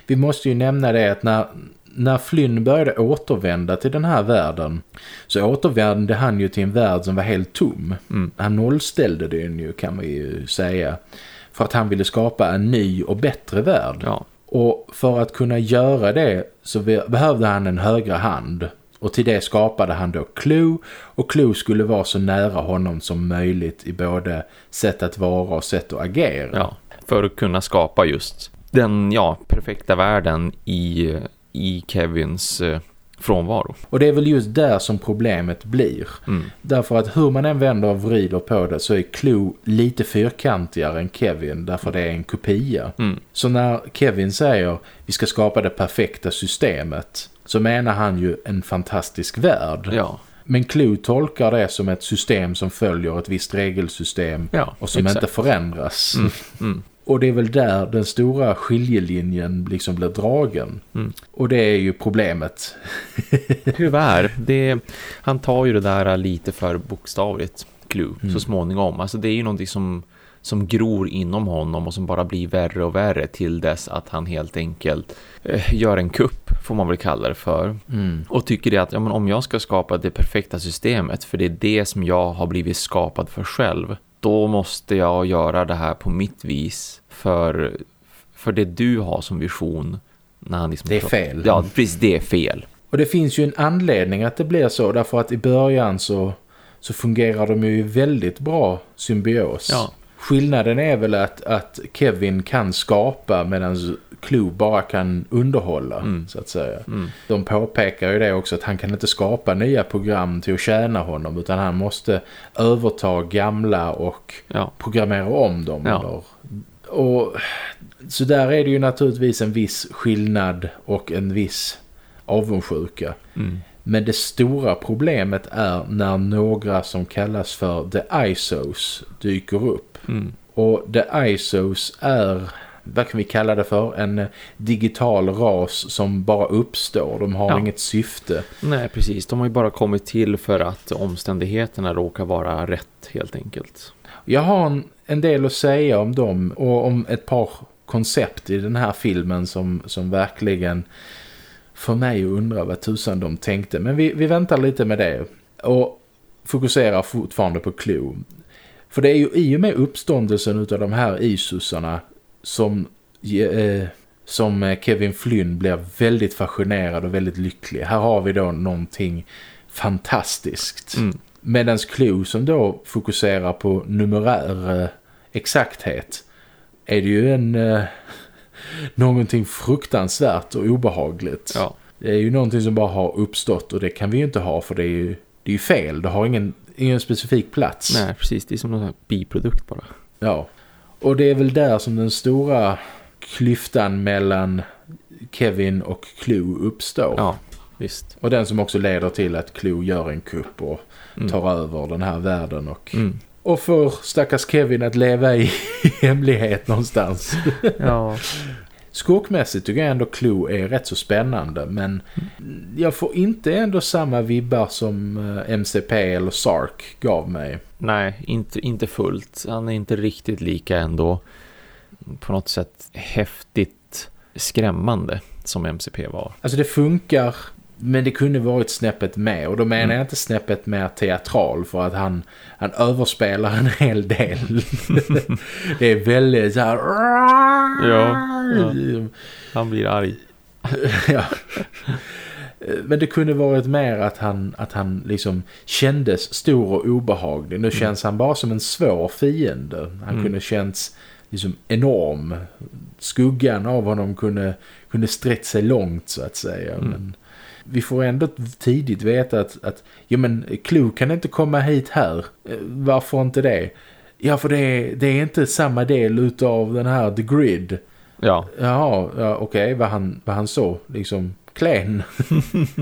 Vi måste ju nämna det att när, när Flynn började återvända till den här världen så återvände han ju till en värld som var helt tom. Mm. Han nollställde den ju kan vi ju säga. För att han ville skapa en ny och bättre värld. Ja, Och för att kunna göra det så be- behövde han en högre hand. Och till det skapade han då Clue. Och Clue skulle vara så nära honom som möjligt i både sätt att vara och sätt att agera. ja. För att kunna skapa just den ja, perfekta världen i, i Kevins eh, frånvaro. Och det är väl just där som problemet blir. Mm. Därför att hur man än vänder och vrider på det så är Clue lite fyrkantigare än Kevin. Därför det är en kopia. Mm. Så när Kevin säger vi ska skapa det perfekta systemet så menar han ju en fantastisk värld. Ja, Men Clue tolkar det som ett system som följer ett visst regelsystem ja och som exakt. inte förändras. Mm, mm. Och det är väl där den stora skiljelinjen liksom blir dragen. Mm. Och det är ju problemet. Tyvärr, det, han tar ju det där lite för bokstavligt, Clue, Mm. så småningom. Alltså det är ju någonting som, som gror inom honom och som bara blir värre och värre till dess att han helt enkelt eh, gör en kupp, får man väl kalla det för. Mm. Och tycker det att ja, men om jag ska skapa det perfekta systemet, för det är det som jag har blivit skapad för själv, då måste jag göra det här på mitt vis för, för det du har som vision. När han liksom Det är fel. Ja, precis, det är fel. Och det finns ju en anledning att det blir så. Därför att i början så, så fungerar de ju väldigt bra symbios. Ja. Skillnaden är väl att, att Kevin kan skapa medan Clue bara kan underhålla Mm. så att säga. Mm. De påpekar ju det också att han kan inte skapa nya program till att tjäna honom utan han måste överta gamla och Ja. programmera om dem. Ja. Eller, och så där är det ju naturligtvis en viss skillnad och en viss avundsjuka. Mm. Men det stora problemet är när några som kallas för The ISOs dyker upp. Mm. Och The ISOs är, vad kan vi kalla det för? En digital ras som bara uppstår. De har Ja. inget syfte. Nej, precis. De har ju bara kommit till för att omständigheterna råkar vara rätt, helt enkelt. Jag har en, en del att säga om dem och om ett par koncept i den här filmen som, som verkligen får mig att undra vad tusan de tänkte. Men vi, vi väntar lite med det och fokuserar fortfarande på Clue. För det är ju i och med uppståndelsen utav de här isusarna som, eh, som eh, Kevin Flynn blir väldigt fascinerad och väldigt lycklig. Här har vi då någonting fantastiskt. Mm. Medan Clue som då fokuserar på numerär eh, exakthet är det ju en eh, någonting fruktansvärt och obehagligt. Ja. Det är ju någonting som bara har uppstått och det kan vi ju inte ha för det är ju, det är ju fel. Det har ingen, ingen specifik plats. Nej, precis. Det är som någon här biprodukt bara. Ja. Och det är väl där som den stora klyftan mellan Kevin och Clue uppstår. Ja, visst. Och den som också leder till att Clue gör en kupp och Mm. tar över den här världen och, Mm. och får stackars Kevin att leva i hemlighet någonstans. Ja. Skurkmässigt tycker jag ändå Clue är rätt så spännande men jag får inte ändå samma vibbar som eh, MCP eller Sark gav mig. Nej, inte, inte fullt. Han är inte riktigt lika ändå på något sätt häftigt skrämmande som MCP var. Alltså det funkar men det kunde varit snäppet med och då menar Mm. jag inte snäppet mer teatral för att han, han överspelar en hel del. det är väldigt så här... Ja, ja. Han blir arg. ja. Men det kunde varit mer att han, att han liksom kändes stor och obehaglig. Nu känns han bara som en svår fiende. Han Mm. kunde känts liksom enorm. Skuggan av honom kunde, kunde sträckt sig långt så att säga. Mm. Men vi får ändå tidigt veta att, att ja men Clue kan inte komma hit här. Eh, Varför inte det? Ja för det är, det är inte samma del utav den här The Grid. Ja, Jaha, ja, okej, var, han, var han så liksom klen?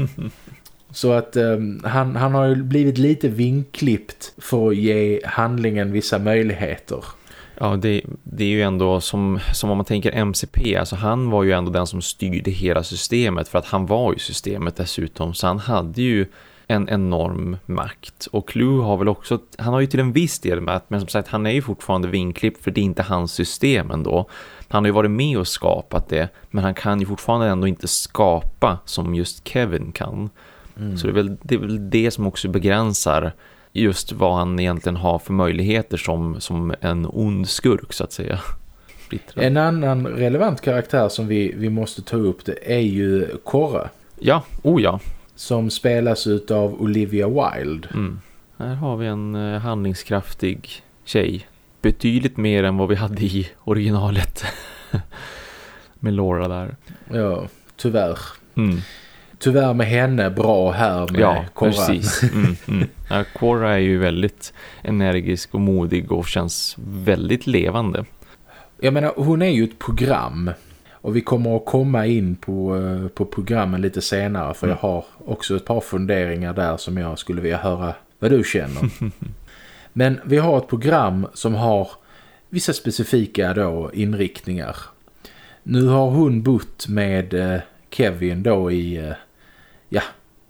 så att ehm, han, han har ju blivit lite vinklippt för att ge handlingen vissa möjligheter. Ja det, det är ju ändå som, som om man tänker MCP, alltså han var ju ändå den som styrde hela systemet för att han var ju systemet dessutom så han hade ju en enorm makt och Clue har väl också, han har ju till en viss del makt men som sagt han är ju fortfarande vinklippt för det är inte hans system ändå. Han har ju varit med och skapat det men han kan ju fortfarande ändå inte skapa som just Kevin kan. Så det är, väl, det är väl det som också begränsar just vad han egentligen har för möjligheter som, som en ond skurk så att säga. En annan relevant karaktär som vi, vi måste ta upp det är ju Korra. Ja, oh ja. Som spelas utav Olivia Wilde. Mm. Här har vi en eh, handlingskraftig tjej. Betydligt mer än vad vi hade i originalet. med Laura där. Ja, tyvärr. Mm. Tyvärr med henne bra här med Ja, Korra. precis. Mm, mm. Ja, Cora är ju väldigt energisk och modig och känns väldigt levande. Jag menar, hon är ju ett program. Och vi kommer att komma in på, eh, på programmen lite senare. För jag har också ett par funderingar där som jag skulle vilja höra vad du känner. Men vi har ett program som har vissa specifika då inriktningar. Nu har hon bott med eh, Kevin då i, eh, ja,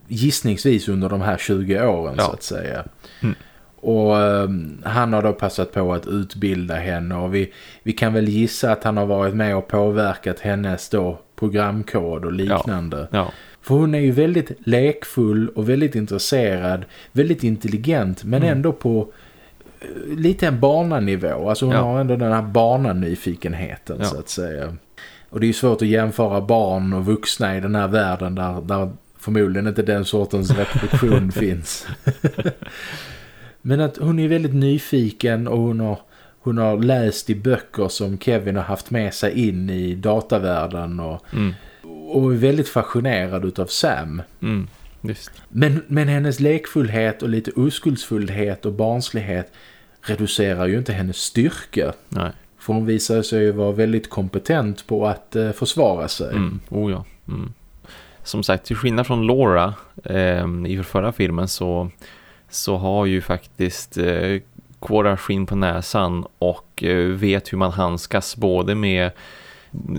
gissningsvis under de här 20 åren Ja. så att säga. Mm. Och eh, han har då passat på att utbilda henne och vi, vi kan väl gissa att han har varit med och påverkat hennes då programkod och liknande. Ja, För hon är ju väldigt lekfull och väldigt intresserad, väldigt intelligent men Mm. ändå på eh, lite en barnanivå. Alltså hon Ja. har ändå den här barnanyfikenheten Ja. så att säga. Och det är ju svårt att jämföra barn och vuxna i den här världen där, där förmodligen inte den sortens reproduktion finns. Men att hon är väldigt nyfiken och hon har, hon har läst i böcker som Kevin har haft med sig in i datavärlden och, mm, och är väldigt fascinerad utav Sam. mm. Men, men hennes lekfullhet och lite oskuldsfullhet och barnslighet reducerar ju inte hennes styrka. Nej. För hon visar sig ju vara väldigt kompetent på att eh, försvara sig. Mm, oh ja. Mm. Som sagt, till skillnad från Laura eh, i förra filmen så, så har ju faktiskt eh, Quora skinn på näsan och eh, vet hur man handskas både med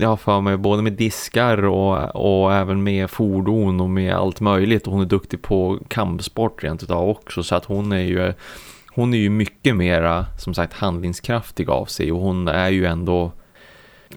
jag har för mig både med diskar och, och även med fordon och med allt möjligt. Och hon är duktig på kampsport rent utav också så att hon är ju hon är ju mycket mera som sagt handlingskraftig av sig. Och hon är ju ändå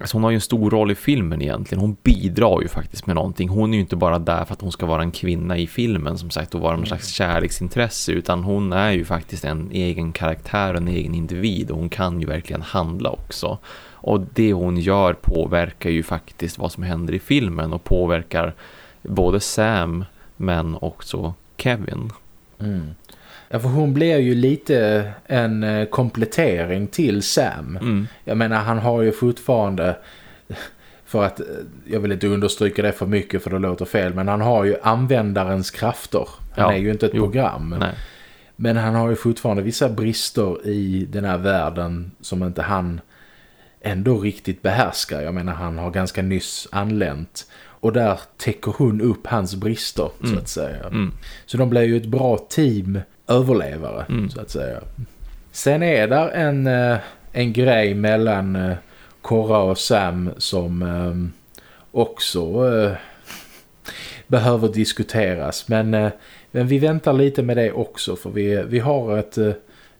Alltså hon har ju en stor roll i filmen egentligen. Hon bidrar ju faktiskt med någonting. Hon är ju inte bara där för att hon ska vara en kvinna i filmen som sagt och vara någon slags kärleksintresse utan hon är ju faktiskt en egen karaktär, en egen individ och hon kan ju verkligen handla också. Och det hon gör påverkar ju faktiskt vad som händer i filmen och påverkar både Sam men också Kevin. Mm. Ja, för hon blir ju lite en eh, komplettering till Sam. Mm. Jag menar, han har ju fortfarande... För att, eh, jag vill inte understryka det för mycket för det låter fel. Men han har ju användarens krafter. Han Ja, är ju inte ett jo. program. Nej. Men han har ju fortfarande vissa brister i den här världen som inte han ändå riktigt behärskar. Jag menar han har ganska nyss anlänt. Och där täcker hon upp hans brister så Mm. att säga. Mm. Så de blir ju ett bra team överlevare Mm. så att säga. Sen är där en, eh, en grej mellan eh, Korra och Sam som eh, också eh, behöver diskuteras. Men, men vi väntar lite med det också för vi, vi har ett,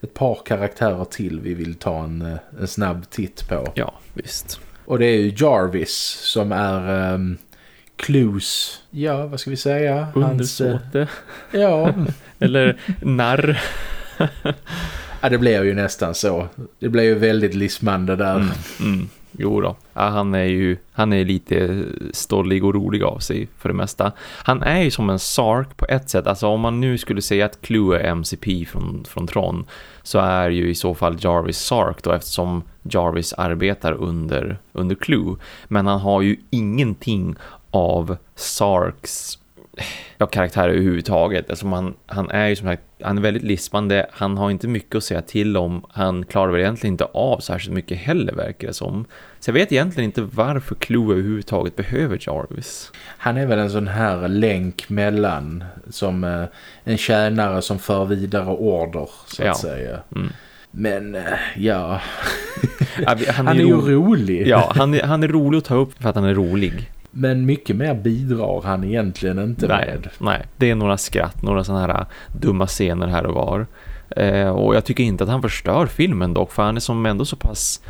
ett par karaktärer till vi vill ta en, en snabb titt på. Ja, visst. Och det är ju Jarvis som är um, Clues, ja vad ska vi säga? Hans, eh, Undersåte. ja, Eller narr. ja, det blir ju nästan så. Det blir ju väldigt lismande där. Mm, mm. Jo då. Ja, han är ju han är lite stollig och rolig av sig för det mesta. Han är ju som en Sark på ett sätt. Alltså om man nu skulle säga att Clue är MCP från, från Tron så är ju i så fall Jarvis Sark då eftersom Jarvis arbetar under, under Clue. Men han har ju ingenting av Sarks ja, karaktär överhuvudtaget. Alltså man, han är ju som sagt, han är väldigt lispande. Han har inte mycket att säga till om. Han klarar väl egentligen inte av särskilt mycket heller verkar det som. Så jag vet egentligen inte varför Clue överhuvudtaget behöver Jarvis. Han är väl en sån här länk mellan som eh, en tjänare som för vidare order så att Ja. säga. Mm. Men eh, ja, Ja, vi- han är ju ro- rolig. Ja, han är, han är rolig att ta upp för att han är rolig. Men mycket mer bidrar han egentligen inte Nej, med. nej, det är några skratt, några sådana här dumma scener här och var. Eh, och jag tycker inte att han förstör filmen dock, för han är som ändå så pass...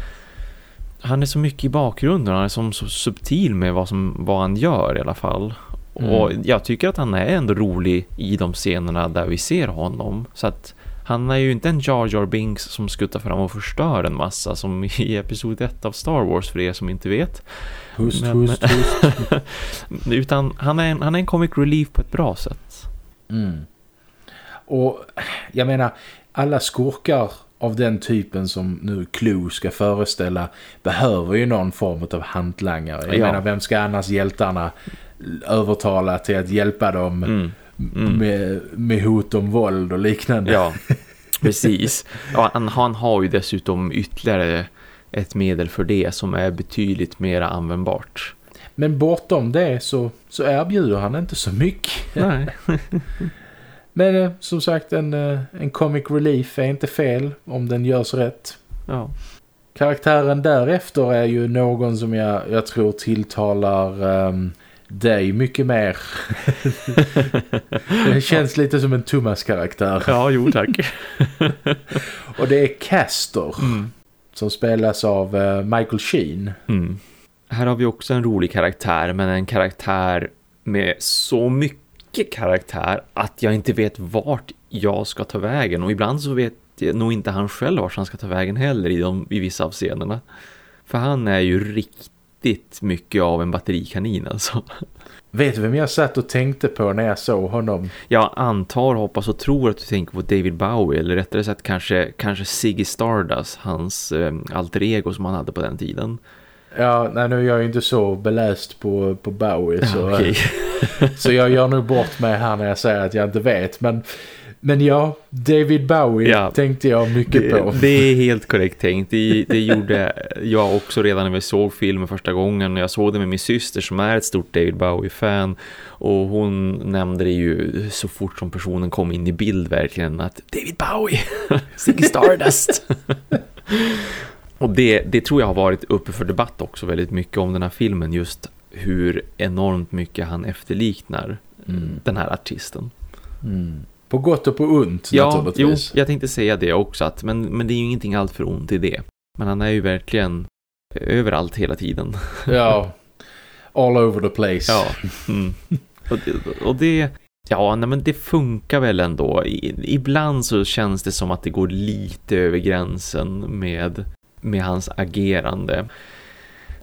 Han är så mycket i bakgrunden, han är som så subtil med vad, som, vad han gör i alla fall. Mm. Och jag tycker att han är ändå rolig i de scenerna där vi ser honom. Så att han är ju inte en Jar Jar Binks som skuttar fram och förstör en massa som i episod 1 av Star Wars för er som inte vet. Hust, Men- hust, hust. Utan han är, en, han är en comic relief på ett bra sätt. Mm. Och jag menar, alla skurkar av den typen som nu Clue ska föreställa behöver ju någon form av hantlangare. Jag Ja. menar, vem ska annars hjältarna övertala till att hjälpa dem Mm. Mm. med, med hot om våld och liknande? Ja, precis. Ja, han, han har ju dessutom ytterligare ett medel för det som är betydligt mer användbart. Men bortom det så, så erbjuder han inte så mycket. Nej. Men eh, som sagt, en, eh, en comic relief är inte fel om den görs rätt. Ja. Karaktären därefter är ju någon som jag, jag tror tilltalar ehm, dig mycket mer. det känns lite som en Thomas-karaktär. ja, jo tack. Och det är Castor Mm som spelas av eh, Michael Sheen. Mm. Här har vi också en rolig karaktär, men en karaktär med så mycket karaktär att jag inte vet vart jag ska ta vägen. Och ibland så vet jag nog inte han själv vart han ska ta vägen heller i, de, i vissa av scenerna. För han är ju riktigt mycket av en batterikanin alltså. Vet du vem jag satt och tänkte på när jag såg honom? Jag antar, hoppas och tror att du tänker på David Bowie eller rättare sagt kanske, kanske Ziggy Stardust, hans eh, alter ego som han hade på den tiden. Ja, nej, nu är jag ju inte så beläst på, på Bowie så, Okej. så jag gör nog bort mig här när jag säger att jag inte vet. Men, men ja, David Bowie Ja. tänkte jag mycket på. Det, det är helt korrekt tänkt. Det, det gjorde jag också redan när vi såg filmen första gången. Jag såg det med min syster som är ett stort David Bowie-fan. Och hon nämnde det ju så fort som personen kom in i bild verkligen att David Bowie, Ziggy Stardust. och det, det tror jag har varit uppe för debatt också väldigt mycket om den här filmen. Just hur enormt mycket han efterliknar Mm. den här artisten. Mm. På gott och på ont Ja, jo, naturligtvis. jag tänkte säga det också. Att, men, men det är ju ingenting allt för ont i det. Men han är ju verkligen överallt hela tiden. Ja, all over the place. Ja. Mm. Och, det, och det... Ja, nej, men det funkar väl ändå. I, ibland så känns det som att det går lite över gränsen med, med hans agerande.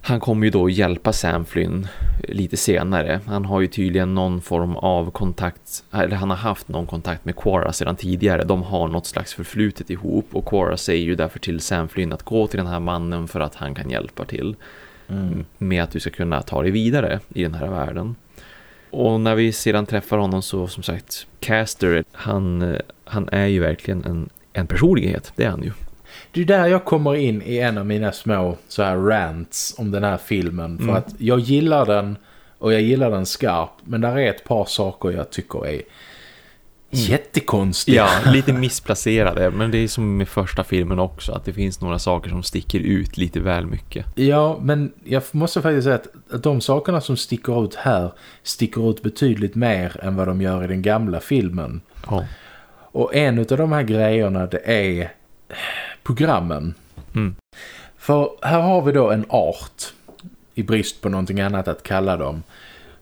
Han kommer ju då hjälpa Sam Flynn lite senare. Han har ju tydligen någon form av kontakt, eller han har haft någon kontakt med Quora sedan tidigare. De har något slags förflutet ihop och Quora säger ju därför till Sam Flynn att gå till den här mannen för att han kan hjälpa till Mm. med att du ska kunna ta dig vidare i den här världen. Och när vi sedan träffar honom så som sagt, Caster, han, han är ju verkligen en, en personlighet, det är han ju. Det är där jag kommer in i en av mina små så här rants om den här filmen. För Mm. att jag gillar den och jag gillar den skarp. Men där är ett par saker jag tycker är jättekonstiga. Ja, lite missplacerade, men det är som med första filmen också, att det finns några saker som sticker ut lite väl mycket. Ja, men jag måste faktiskt säga att, att de sakerna som sticker ut här sticker ut betydligt mer än vad de gör i den gamla filmen. Ja. Och en av de här grejerna det är programmen. Mm. För här har vi då en art, i brist på någonting annat att kalla dem,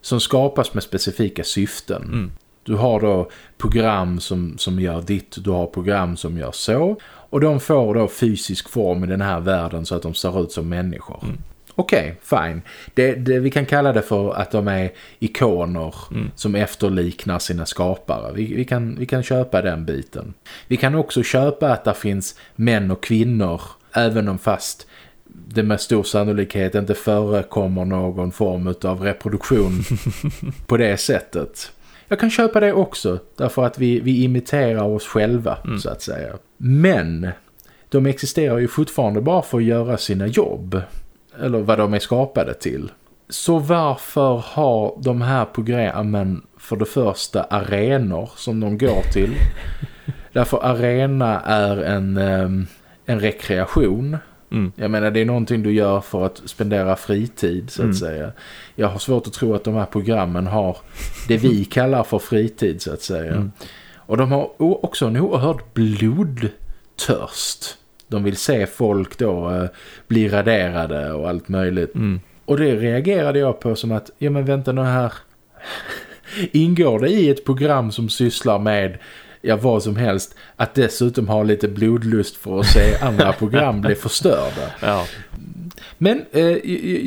som skapas med specifika syften. Mm. Du har då program som, som gör ditt, du har program som gör så. Och de får då fysisk form i den här världen så att de ser ut som människor. Mm. Okej, okay, fine. Det, det, vi kan kalla det för att de är ikoner mm. som efterliknar sina skapare. Vi, vi, kan, vi kan köpa den biten. Vi kan också köpa att det finns män och kvinnor även om fast det med stor sannolikhet inte förekommer någon form av reproduktion på det sättet. Jag kan köpa det också därför att vi, vi imiterar oss själva mm. så att säga. Men de existerar ju fortfarande bara för att göra sina jobb. Eller vad de är skapade till. Så varför har de här programmen för det första arenor som de går till? Därför arena är en, ehm, en rekreation. Mm. Jag menar det är någonting du gör för att spendera fritid så att mm. säga. Jag har svårt att tro att de här programmen har det vi kallar för fritid så att säga. Mm. Och de har också en oerhörd blodtörst. De vill se folk då eh, bli raderade och allt möjligt. Mm. Och det reagerade jag på som att, ja men vänta nu här. Ingår det i ett program som sysslar med ja, vad som helst att dessutom ha lite blodlust för att se andra program bli förstörda. Ja. Men eh,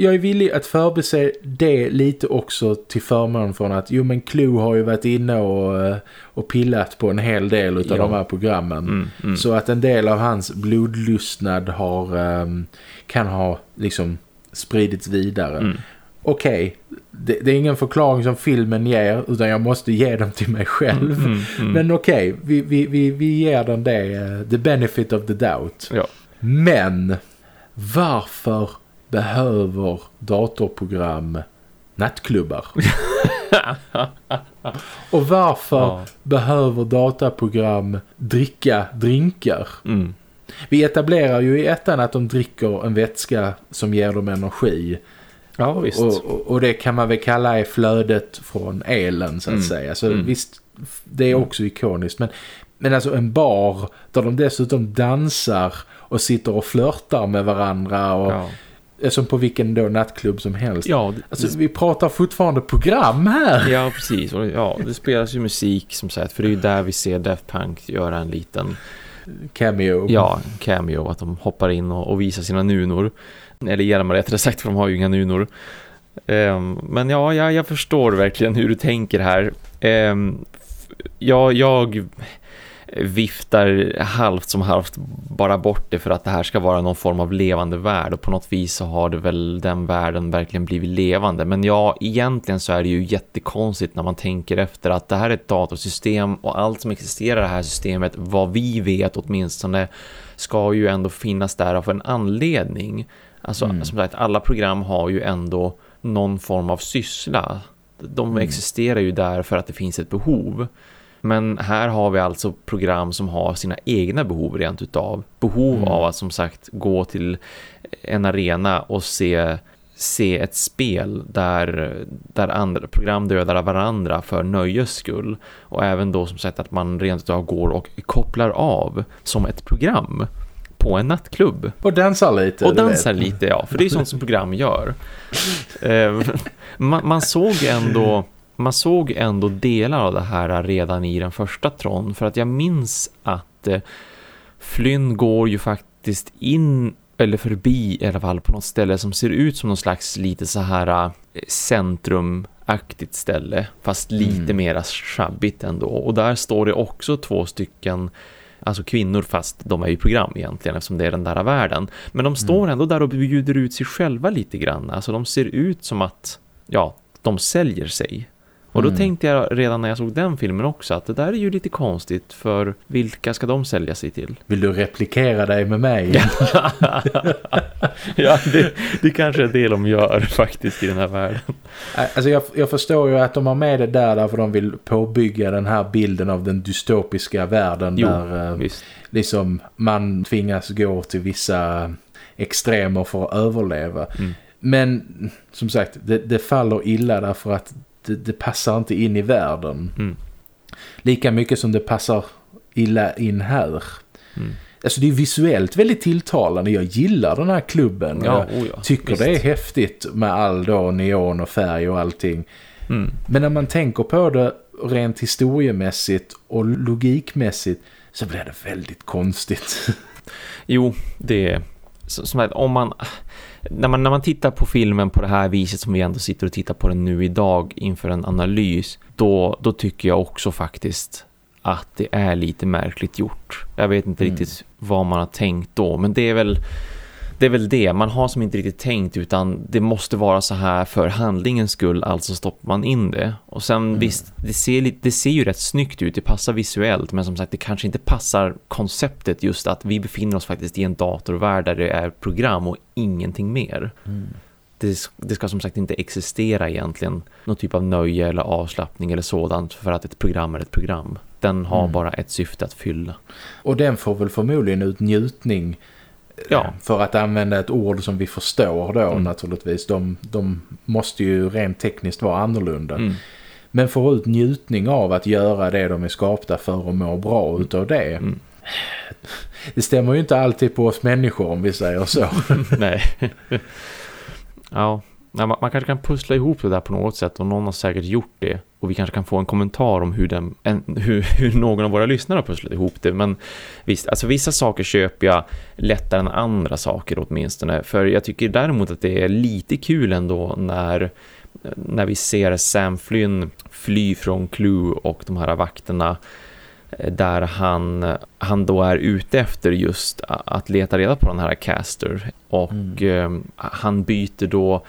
jag är villig att förbise det lite också till förmån från att jo men Clue har ju varit inne och, eh, och pillat på en hel del av ja. de här programmen. Mm, mm. Så att en del av hans blodlustnad har, um, kan ha liksom spridits vidare. Mm. Okej, okay, det, det, är ingen förklaring som filmen ger utan jag måste ge dem till mig själv. Mm, mm, mm. Men okej, okay, vi, vi, vi, vi ger den det, uh, the benefit of the doubt. Ja. Men varför behöver datorprogram nattklubbar? Och varför ja. behöver dataprogram dricka drinkar? Mm. Vi etablerar ju i ettan att de dricker en vätska som ger dem energi. Ja, visst. Och, och, och, det kan man väl kalla är flödet från elen så att mm. säga. Så mm. visst, det är också ikoniskt. Men, men alltså en bar där de dessutom dansar och sitter och flörtar med varandra och... Ja. Som på vilken då nattklubb som helst. Ja, det, alltså, vi pratar fortfarande program här. Ja, precis. Och, ja, det spelas ju musik som sagt. För det är ju där vi ser Daft Punk göra en liten... Cameo. Ja, cameo. Att de hoppar in och, och visar sina nunor. Eller hjälmar rättare sagt för de har ju inga nunor. Um, men ja, jag, jag förstår verkligen hur du tänker här. Um, ja, jag viftar halvt som halvt bara bort det för att det här ska vara någon form av levande värld. Och på något vis så har det väl den världen verkligen blivit levande. Men ja, egentligen så är det ju jättekonstigt när man tänker efter att det här är ett datorsystem och allt som existerar i det här systemet, vad vi vet åtminstone ska ju ändå finnas där av en anledning. Alltså mm. som sagt, alla program har ju ändå någon form av syssla. De mm. existerar ju där för att det finns ett behov men här har vi alltså program som har sina egna behov rent utav. Behov mm. av att som sagt gå till en arena och se, se ett spel där, där andra program dödar varandra för nöjes skull. Och även då som sagt att man rent utav går och kopplar av som ett program på en nattklubb. Och dansar lite. Och dansar lite, ja. För det är sånt som program gör. Eh, man, man såg ändå man såg ändå delar av det här redan i den första Tron för att jag minns att eh, Flynn går ju faktiskt in eller förbi i alla fall på något ställe som ser ut som någon slags lite så här eh, centrumaktigt ställe fast lite mm. mera schabbigt ändå och där står det också två stycken alltså kvinnor fast de är ju program egentligen eftersom det är den där världen men de står mm. ändå där och bjuder ut sig själva lite grann alltså de ser ut som att ja, de säljer sig och då mm. tänkte jag redan när jag såg den filmen också att det där är ju lite konstigt för vilka ska de sälja sig till? Vill du replikera dig med mig? ja, det, det kanske är det de gör faktiskt i den här världen. Alltså jag, jag förstår ju att de har med det där därför de vill påbygga den här bilden av den dystopiska världen jo, där eh, liksom man tvingas gå till vissa extremer för att överleva. Mm. Men som sagt, det, det faller illa därför att det, det passar inte in i världen. Mm. Lika mycket som det passar illa in här. Mm. Alltså det är visuellt väldigt tilltalande. Jag gillar den här klubben. Ja, jag oh tycker visst. det är häftigt med all då neon och färg och allting. Mm. Men när man tänker på det rent historiemässigt och logikmässigt så blir det väldigt konstigt. Jo, det som att om man när, man... när man tittar på filmen på det här viset som vi ändå sitter och tittar på den nu idag inför en analys, då, då tycker jag också faktiskt att det är lite märkligt gjort. Jag vet inte mm. riktigt vad man har tänkt då, men det är väl det är väl det, man har som inte riktigt tänkt utan det måste vara så här för handlingens skull, alltså stoppar man in det. Och sen mm. visst, det ser, det ser ju rätt snyggt ut, det passar visuellt men som sagt det kanske inte passar konceptet just att vi befinner oss faktiskt i en datorvärld där det är program och ingenting mer. Mm. Det, det, ska som sagt inte existera egentligen någon typ av nöje eller avslappning eller sådant för att ett program är ett program. Den har mm. bara ett syfte att fylla. Och den får väl förmodligen ut njutning ja. för att använda ett ord som vi förstår då mm. naturligtvis. De, de måste ju rent tekniskt vara annorlunda. Mm. Men får ut njutning av att göra det de är skapta för och må bra mm. utav det. Mm. Det stämmer ju inte alltid på oss människor om vi säger så. Nej. ja, man, man kanske kan pussla ihop det där på något sätt och någon har säkert gjort det. Och vi kanske kan få en kommentar om hur, den, en, hur, hur någon av våra lyssnare har pusslat ihop det. Men visst, alltså vissa saker köper jag lättare än andra saker åtminstone. För jag tycker däremot att det är lite kul ändå när, när vi ser Sam Flynn fly från Clue och de här vakterna där han, han då är ute efter just att leta reda på den här Caster och mm. eh, han byter då eh,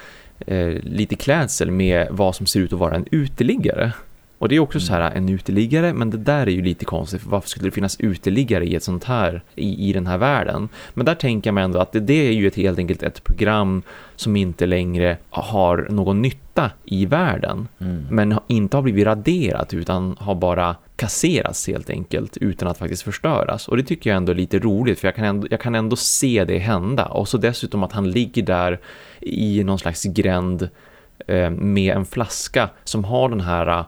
lite klädsel med vad som ser ut att vara en uteliggare. Och det är också så här en uteliggare, men det där är ju lite konstigt. För varför skulle det finnas uteliggare i ett sånt här, i, i den här världen? Men där tänker man ändå att det, det är ju ett, helt enkelt ett program som inte längre har någon nytta i världen. Mm. Men inte har blivit raderat utan har bara kasseras helt enkelt utan att faktiskt förstöras. Och det tycker jag ändå är lite roligt för jag kan ändå, jag kan ändå se det hända. Och så dessutom att han ligger där i någon slags gränd eh, med en flaska som har den här eh,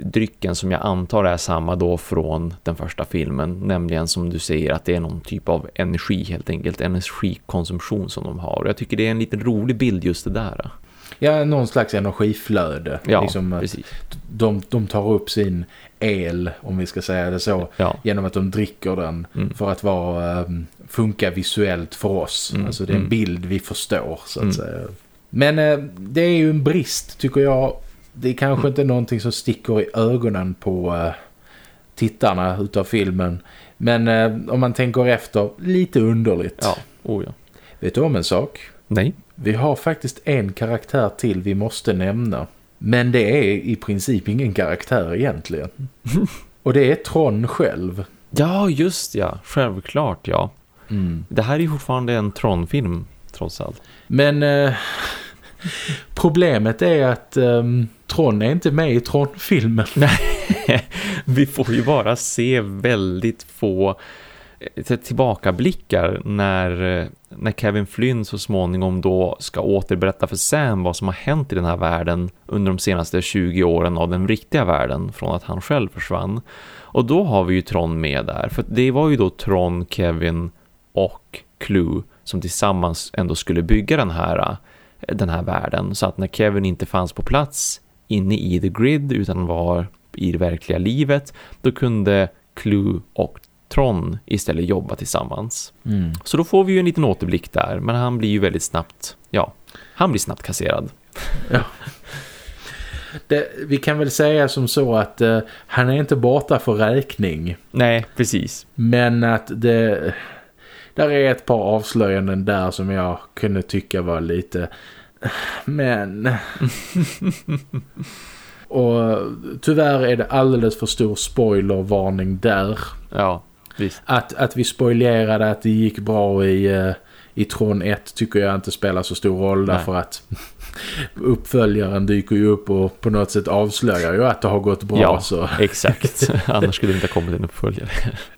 drycken som jag antar är samma då från den första filmen. Nämligen som du säger att det är någon typ av energi helt enkelt. Energikonsumtion som de har. Och jag tycker det är en liten rolig bild just det där. Ja, någon slags energiflöde. Ja, liksom precis. De, de tar upp sin el, om vi ska säga det så, ja. genom att de dricker den mm. för att vara, um, funka visuellt för oss. Mm. Alltså det är en mm. bild vi förstår, så att mm. säga. Men uh, det är ju en brist, tycker jag. Det är kanske mm. inte någonting som sticker i ögonen på uh, tittarna utav filmen. Men om man tänker efter, lite underligt. Ja, oh ja. Vet du om en sak? Nej. Vi har faktiskt en karaktär till vi måste nämna. Men det är i princip ingen karaktär egentligen. Och det är Tron själv. Ja, just ja. Självklart, ja. Mm. Det här är fortfarande en Tron-film, trots allt. Men eh, problemet är att eh, Tron är inte med i Tron-filmen. Nej, vi får ju bara se väldigt få eh, tillbakablickar när eh, när Kevin Flynn så småningom då ska återberätta för Sam vad som har hänt i den här världen under de senaste 20 åren av den riktiga världen från att han själv försvann. Och då har vi ju Tron med där, för det var ju då Tron, Kevin och Clue som tillsammans ändå skulle bygga den här, den här världen. Så att när Kevin inte fanns på plats inne i The Grid utan var i det verkliga livet, då kunde Clue och Tron istället jobba tillsammans. Mm. Så då får vi ju en liten återblick där. Men han blir ju väldigt snabbt, ja, han blir snabbt kasserad. Ja. Det, vi kan väl säga som så att uh, han är inte borta för räkning. Nej, precis. Men att det... Där är ett par avslöjanden där som jag kunde tycka var lite... Men... Och tyvärr är det alldeles för stor spoilervarning där. Ja. Att, att vi spoilerade att det gick bra i, uh, i Tron 1 tycker jag inte spelar så stor roll Nej. därför att uppföljaren dyker ju upp och på något sätt avslöjar ju att det har gått bra. Ja, så. exakt. Annars skulle det inte ha kommit en uppföljare.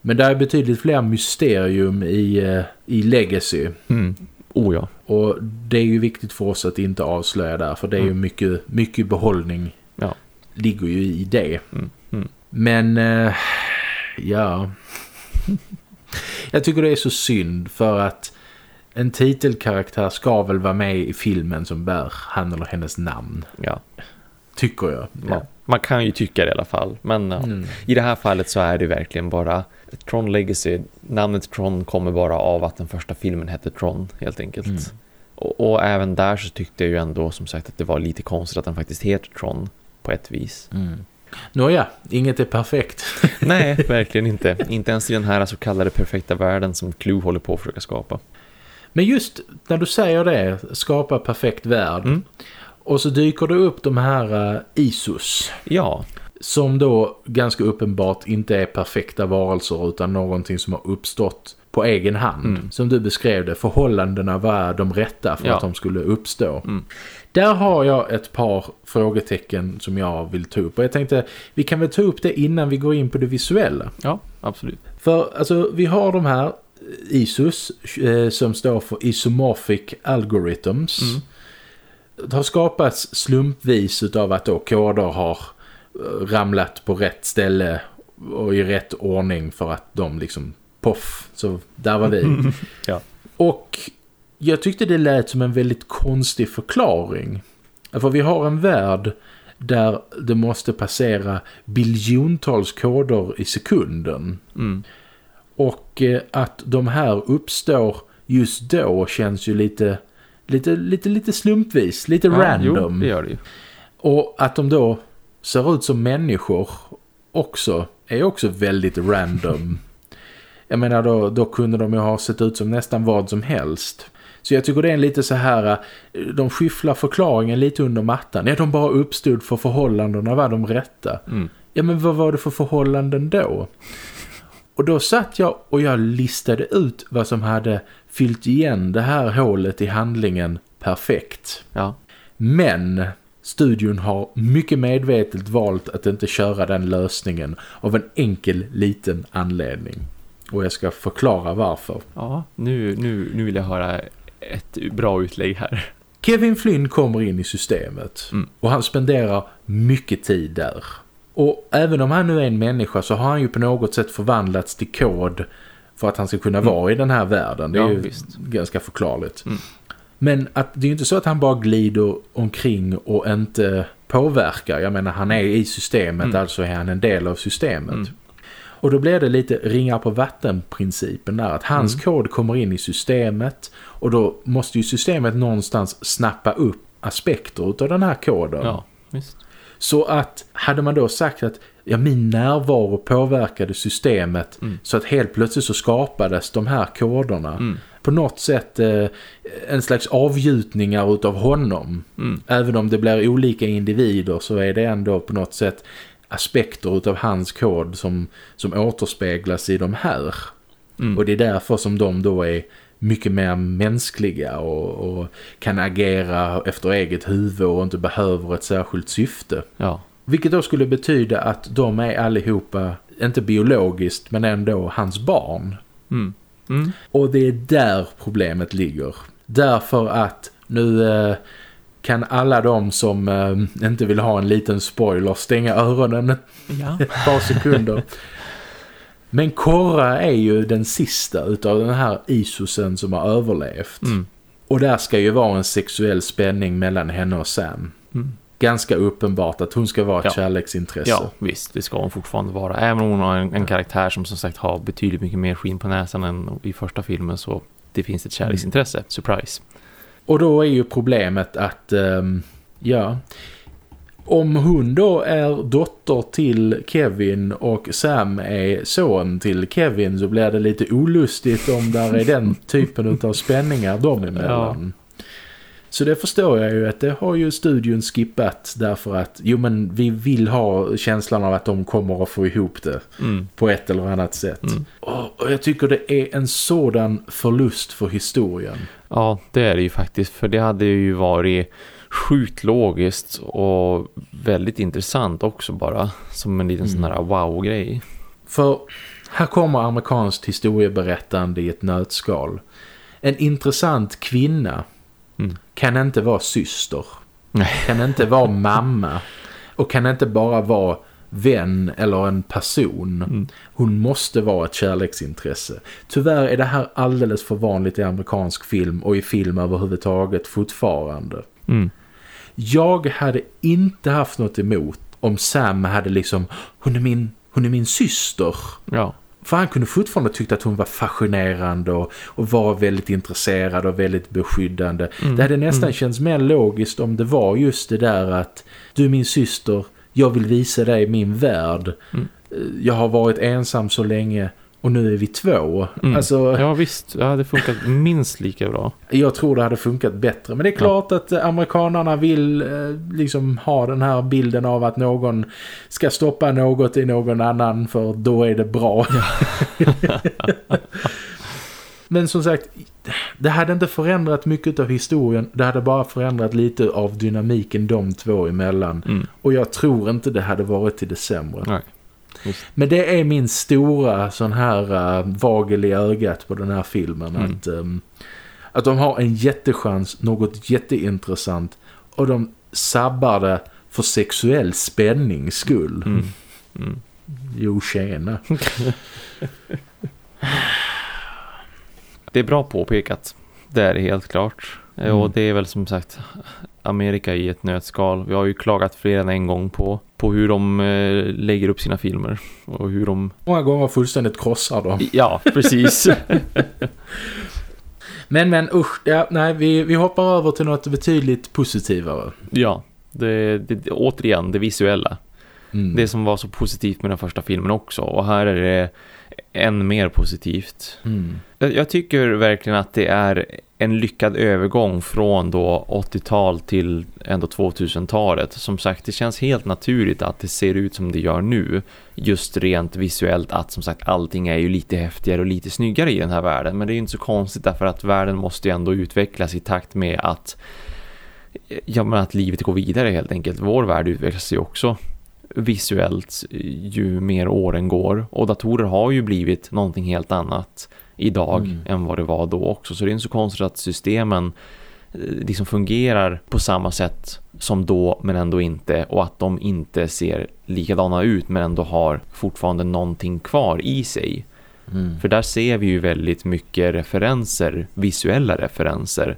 Men det är betydligt fler mysterium i, uh, i Legacy. Mm. Oh ja. Och det är ju viktigt för oss att inte avslöja där för det är mm. ju mycket, mycket behållning ja. ligger ju i det. Mm. Mm. Men uh, ja... Jag tycker det är så synd för att en titelkaraktär ska väl vara med i filmen som bär han eller hennes namn. Ja. Tycker jag. Ja. Man kan ju tycka det i alla fall. Men ja. mm. i det här fallet så är det verkligen bara Tron Legacy. namnet Tron kommer bara av att den första filmen hette Tron helt enkelt. Mm. Och, och även där så tyckte jag ju ändå som sagt att det var lite konstigt att den faktiskt heter Tron på ett vis. Mm. Nåja, inget är perfekt. Nej, verkligen inte. Inte ens i den här så kallade perfekta världen som Clue håller på att försöka skapa. Men just när du säger det, skapa perfekt värld. Mm. Och så dyker det upp de här uh, ISOs. Ja, Som då ganska uppenbart inte är perfekta varelser utan någonting som har uppstått på egen hand. Mm. Som du beskrev det, förhållandena var de rätta för Ja. att de skulle uppstå. Mm. Där har jag ett par frågetecken som jag vill ta upp. Och jag tänkte, vi kan väl ta upp det innan vi går in på det visuella. ja, absolut. För alltså, vi har de här ISOs eh, som står för Isomorphic Algorithms. Mm. Det har skapats slumpvis utav att då koder har eh, ramlat på rätt ställe och i rätt ordning för att de liksom poff, så där var vi. Ja. Och jag tyckte det lät som en väldigt konstig förklaring. För vi har en värld där det måste passera biljontals koder i sekunden. Mm. Och eh, att de här uppstår just då känns ju lite, lite, lite, lite slumpvis, lite Ja, random. Jo, det gör det ju. Och att de då ser ut som människor också är också väldigt random. Jag menar då, då kunde de ju ha sett ut som nästan vad som helst. Så jag tycker det är en lite så här, eh, de skyfflar förklaringen lite under mattan. Ja, de bara uppstod för förhållandena var de rätta. Mm. Ja, men vad var det för förhållanden då? Och då satt jag och jag listade ut vad som hade fyllt igen det här hålet i handlingen perfekt. Ja, Men studion har mycket medvetet valt att inte köra den lösningen av en enkel liten anledning. Och jag ska förklara varför. ja nu, nu, nu vill jag höra ett bra utlägg här. Kevin Flynn kommer in i systemet Mm. och han spenderar mycket tid där. Och även om han nu är en människa så har han ju på något sätt förvandlats till kod för att han ska kunna Mm. vara i den här världen. Det är Ja, ju visst. ganska förklarligt. Mm. Men att det är ju inte så att han bara glider omkring och inte påverkar. Jag menar han är i systemet, Mm. alltså är han en del av systemet. Och då blir det lite ringar på vatten-principen där. Att hans Mm. kod kommer in i systemet och då måste ju systemet någonstans snappa upp aspekter utav den här koden. Ja, visst. Så att hade man då sagt att ja, min närvaro påverkade systemet Mm. så att helt plötsligt så skapades de här koderna. Mm. På något sätt eh, en slags avgjutningar utav honom. Mm. Även om det blir olika individer så är det ändå på något sätt aspekter utav hans kod som, som återspeglas i de här. Mm. Och det är därför som de då är mycket mer mänskliga och, och kan agera efter eget huvud och inte behöver ett särskilt syfte. Ja, Vilket då skulle betyda att de är allihopa, inte biologiskt men ändå hans barn. mm. Mm. Och det är där problemet ligger. Därför att nu eh, kan alla de som eh, inte vill ha en liten spoiler stänga öronen Ja. ett par sekunder. Men Korra är ju den sista utav den här Isosen som har överlevt. Mm. Och där ska ju vara en sexuell spänning mellan henne och Sam. Mm. Ganska uppenbart att hon ska vara ett Ja. kärleksintresse. Ja, visst, det ska hon fortfarande vara. Även om hon har en, en karaktär som som sagt har betydligt mycket mer skinn på näsan än i första filmen så det finns ett kärleksintresse. Surprise. Och då är ju problemet att, ehm, ja, om hon då är dotter till Kevin och Sam är son till Kevin så blir det lite olustigt om där är den typen av spänningar dem emellan. Så det förstår jag ju att det har ju studion skippat därför att jo men vi vill ha känslan av att de kommer att få ihop det Mm. på ett eller annat sätt. Mm. Och och jag tycker det är en sådan förlust för historien. Ja, det är det ju faktiskt. För det hade ju varit sjukt logiskt och väldigt intressant också bara. Som en liten Mm. sån här wow-grej. För här kommer amerikanskt historieberättande i ett nötskal. En intressant kvinna. Kan inte vara syster. Kan inte vara mamma. Och kan inte bara vara vän eller en person. Mm. Hon måste vara ett kärleksintresse. Tyvärr är det här alldeles för vanligt i amerikansk film och i film överhuvudtaget fortfarande. Mm. Jag hade inte haft något emot om Sam hade liksom, hon är min, hon är min syster. Ja. För han kunde fortfarande tycka att hon var fascinerande och, och var väldigt intresserad och väldigt beskyddande. Mm. Det hade nästan Mm. känts mer logiskt om det var just det där att du är min syster, jag vill visa dig min värld. Mm. Jag har varit ensam så länge och nu är vi två. Mm. Alltså, Ja visst, det hade funkat minst lika bra. jag tror det hade funkat bättre. Men det är klart att eh, amerikanerna vill eh, liksom ha den här bilden av att någon ska stoppa något i någon annan för då är det bra. Men som sagt, det hade inte förändrat mycket av historien. Det hade bara förändrat lite av dynamiken de två emellan. Mm. Och jag tror inte det hade varit till det sämre. Nej. Just. Men det är min stora sån här uh, vagel i ögat på den här filmen. Mm. Att, ehm, att de har en jättechans, något jätteintressant. Och de sabbar det för sexuell spänning skull. Mm. Mm. Jo, tjena. Det är bra påpekat. Det är helt klart. Eh, Mm. Och det är väl som sagt Amerika i ett nötskal. Vi har ju klagat fler än en gång på, på hur de eh, lägger upp sina filmer. Och hur de... Många gånger fullständigt krossar dem. Ja, precis. Men, men usch, ja, nej, vi, vi hoppar över till något betydligt positivare. ja, det, det, återigen det visuella. Mm. Det som var så positivt med den första filmen också. Och här är det än mer positivt. Mm. Eh, jag tycker verkligen att det är en lyckad övergång från då 80-tal till ändå 2000-talet. Som sagt, det känns helt naturligt att det ser ut som det gör nu. Just rent visuellt att som sagt allting är ju lite häftigare och lite snyggare i den här världen. Men det är ju inte så konstigt därför att världen måste ju ändå utvecklas i takt med att ja, men att livet går vidare helt enkelt. Vår värld utvecklas ju också visuellt ju mer åren går. Och datorer har ju blivit någonting helt annat idag Mm. än vad det var då också. Så det är inte så konstigt att systemen eh, liksom fungerar på samma sätt som då men ändå inte och att de inte ser likadana ut men ändå har fortfarande någonting kvar i sig. Mm. För där ser vi ju väldigt mycket referenser, visuella referenser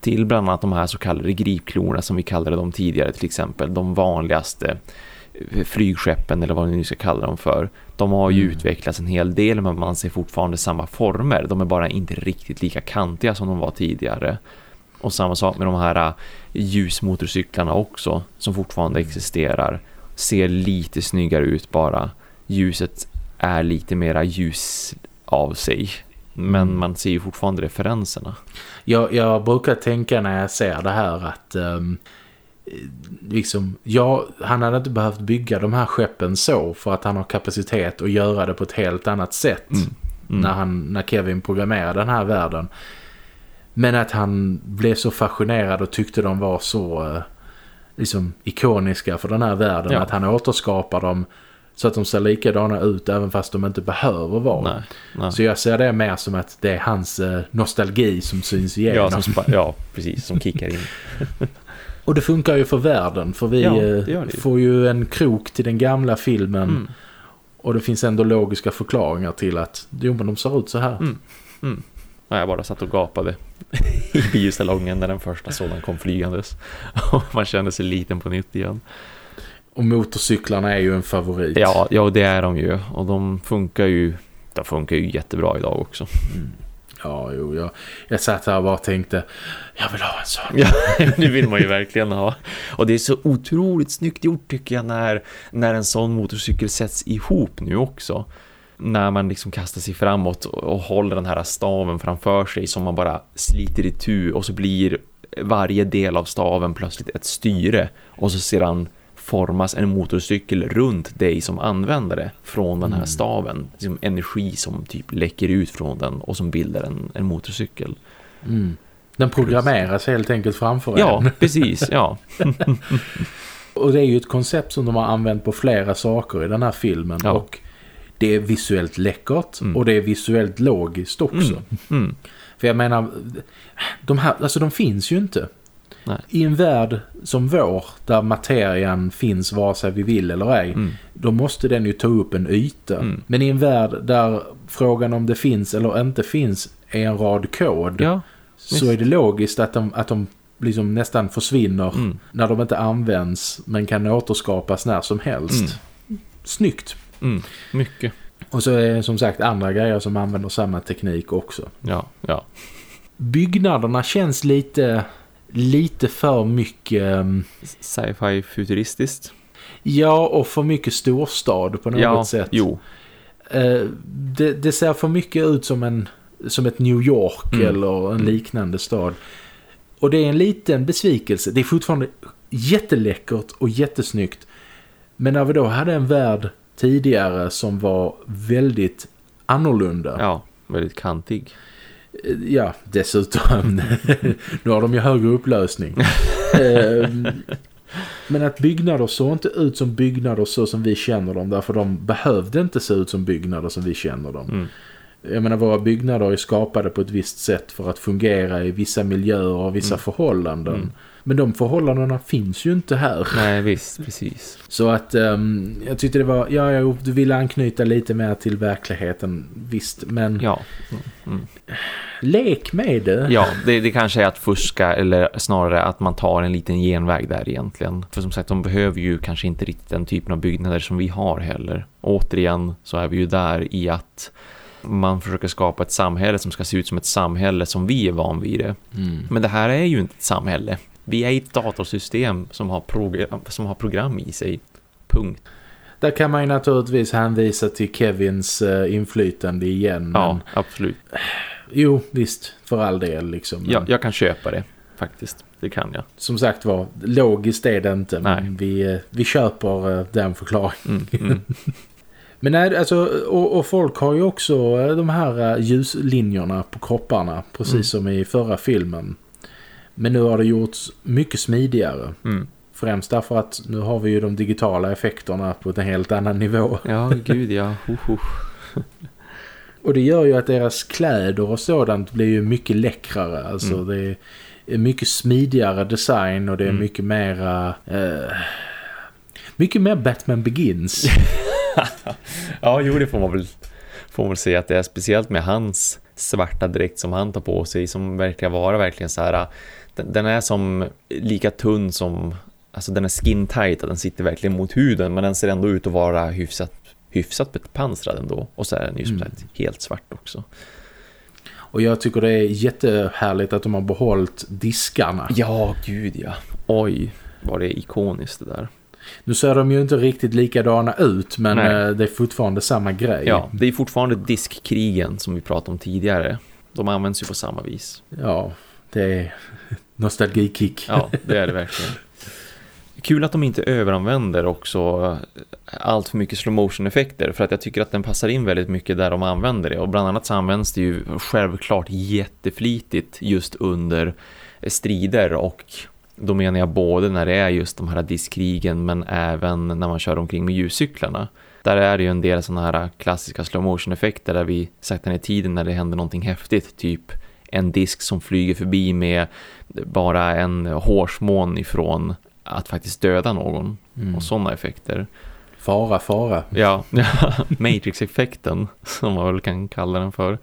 till bland annat de här så kallade gripklorna som vi kallade dem tidigare till exempel. De vanligaste flygskeppen eller vad ni nu ska kalla dem för. De har ju Mm. utvecklats en hel del men man ser fortfarande samma former. De är bara inte riktigt lika kantiga som de var tidigare. Och samma sak med de här eh, ljusmotorcyklarna också som fortfarande existerar. Ser lite snyggare ut bara. Ljuset är lite mera ljus av sig. Men Mm. man ser ju fortfarande referenserna. Jag, jag brukar tänka när jag ser det här att um, liksom, ja, han hade inte behövt bygga de här skeppen så för att han har kapacitet att göra det på ett helt annat sätt Mm. Mm. när, han, när Kevin programmerade den här världen. Men att han blev så fascinerad och tyckte de var så eh, liksom ikoniska för den här världen Ja. att han återskapar dem så att de ser likadana ut även fast de inte behöver vara. Nej, nej. Så jag ser det mer som att det är hans eh, nostalgi som syns igenom. Ja, som ja, precis. Som kickar in. Och det funkar ju för världen för vi Ja, eh, får ju en krok till den gamla filmen Mm. och det finns ändå logiska förklaringar till att jo men de ser ut så här. Mm. Ja, jag bara satt och gapade i biosalongen när den första sådan kom flygandes. Och man kände sig liten på nytt igen. Och motorcyklarna är ju en favorit. Ja, ja, det är de ju. Och de funkar ju, de funkar ju jättebra idag också. Ja, jo, jag, jag satt här och bara tänkte jag vill ha en sån. Ja, det vill man ju verkligen ha. Och det är så otroligt snyggt gjort tycker jag när, när en sån motorcykel sätts ihop nu också. När man liksom kastar sig framåt och, och håller den här staven framför sig som man bara sliter i tu och så blir varje del av staven plötsligt ett styre och så ser han formas en motorcykel runt dig som användare från den här Mm. staven. Liksom energi som typ läcker ut från den och som bildar en, en motorcykel. Mm. Den programmeras helt enkelt framför Ja, en. precis. Ja, Och det är ju ett koncept som de har använt på flera saker i den här filmen. Ja. Och det är visuellt läckert Mm. och det är visuellt logiskt också. Mm. Mm. För jag menar, de här, alltså de finns ju inte. Nej. I en värld som vår, där materian finns vare sig vi vill eller ej, Mm. då måste den ju ta upp en yta. Mm. Men i en värld där frågan om det finns eller inte finns är en rad kod, Ja, så är det logiskt att de, att de liksom nästan försvinner mm. när de inte används men kan återskapas när som helst. Snyggt. Mm. mycket. Och så är det som sagt andra grejer som använder samma teknik också. Ja, ja. Byggnaderna känns lite, lite för mycket... um, Sci-fi futuristiskt. Ja, och för mycket storstad på något ja, sätt. jo. Eh, det, det ser för mycket ut som, en, som ett New York Mm. eller en Mm. liknande stad. Och det är en liten besvikelse. Det är fortfarande jätteläckert och jättesnyggt. Men när vi då hade en värld tidigare som var väldigt annorlunda. Ja, väldigt kantig. Ja, dessutom. nu har de ju högre upplösning. Ehm, Men att byggnader såg inte ut som byggnader så som vi känner dem. Därför de behövde inte se ut som byggnader som vi känner dem. Mm. Jag menar, våra byggnader är skapade på ett visst sätt för att fungera i vissa miljöer och vissa Mm. förhållanden. Men de förhållandena finns ju inte här. Nej, visst, precis. Så att ehm, jag tyckte det var, ja, jag du ville anknyta lite mer till verkligheten, visst. Men Ja. Mm. Mm. lek med det. Ja, det, det kanske är att fuska eller snarare att man tar en liten genväg där egentligen. För som sagt, de behöver ju kanske inte riktigt den typen av byggnader som vi har heller. Återigen så är vi ju där i att man försöker skapa ett samhälle som ska se ut som ett samhälle som vi är van vid det. Mm. Men det här är ju inte ett samhälle. Vi är ett datorsystem som har, program, som har program i sig. Punkt. Där kan man ju naturligtvis hänvisa till Kevins eh, inflytande igen. Men, Ja, absolut. Jo, visst, för all del liksom. Men, Ja, jag kan köpa det faktiskt. Det kan jag. Som sagt var, logiskt är det inte. Nej. Men vi, eh, vi köper eh, den förklaringen. Mm, mm. Men nej, alltså, och, och folk har ju också de här ljuslinjerna på kropparna. Precis Mm. som i förra filmen. Men nu har det gjorts mycket smidigare. Mm. Främst därför att nu har vi ju de digitala effekterna på en helt annan nivå. Ja, gud ja. Ho, ho. Och det gör ju att deras kläder och sådant blir ju mycket läckrare. Alltså Mm. det är mycket smidigare design och det är Mm. mycket mera... Eh, mycket mer Batman Begins. Ja, jo, det får man väl får man väl säga att det är speciellt med hans svarta dräkt som han tar på sig som verkar vara verkligen så här den, den är som lika tunn som alltså den är skin tight den sitter verkligen mot huden men den ser ändå ut att vara hyfsat hyfsat bepansrad ändå och så är den ju som Mm. sagt helt svart också. och jag tycker det är jättehärligt att de har behållit diskarna. Ja, gud ja. Oj, var det ikoniskt det där. Nu ser de ju inte riktigt likadana ut men Nej. eh, det är fortfarande samma grej. Ja, det är fortfarande diskkrigen som vi pratade om tidigare. De används ju på samma vis. Ja, det är nostalgikick. Ja, det är det verkligen. Kul att de inte överanvänder också eh, allt för mycket slow motion effekter för att jag tycker att den passar in väldigt mycket där de använder det och bland annat så används det ju självklart jätteflitigt just under eh, strider och då menar jag både när det är just de här diskkrigen men även när man kör omkring med ljuscyklarna. Där är det ju en del sådana här klassiska slow motion effekter där vi saktar ner tiden när det händer någonting häftigt typ en disk som flyger förbi med bara en hårsmån ifrån att faktiskt döda någon Mm. och sådana effekter. Fara, fara. Ja, Matrix-effekten som man väl kan kalla den för.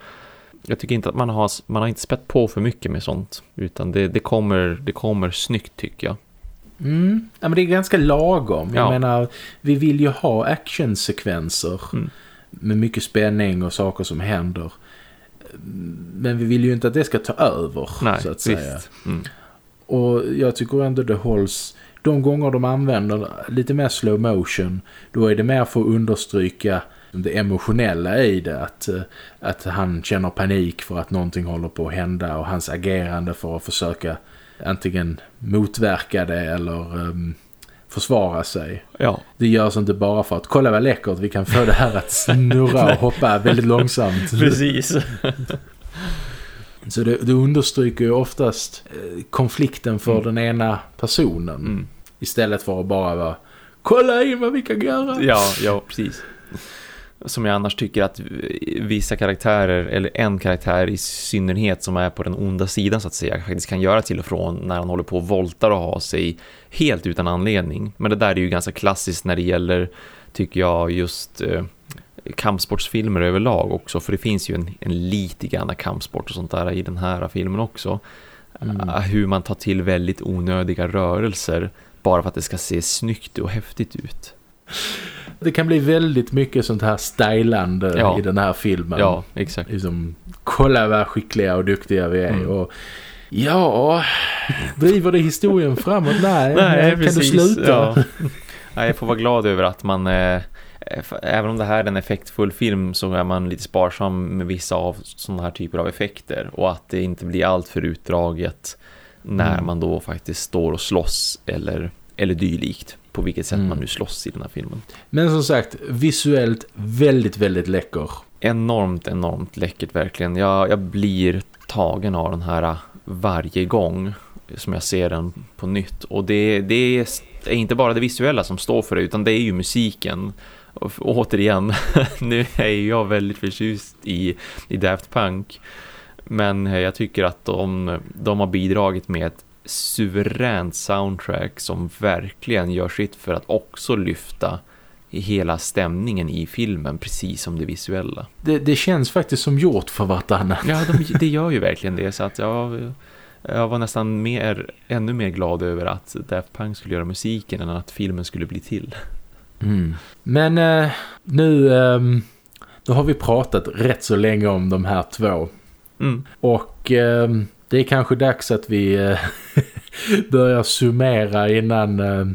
Jag tycker inte att man har, man har inte spett på för mycket med sånt utan det, det, kommer, det kommer snyggt tycker jag. Mm. Ja, men det är ganska lagom. Jag Ja. menar, vi vill ju ha actionsekvenser Mm. med mycket spänning och saker som händer. Men vi vill ju inte att det ska ta över, Nej, så att säga. Mm. Och jag tycker ändå det hålls... De gånger de använder lite mer slow motion, då är det mer för att understryka det emotionella i det. Att, eh, att han känner panik för att någonting håller på att hända och hans agerande för att försöka antingen motverka det eller ehm, försvara sig. Ja, Det görs inte bara för att kolla vad läckert vi kan få det här att snurra och hoppa väldigt långsamt. precis. Så det, det understryker ju oftast eh, konflikten för Mm. den ena personen. Mm. Istället för att bara vara Kolla in vad vi kan göra! Ja, ja, precis. Som jag annars tycker att vissa karaktärer, eller en karaktär i synnerhet som är på den onda sidan så att säga, faktiskt kan göra till och från när han håller på och voltar och har sig helt utan anledning. Men det där är ju ganska klassiskt när det gäller, tycker jag, just eh, kampsportsfilmer överlag också. För det finns ju en, en lite grann kampsport och sånt där i den här filmen också. Mm. Eh, Hur man tar till väldigt onödiga rörelser bara för att det ska se snyggt och häftigt ut. Det kan bli väldigt mycket sånt här stylande Ja. i den här filmen. Ja, exakt. Liksom, kolla vad skickliga och duktiga vi är. Mm. Och ja, driver det historien framåt? Nej, kan du sluta? Ja. Nej, jag får vara glad över att man... Eh, f- även om det här är en effektfull film så är man lite sparsam med vissa av sådana här typer av effekter. Och att det inte blir allt för utdraget när Mm. man då faktiskt står och slåss eller, eller dylikt. På vilket sätt Mm. man nu slåss i den här filmen. Men som sagt, visuellt väldigt, väldigt läcker. enormt, enormt läckert verkligen. Jag, jag blir tagen av den här varje gång som jag ser den på nytt. Och det, det är inte bara det visuella som står för det utan det är ju musiken. Och återigen, nu är jag väldigt förtjust i, i Daft Punk. Men jag tycker att de, de har bidragit med ett suveränt soundtrack som verkligen gör sitt för att också lyfta hela stämningen i filmen precis som det visuella. Det, det känns faktiskt som gjort för vartannat. Ja, de, det gör ju verkligen det så att jag, jag var nästan mer, ännu mer glad över att Daft Punk skulle göra musiken än att filmen skulle bli till. Mm. Men eh, nu, ehm, nu har vi pratat rätt så länge om de här två. Mm. Och ehm, det är kanske dags att vi eh, börjar summera innan, eh,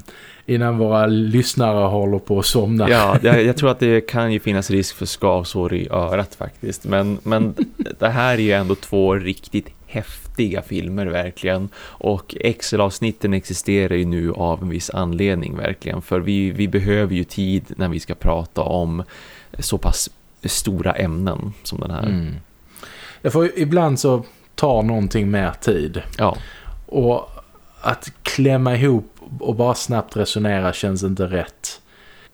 innan våra lyssnare håller på att somna. Ja, jag, jag tror att det kan ju finnas risk för skavsår i örat faktiskt. Men, men det här är ju ändå två riktigt häftiga filmer verkligen. Och Excel-avsnitten existerar ju nu av en viss anledning verkligen. För vi, vi behöver ju tid när vi ska prata om så pass stora ämnen som den här. Mm. Jag får, ibland så tar någonting mer tid. Ja, Och att klämma ihop och bara snabbt resonera känns inte rätt.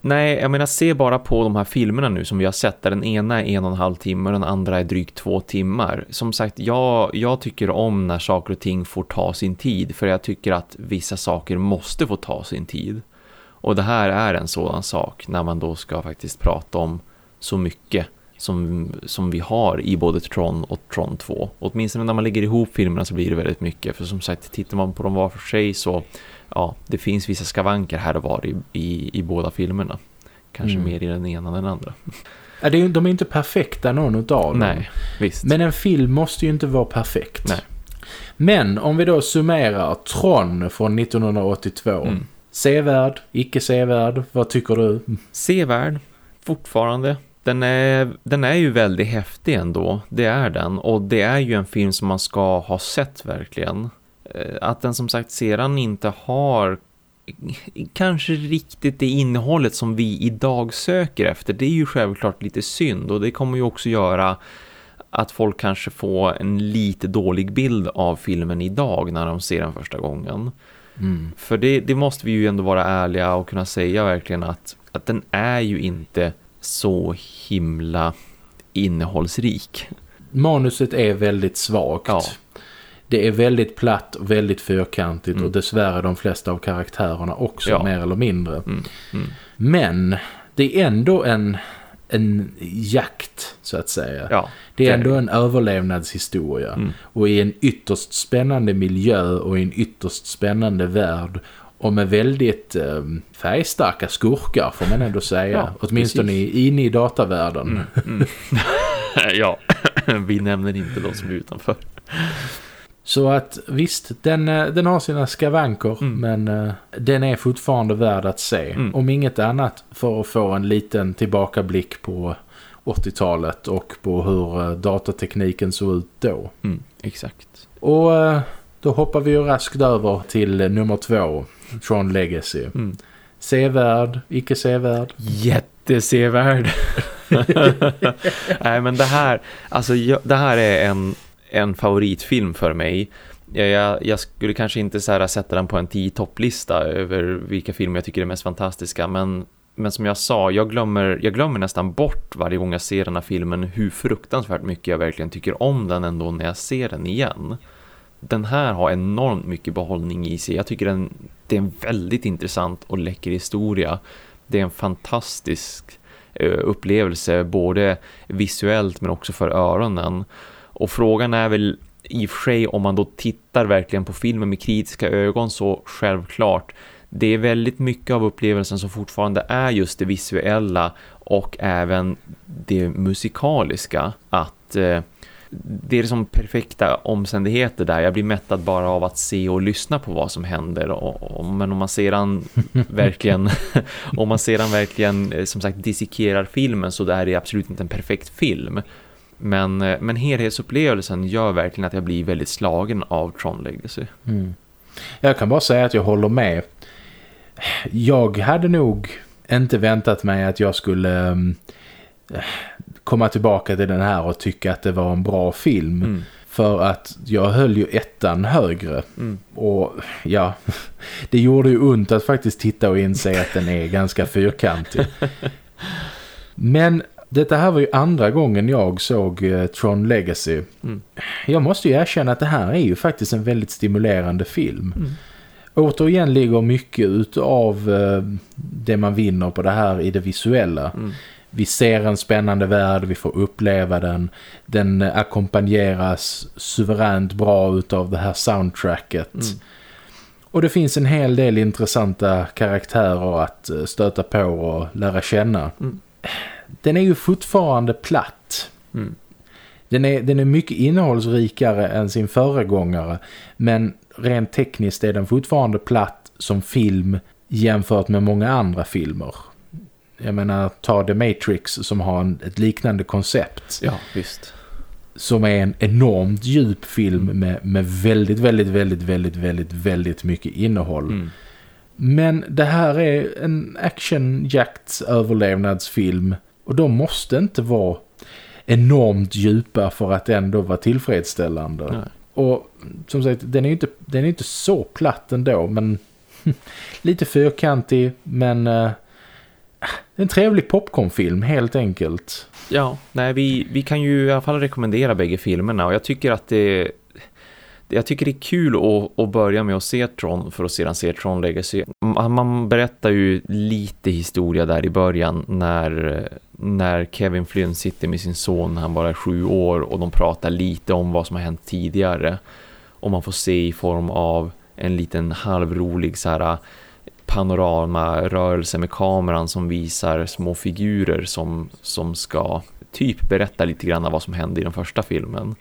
Nej, jag menar se bara på de här filmerna nu som vi har sett där den ena är en och en halv timme och den andra är drygt två timmar. Som sagt, jag, jag tycker om när saker och ting får ta sin tid för jag tycker att vissa saker måste få ta sin tid. Och det här är en sådan sak när man då ska faktiskt prata om så mycket som, som vi har i både Tron och Tron 2. Åtminstone när man lägger ihop filmerna så blir det väldigt mycket. För som sagt, tittar man på dem var för sig så ja, det finns vissa skavanker här och var i, i, i båda filmerna. Kanske Mm. mer i den ena än den andra. Ja, det är, de är inte perfekta någon utav dem. Nej, visst. Men en film måste ju inte vara perfekt. Nej. Men om vi då summerar Tron från 1982. Mm. Sevärd, icke sevärd, vad tycker du? Sevärd, fortfarande. Den är, den är ju väldigt häftig ändå, det är den. Och det är ju en film som man ska ha sett verkligen. Eh, Att den som sagt sedan inte har kanske riktigt det innehållet som vi idag söker efter. Det är ju självklart lite synd och det kommer ju också göra att folk kanske får en lite dålig bild av filmen idag när de ser den första gången. Mm. För det, det måste vi ju ändå vara ärliga och kunna säga verkligen att, att den är ju inte så himla innehållsrik. Manuset är väldigt svagt. Ja. Det är väldigt platt och väldigt fyrkantigt Mm. och dessvärre de flesta av karaktärerna också Ja. mer eller mindre. Mm, mm. Men det är ändå en, en jakt så att säga. Ja, Det är ändå det. en överlevnadshistoria. Mm. Och i en ytterst spännande miljö och i en ytterst spännande värld. Och med väldigt eh, färgstarka skurkar får man ändå säga. Ja, Åtminstone inne i datavärlden. Mm, mm. ja, vi nämner inte de som är utanför. Så att visst, den, eh, den har sina skavanker. Mm. Men eh, den är fortfarande värd att se. Mm. Om inget annat för att få en liten tillbakablick på 80-talet. Och på hur eh, datatekniken såg ut då. Mm, exakt. Och då hoppar vi ju raskt över till nummer två. Tron Legacy. Mm. Sevärd, icke sevärd. Jättesevärd. Nej men det här, alltså jag, det här är en, en favoritfilm för mig. Jag, jag, skulle kanske inte så här sätta den på en 10 topplista över vilka filmer jag tycker är mest fantastiska. Men, men som jag sa, jag glömmer, jag glömmer nästan bort varje gång jag ser den här filmen hur fruktansvärt mycket jag verkligen tycker om den ändå när jag ser den igen. Den här har enormt mycket behållning i sig. Jag tycker den, det är en väldigt intressant och läcker historia. Det är en fantastisk eh, upplevelse både visuellt men också för öronen. Och frågan är väl i och för sig om man då tittar verkligen på filmen med kritiska ögon så självklart. det är väldigt mycket av upplevelsen som fortfarande är just det visuella och även det musikaliska att eh, det är liksom perfekta omständigheter där. Jag blir mättad bara av att se och lyssna på vad som händer. Och, och, men om man sedan verkligen om man sedan verkligen eh, som sagt dissekerar filmen så är det absolut inte en perfekt film. Men, eh, men helhetsupplevelsen gör verkligen att jag blir väldigt slagen av Tron Legacy. Mm. Jag kan bara säga att jag håller med. Jag hade nog inte väntat mig att jag skulle um, komma tillbaka till den här och tycka att det var en bra film. Mm. För att jag höll ju ettan högre. Mm. Och ja, det gjorde ju ont att faktiskt titta och inse att den är ganska fyrkantig. Men detta här var ju andra gången jag såg uh, Tron Legacy. Mm. Jag måste ju erkänna att det här är ju faktiskt en väldigt stimulerande film. Mm. Återigen ligger mycket av uh, det man vinner på det här i det visuella. Mm. Vi ser en spännande värld, vi får uppleva den. Den ackompanjeras suveränt bra utav det här soundtracket. Mm. Och det finns en hel del intressanta karaktärer att eh, stöta på och lära känna. Mm. Den är ju fortfarande platt. Mm. Den, är, den är mycket innehållsrikare än sin föregångare. Men rent tekniskt är den fortfarande platt som film jämfört med många andra filmer jag menar, ta The Matrix som har en, ett liknande koncept. Ja, visst. Som är en enormt djup film med, med väldigt, väldigt, väldigt, väldigt, väldigt, väldigt mycket innehåll. Mm. Men det här är en actionjakt överlevnadsfilm och de måste inte vara enormt djupa för att ändå vara tillfredsställande. Nej. Och som sagt, den är inte, den är inte så platt ändå, men lite fyrkantig, men uh, en trevlig popcornfilm helt enkelt. Ja, nej vi, vi kan ju i alla fall rekommendera bägge filmerna och jag tycker att det jag tycker det är kul att, att börja med att se Tron för att sedan se Tron Legacy. Man berättar ju lite historia där i början när, när Kevin Flynn sitter med sin son när han bara är sju år och de pratar lite om vad som har hänt tidigare. Och man får se i form av en liten halvrolig så här panoramarörelse med kameran som visar små figurer som, som ska typ berätta lite grann vad som hände i den första filmen.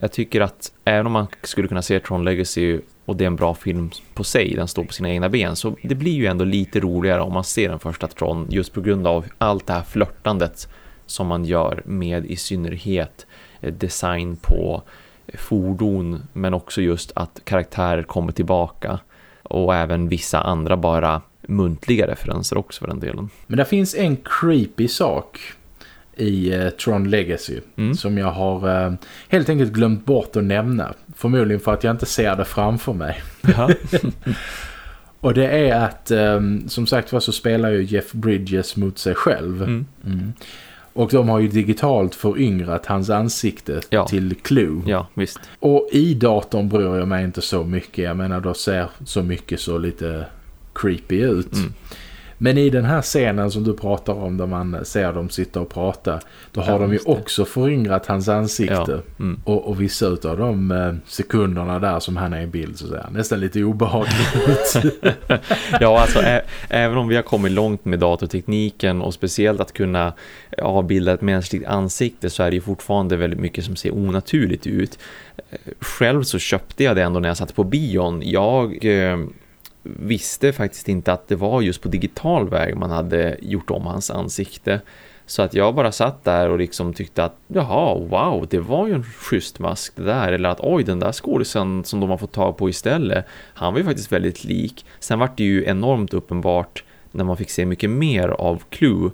Jag tycker att även om man skulle kunna se Tron Legacy och det är en bra film på sig, den står på sina egna ben, så det blir ju ändå lite roligare om man ser den första Tron just på grund av allt det här flörtandet som man gör med i synnerhet eh, design på eh, fordon men också just att karaktärer kommer tillbaka och även vissa andra bara muntliga referenser också för den delen. Men det finns en creepy sak i eh, Tron Legacy mm. som jag har eh, helt enkelt glömt bort att nämna. Förmodligen för att jag inte ser det framför mig. och det är att eh, som sagt var så spelar ju Jeff Bridges mot sig själv. Mm. Mm. Och de har ju digitalt föryngrat hans ansikte ja. till Clue. Ja, visst. Och i datorn bryr jag mig inte så mycket. Jag menar, då ser så mycket så lite creepy ut. Mm. Men i den här scenen som du pratar om där man ser dem sitta och prata då har ja, de ju också föryngrat hans ansikte. Ja. Mm. Och, och vissa av de eh, sekunderna där som han är i bild så ser nästan lite obehagligt Ja, alltså även om vi har kommit långt med datortekniken och speciellt att kunna avbilda ett mänskligt ansikte så är det ju fortfarande väldigt mycket som ser onaturligt ut. Själv så köpte jag det ändå när jag satt på bion. Jag... Visste faktiskt inte att det var just på digital väg man hade gjort om hans ansikte. Så att jag bara satt där och liksom tyckte att jaha, wow, det var ju en schysst mask det där. Eller att oj, den där skådisen som de har fått tag på istället, han var ju faktiskt väldigt lik. Sen var det ju enormt uppenbart när man fick se mycket mer av Clue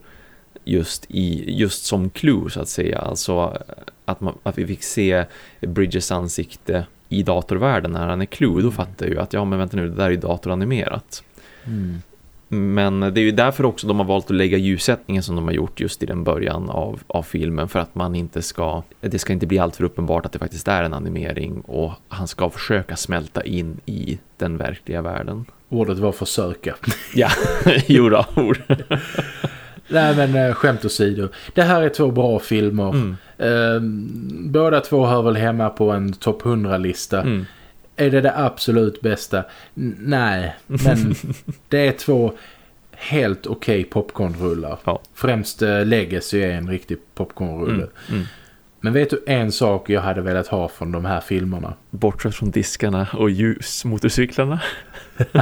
just, i, just som Clue så att säga. Alltså att, man, att vi fick se Bridges ansikte i datorvärlden när han är Clue, då mm. fattar jag ju att ja men vänta nu, det där är ju datoranimerat. Mm. Men det är ju därför också de har valt att lägga ljussättningen som de har gjort just i den början av, av filmen för att man inte ska, det ska inte bli allt för uppenbart att det faktiskt är en animering och han ska försöka smälta in i den verkliga världen. Ordet var försöka. ja, jo då, ord. Nej men äh, skämt åsido. Det här är två bra filmer. Mm. Eh, båda två hör väl hemma på en topp 100-lista. Mm. Är det det absolut bästa? N nej, men det är två helt okej okay popcornrullar. Ja. Främst uh, Legacy är en riktig popcornrulle. Mm, mm. Men vet du en sak jag hade velat ha från de här filmerna? Bortsett från diskarna och ljusmotorcyklarna.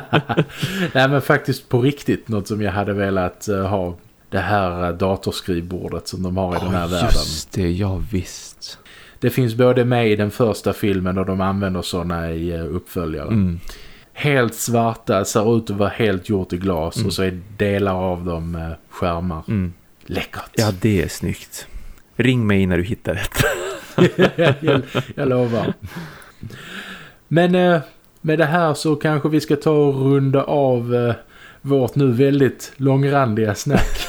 Nej men faktiskt på riktigt något som jag hade velat uh, ha. Det här uh, datorskrivbordet som de har i oh, den här världen. Just det, ja visst. Det finns både med i den första filmen och de använder sådana i uh, uppföljaren. Mm. Helt svarta, ser ut att vara helt gjort i glas mm. och så är delar av dem uh, skärmar. Mm. Läckert. Ja, det är snyggt. Ring mig när du hittar rätt. jag, jag lovar. Men eh, med det här så kanske vi ska ta och runda av eh, vårt nu väldigt långrandiga snack.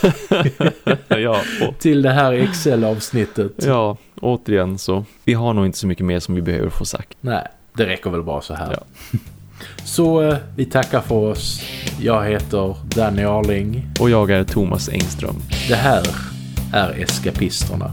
ja, Till det här Excel-avsnittet. Ja, återigen så. Vi har nog inte så mycket mer som vi behöver få sagt. Nej, det räcker väl bra så här. Ja. Så eh, vi tackar för oss. Jag heter Danny Arling. Och jag är Thomas Engström. Det här är Eskapisterna.